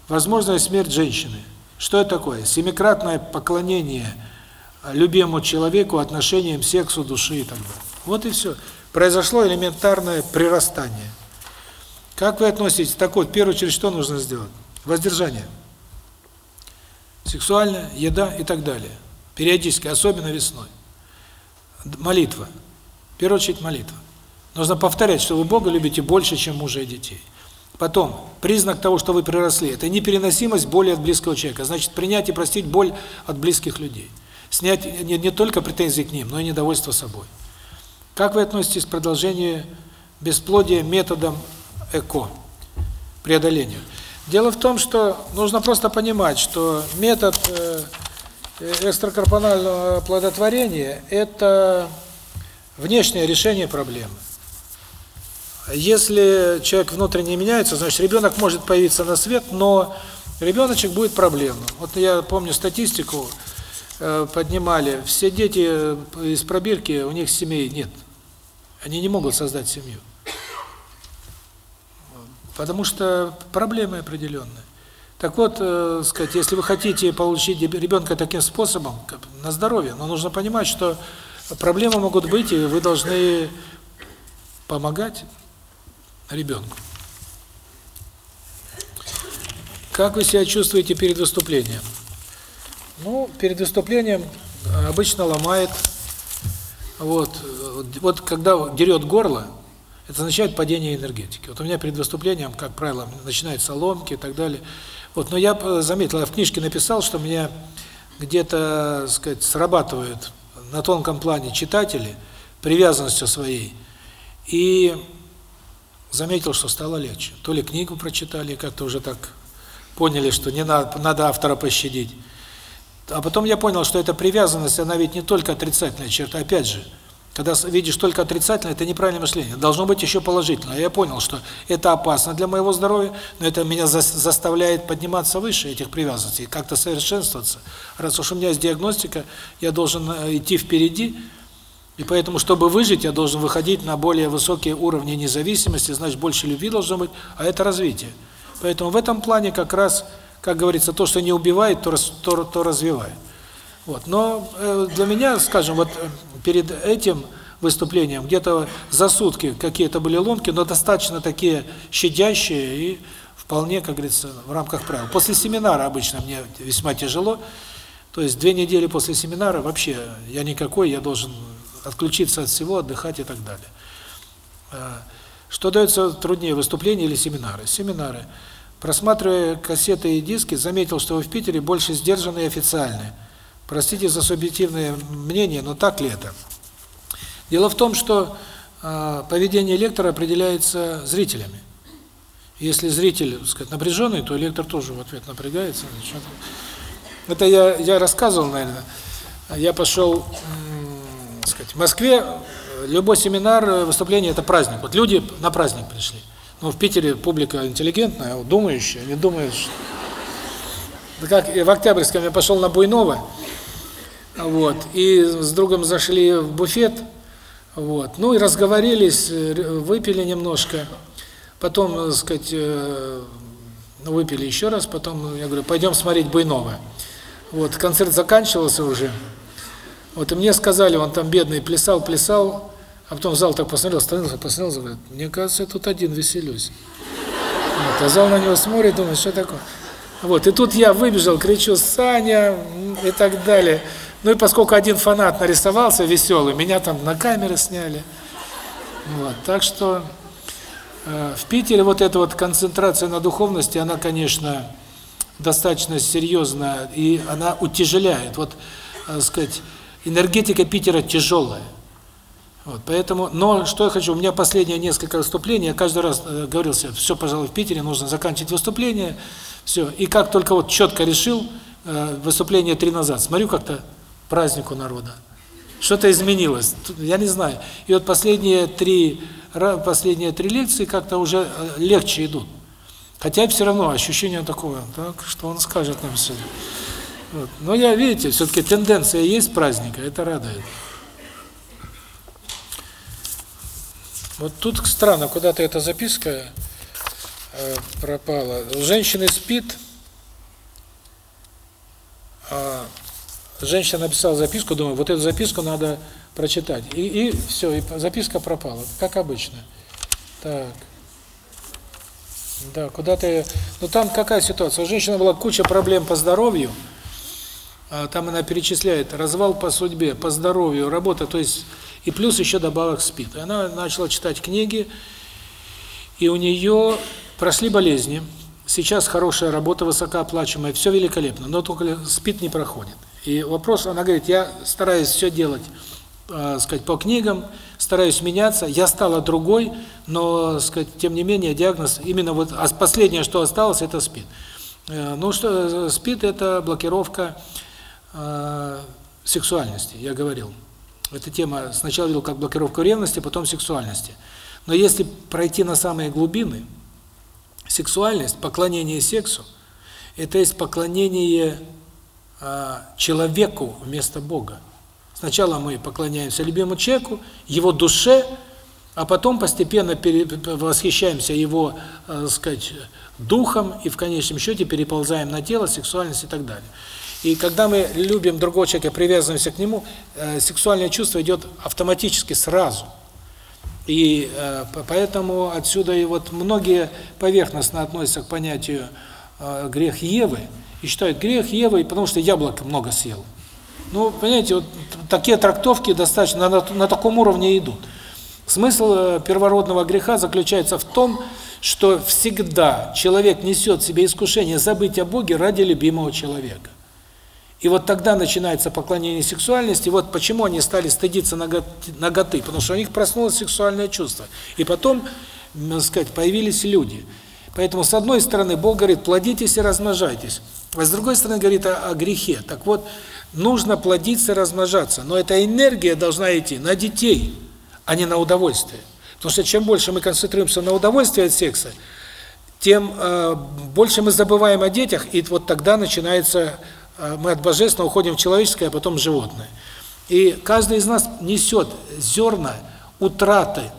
Возможная смерть женщины. Что это такое? Семикратное поклонение – любимому человеку отношением сексу, души и так далее. Вот и все. Произошло элементарное прирастание. Как вы относитесь? Так вот, в первую очередь, что нужно сделать? Воздержание. Сексуальная, еда и так далее. Периодически, особенно весной. Молитва. В первую очередь молитва. Нужно повторять, что вы Бога любите больше, чем мужа и детей. Потом, признак того, что вы приросли, это непереносимость боли от близкого человека. Значит, принять и простить боль от близких людей снять не, не только претензии к ним, но и недовольство собой. Как вы относитесь к продолжению бесплодия методом ЭКО, преодолению? Дело в том, что нужно просто понимать, что метод э, экстракорпонального плодотворения – это внешнее решение проблемы. Если человек внутренне меняется, значит, ребенок может появиться на свет, но ребеночек будет проблемным. Вот я помню статистику, Э, поднимали, все дети э, из пробирки, у них семей нет. Они не могут создать семью. Потому что проблемы определенные. Так вот, э, сказать, если вы хотите получить ребенка таким способом, на здоровье, но нужно понимать, что проблемы могут быть, и вы должны помогать ребенку. Как вы себя чувствуете перед выступлением? Ну, перед выступлением э, обычно ломает. Вот, вот когда дерет горло, это означает падение энергетики. Вот у меня перед выступлением, как правило, начинаются ломки и так далее. Вот, но я э, заметил, я в книжке написал, что меня где-то, сказать, срабатывают на тонком плане читатели привязанностью своей. И заметил, что стало легче. То ли книгу прочитали, как-то уже так поняли, что не надо, надо автора пощадить. А потом я понял, что эта привязанность, она ведь не только отрицательная черта. Опять же, когда видишь только отрицательное, это неправильное мышление. Должно быть еще положительное. Я понял, что это опасно для моего здоровья, но это меня заставляет подниматься выше этих привязанностей, как-то совершенствоваться. Раз уж у меня есть диагностика, я должен э, идти впереди, и поэтому, чтобы выжить, я должен выходить на более высокие уровни независимости, значит, больше любви должно быть, а это развитие. Поэтому в этом плане как раз как говорится, то, что не убивает, то, то, то развивает. Вот. Но э, для меня, скажем, вот э, перед этим выступлением где-то за сутки какие-то были ломки, но достаточно такие щадящие и вполне, как говорится, в рамках правил. После семинара обычно мне весьма тяжело, то есть две недели после семинара вообще я никакой, я должен отключиться от всего, отдыхать и так далее. Э, что дается труднее, выступления или семинары? Семинары. Просматривая кассеты и диски, заметил, что вы в Питере больше сдержанные и официальные. Простите за субъективное мнение, но так ли это? Дело в том, что э, поведение лектора определяется зрителями. Если зритель, так сказать, напряженный, то лектор тоже в ответ напрягается. Это я я рассказывал, наверное. Я пошел, сказать, в Москве любой семинар, выступление это праздник. Вот люди на праздник пришли. Ну, в Питере публика интеллигентная, думающая, не думает, что... Как в Октябрьском я пошел на Буйнова, вот, и с другом зашли в буфет, Вот. Ну и разговорились, э, выпили немножко. Потом, так сказать, э, ну, выпили еще раз, потом я говорю, пойдем смотреть Буйнова. Вот, концерт заканчивался уже. Вот, и мне сказали, он там бедный плясал, плясал, а потом в зал так посмотрел, остановился, посмотрел, говорит, мне кажется, я тут один веселюсь. Вот, а зал на него смотрит, думает, что такое. Вот, и тут я выбежал, кричу, Саня, и так далее. Ну и поскольку один фанат нарисовался веселый, меня там на камеры сняли. Вот, так что э, в Питере вот эта вот концентрация на духовности, она, конечно, достаточно серьезная, и она утяжеляет. Вот, так сказать, энергетика Питера тяжелая. Вот, поэтому, но что я хочу, у меня последние несколько выступлений, я каждый раз э, говорил себе, все, пожалуй, в Питере нужно заканчивать выступление, все. И как только вот четко решил, э, выступление три назад, смотрю как-то праздник у народа. Что-то изменилось, я не знаю. И вот последние три, последние три лекции как-то уже э, легче идут. Хотя все равно ощущение такое, так, что он скажет нам сегодня. Вот. Но я, видите, все-таки тенденция есть праздника, это радует. Вот тут странно, куда-то эта записка э, пропала. У женщины спит, а женщина написала записку, думаю, вот эту записку надо прочитать. И, и все, и записка пропала, как обычно. Так. Да, куда-то... Ну там какая ситуация? У женщины была куча проблем по здоровью, там она перечисляет развал по судьбе, по здоровью, работа, то есть и плюс еще добавок спит. И она начала читать книги, и у нее прошли болезни. Сейчас хорошая работа, высокооплачиваемая, все великолепно, но только спит не проходит. И вопрос, она говорит, я стараюсь все делать, э, сказать, по книгам, стараюсь меняться, я стала другой, но, сказать, тем не менее, диагноз именно вот, а последнее, что осталось, это спит. Э, Ну что, э, спит это блокировка сексуальности, я говорил. Эта тема сначала видел как блокировку ревности, потом сексуальности. Но если пройти на самые глубины, сексуальность, поклонение сексу, это есть поклонение э, человеку вместо Бога. Сначала мы поклоняемся любимому человеку, его душе, а потом постепенно восхищаемся его, э, сказать, духом и в конечном счете переползаем на тело, сексуальность и так далее. И когда мы любим другого человека, привязываемся к нему, э, сексуальное чувство идет автоматически сразу. И э, по- поэтому отсюда и вот многие поверхностно относятся к понятию э, грех Евы и считают грех Евы, потому что яблоко много съел. Ну, понимаете, вот такие трактовки достаточно на, на таком уровне идут. Смысл э, первородного греха заключается в том, что всегда человек несет в себе искушение забыть о Боге ради любимого человека. И вот тогда начинается поклонение сексуальности. Вот почему они стали стыдиться нагот- наготы, потому что у них проснулось сексуальное чувство. И потом, м, так сказать, появились люди. Поэтому, с одной стороны, Бог говорит, плодитесь и размножайтесь. А с другой стороны, говорит о, о грехе. Так вот, нужно плодиться и размножаться. Но эта энергия должна идти на детей, а не на удовольствие. Потому что чем больше мы концентрируемся на удовольствии от секса, тем э, больше мы забываем о детях, и вот тогда начинается, мы от божественного уходим в человеческое, а потом в животное. И каждый из нас несет зерна утраты.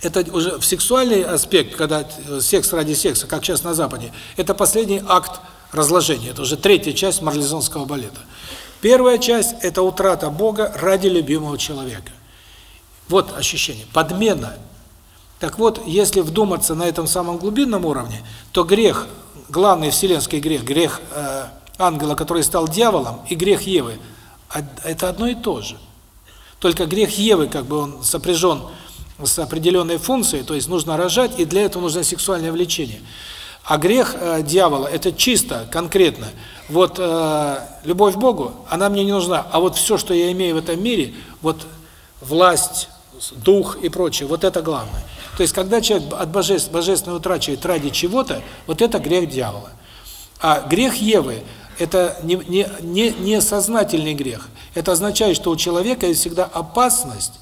Это уже в сексуальный аспект, когда э, секс ради секса, как сейчас на Западе, это последний акт разложения, это уже третья часть марлезонского балета. Первая часть – это утрата Бога ради любимого человека. Вот ощущение, подмена. Так вот, если вдуматься на этом самом глубинном уровне, то грех, главный вселенский грех, грех э, ангела, который стал дьяволом, и грех Евы од- это одно и то же. Только грех Евы, как бы он сопряжен с определенной функцией, то есть нужно рожать, и для этого нужно сексуальное влечение. А грех э, дьявола это чисто, конкретно. Вот э, любовь к Богу, она мне не нужна, а вот все, что я имею в этом мире, вот власть, дух и прочее, вот это главное. То есть когда человек от божеств, божественного утрачивает ради чего-то, вот это грех дьявола. А грех Евы это не не не не сознательный грех. Это означает, что у человека есть всегда опасность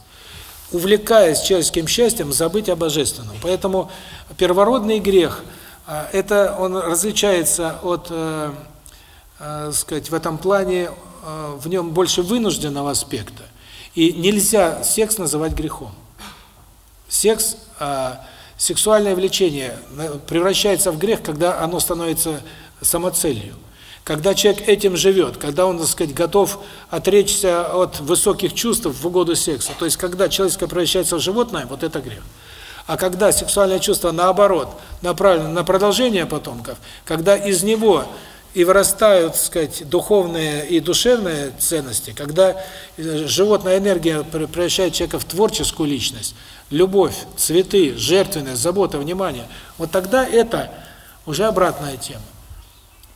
увлекаясь человеческим счастьем, забыть о божественном. Поэтому первородный грех а, это он различается от, э, э, сказать, в этом плане э, в нем больше вынужденного аспекта. И нельзя секс называть грехом. Секс, э, сексуальное влечение превращается в грех, когда оно становится самоцелью. Когда человек этим живет, когда он, так сказать, готов отречься от высоких чувств в угоду сексу, то есть когда человеческое превращается в животное, вот это грех. А когда сексуальное чувство, наоборот, направлено на продолжение потомков, когда из него и вырастают, так сказать, духовные и душевные ценности, когда э, животная энергия превращает человека в творческую личность, любовь, цветы, жертвенность, забота, внимание, вот тогда это уже обратная тема.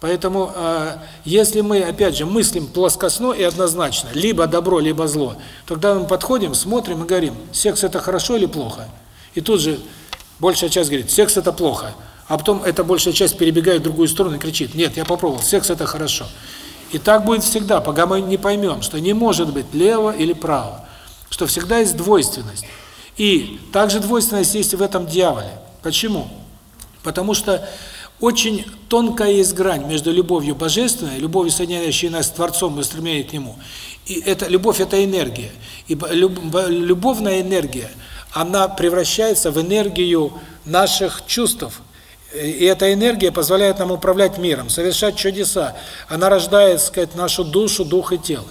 Поэтому, э, если мы, опять же, мыслим плоскостно и однозначно, либо добро, либо зло, тогда мы подходим, смотрим и говорим, секс это хорошо или плохо? И тут же большая часть говорит, секс это плохо. А потом эта большая часть перебегает в другую сторону и кричит, нет, я попробовал, секс это хорошо. И так будет всегда, пока мы не поймем, что не может быть лево или право, что всегда есть двойственность. И также двойственность есть в этом дьяволе. Почему? Потому что очень тонкая есть грань между любовью божественной, любовью, соединяющей нас с Творцом и стремлением к Нему. И эта любовь – это энергия. И любовная энергия, она превращается в энергию наших чувств, и эта энергия позволяет нам управлять миром, совершать чудеса. Она рождает, сказать, нашу душу, дух и тело.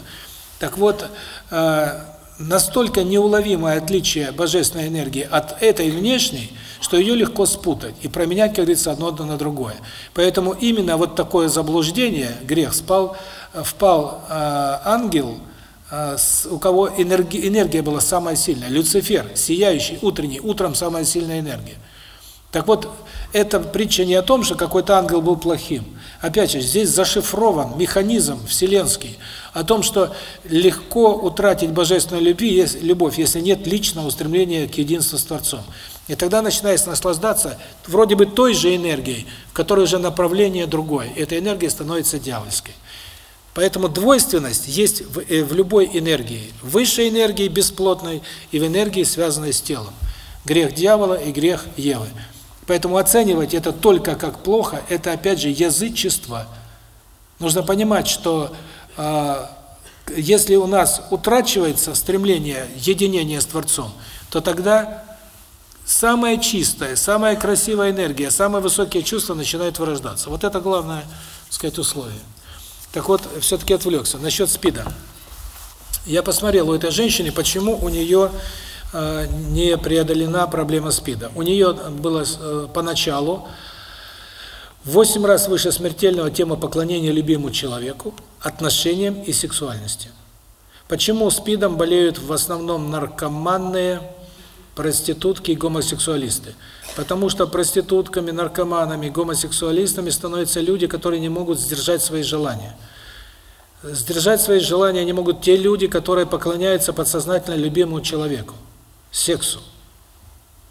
Так вот, э, настолько неуловимое отличие божественной энергии от этой внешней, что ее легко спутать и променять, как говорится, одно на другое. Поэтому именно вот такое заблуждение, грех, спал, впал э, ангел, э, у кого энергия, энергия была самая сильная, Люцифер, сияющий, утренний, утром самая сильная энергия. Так вот, эта притча не о том, что какой-то ангел был плохим. Опять же, здесь зашифрован механизм вселенский о том, что легко утратить божественную любовь, если нет личного устремления к единству с Творцом. И тогда начинаешь наслаждаться вроде бы той же энергией, в которой уже направление другое. Эта энергия становится дьявольской. Поэтому двойственность есть в, э, в любой энергии. В высшей энергии бесплотной и в энергии, связанной с телом. Грех дьявола и грех Евы. Поэтому оценивать это только как плохо, это опять же язычество. Нужно понимать, что э, если у нас утрачивается стремление единения с Творцом, то тогда самая чистая, самая красивая энергия, самые высокие чувства начинают вырождаться. Вот это главное, так сказать, условие. Так вот, все-таки отвлекся. Насчет СПИДа. Я посмотрел у этой женщины, почему у нее Э, не преодолена проблема СПИДа. У нее было э, поначалу в 8 раз выше смертельного тема поклонения любимому человеку, отношениям и сексуальности. Почему СПИДом болеют в основном наркоманные, проститутки и гомосексуалисты? Потому что проститутками, наркоманами, гомосексуалистами становятся люди, которые не могут сдержать свои желания. Сдержать свои желания не могут те люди, которые поклоняются подсознательно любимому человеку сексу.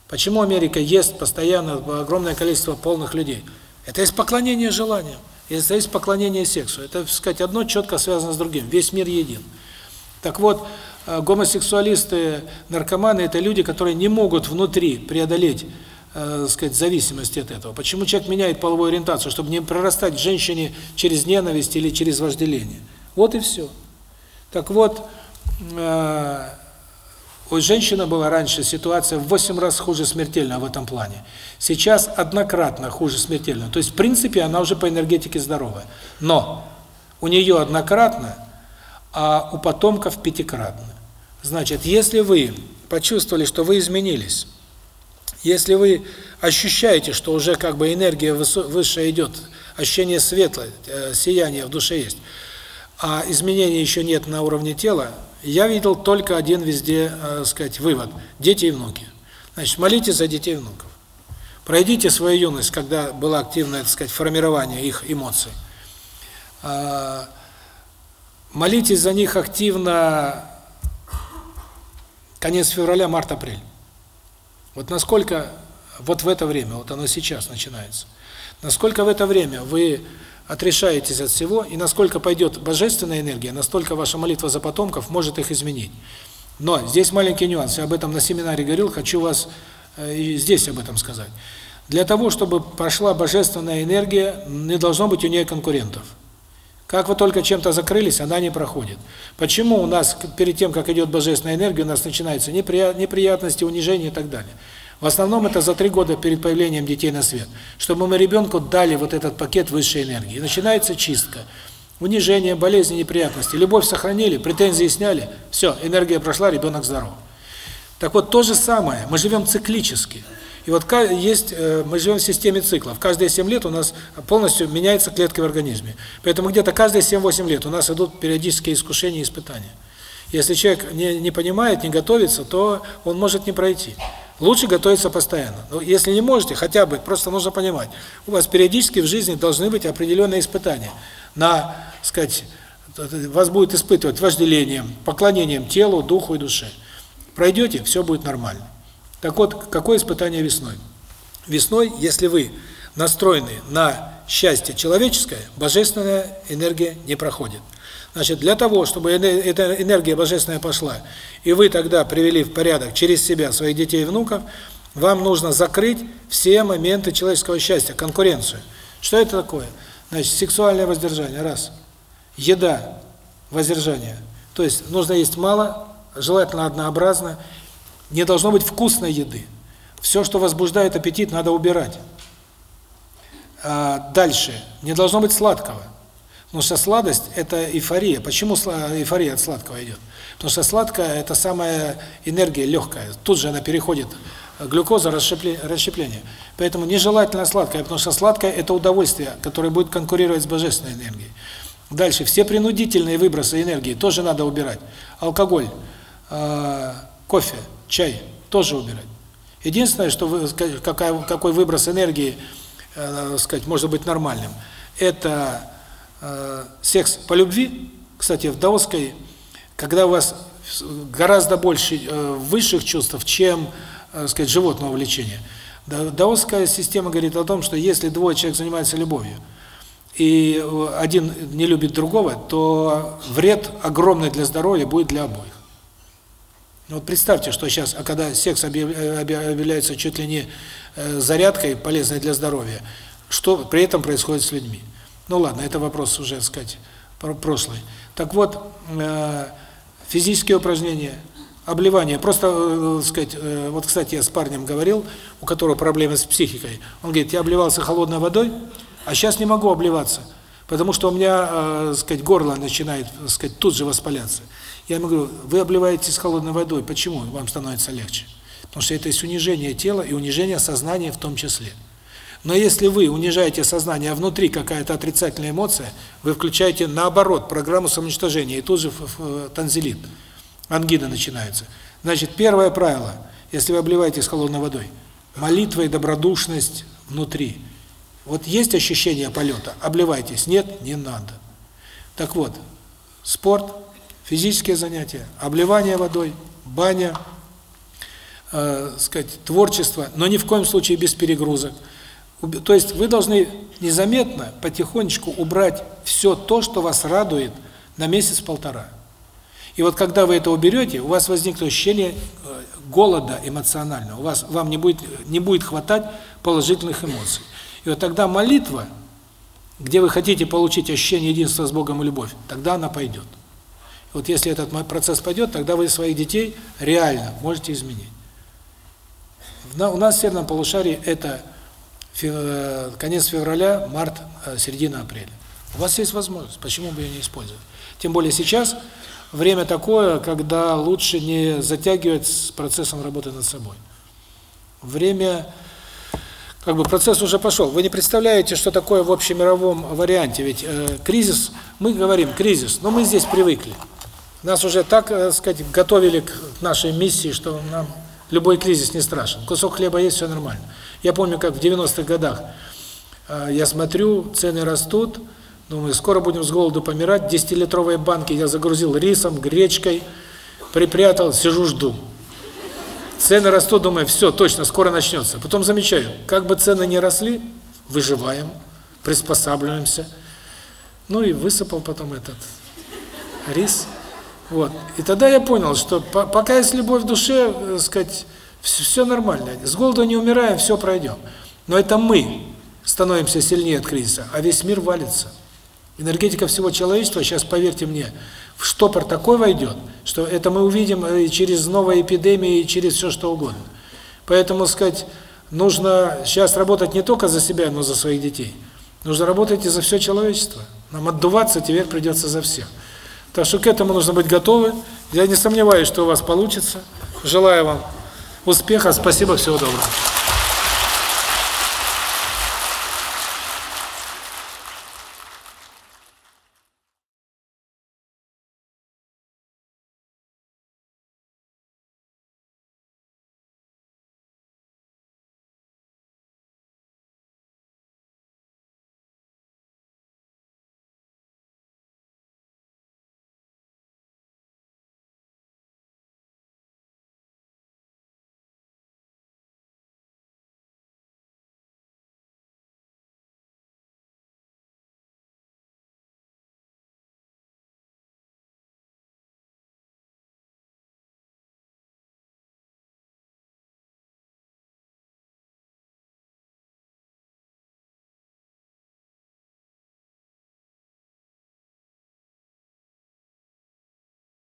Почему Америка ест постоянно огромное количество полных людей? Это есть поклонение желаниям, это есть поклонение сексу. Это, так сказать, одно четко связано с другим. Весь мир един. Так вот, гомосексуалисты, наркоманы – это люди, которые не могут внутри преодолеть, э, сказать, зависимость от этого. Почему человек меняет половую ориентацию? Чтобы не прорастать женщине через ненависть или через вожделение. Вот и все. Так вот, э, у женщины была раньше ситуация в 8 раз хуже смертельно в этом плане. Сейчас однократно хуже смертельно. То есть, в принципе, она уже по энергетике здоровая. Но у нее однократно, а у потомков пятикратно. Значит, если вы почувствовали, что вы изменились, если вы ощущаете, что уже как бы энергия высшая идет, ощущение светла, э, сияние в душе есть, а изменений еще нет на уровне тела, я видел только один везде, э, сказать, вывод: дети и внуки. Значит, молитесь за детей и внуков. Пройдите свою юность, когда было активное, так сказать, формирование их эмоций. А, молитесь за них активно конец февраля, март-апрель. Вот насколько вот в это время, вот оно сейчас начинается. Насколько в это время вы отрешаетесь от всего, и насколько пойдет божественная энергия, настолько ваша молитва за потомков может их изменить. Но здесь маленький нюанс, я об этом на семинаре говорил, хочу вас э, и здесь об этом сказать. Для того, чтобы прошла божественная энергия, не должно быть у нее конкурентов. Как вы только чем-то закрылись, она не проходит. Почему у нас перед тем, как идет божественная энергия, у нас начинаются неприятности, унижения и так далее? В основном это за три года перед появлением детей на свет, чтобы мы ребенку дали вот этот пакет высшей энергии. И начинается чистка. Унижение, болезни, неприятности. Любовь сохранили, претензии сняли, все, энергия прошла, ребенок здоров. Так вот, то же самое, мы живем циклически. И вот есть, э, мы живем в системе циклов. Каждые 7 лет у нас полностью меняется клетка в организме. Поэтому где-то каждые 7-8 лет у нас идут периодические искушения и испытания. Если человек не, не понимает, не готовится, то он может не пройти. Лучше готовиться постоянно. Но если не можете, хотя бы, просто нужно понимать, у вас периодически в жизни должны быть определенные испытания. На, сказать, вас будет испытывать вожделением, поклонением телу, духу и душе. Пройдете, все будет нормально. Так вот, какое испытание весной? Весной, если вы настроены на счастье человеческое, божественная энергия не проходит. Значит, для того, чтобы эта энергия божественная пошла, и вы тогда привели в порядок через себя своих детей и внуков, вам нужно закрыть все моменты человеческого счастья, конкуренцию. Что это такое? Значит, сексуальное воздержание, раз. Еда, воздержание. То есть нужно есть мало, желательно однообразно, не должно быть вкусной еды. Все, что возбуждает аппетит, надо убирать. А дальше. Не должно быть сладкого. Потому что сладость – это эйфория. Почему эйфория от сладкого идет? Потому что сладкое – это самая энергия легкая. Тут же она переходит глюкоза, расщепление. Поэтому нежелательно сладкое, потому что сладкое – это удовольствие, которое будет конкурировать с божественной энергией. Дальше. Все принудительные выбросы энергии тоже надо убирать. Алкоголь, э, кофе, чай тоже убирать. Единственное, что вы, какая, какой выброс энергии, э, сказать, может быть нормальным, это э, секс по любви. Кстати, в даосской, когда у вас гораздо больше э, высших чувств, чем, э, сказать, животного влечения. Даосская система говорит о том, что если двое человек занимаются любовью, и один не любит другого, то вред огромный для здоровья будет для обоих. Ну вот представьте, что сейчас, а когда секс объявляется чуть ли не э, зарядкой, полезной для здоровья, что при этом происходит с людьми? Ну ладно, это вопрос уже, так сказать, прошлый. Так вот, э, физические упражнения, обливание. Просто, э, сказать, вот, кстати, я с парнем говорил, у которого проблемы с психикой. Он говорит, я обливался холодной водой, а сейчас не могу обливаться, потому что у меня, сказать, горло начинает, сказать, тут же воспаляться. Я ему говорю, вы обливаетесь холодной водой, почему вам становится легче? Потому что это есть унижение тела и унижение сознания в том числе. Но если вы унижаете сознание, а внутри какая-то отрицательная эмоция, вы включаете наоборот программу самоуничтожения, и тут же танзелит, ангина начинается. Значит, первое правило, если вы обливаетесь холодной водой, молитва и добродушность внутри. Вот есть ощущение полета, обливайтесь, нет, не надо. Так вот, спорт, физические занятия, обливание водой, баня, э, сказать, творчество, но ни в коем случае без перегрузок. То есть вы должны незаметно, потихонечку убрать все то, что вас радует на месяц-полтора. И вот когда вы это уберете, у вас возникнет ощущение э, голода эмоционального. У вас вам не будет не будет хватать положительных эмоций. И вот тогда молитва, где вы хотите получить ощущение единства с Богом и любовь, тогда она пойдет. Вот если этот процесс пойдет, тогда вы своих детей реально можете изменить. У нас в Северном полушарии это э, конец февраля, март, э, середина апреля. У вас есть возможность, почему бы ее не использовать? Тем более сейчас время такое, когда лучше не затягивать с процессом работы над собой. Время, как бы процесс уже пошел. Вы не представляете, что такое в общемировом варианте. Ведь э, кризис, мы говорим кризис, но мы здесь привыкли. Нас уже так, так э, сказать, готовили к нашей миссии, что нам любой кризис не страшен. Кусок хлеба есть, все нормально. Я помню, как в 90-х годах э, я смотрю, цены растут, думаю, скоро будем с голоду помирать. 10-литровые банки я загрузил рисом, гречкой, припрятал, сижу, жду. Цены растут, думаю, все, точно, скоро начнется. Потом замечаю, как бы цены не росли, выживаем, приспосабливаемся. Ну и высыпал потом этот рис. Вот. И тогда я понял, что пока есть любовь в душе, э, сказать, все, нормально. С голоду не умираем, все пройдем. Но это мы становимся сильнее от кризиса, а весь мир валится. Энергетика всего человечества сейчас, поверьте мне, в штопор такой войдет, что это мы увидим э, через новые эпидемии, и через все что угодно. Поэтому, сказать, нужно сейчас работать не только за себя, но за своих детей. Нужно работать и за все человечество. Нам отдуваться теперь придется за всех. Так что к этому нужно быть готовы. Я не сомневаюсь, что у вас получится. Желаю вам успеха. Спасибо, всего доброго.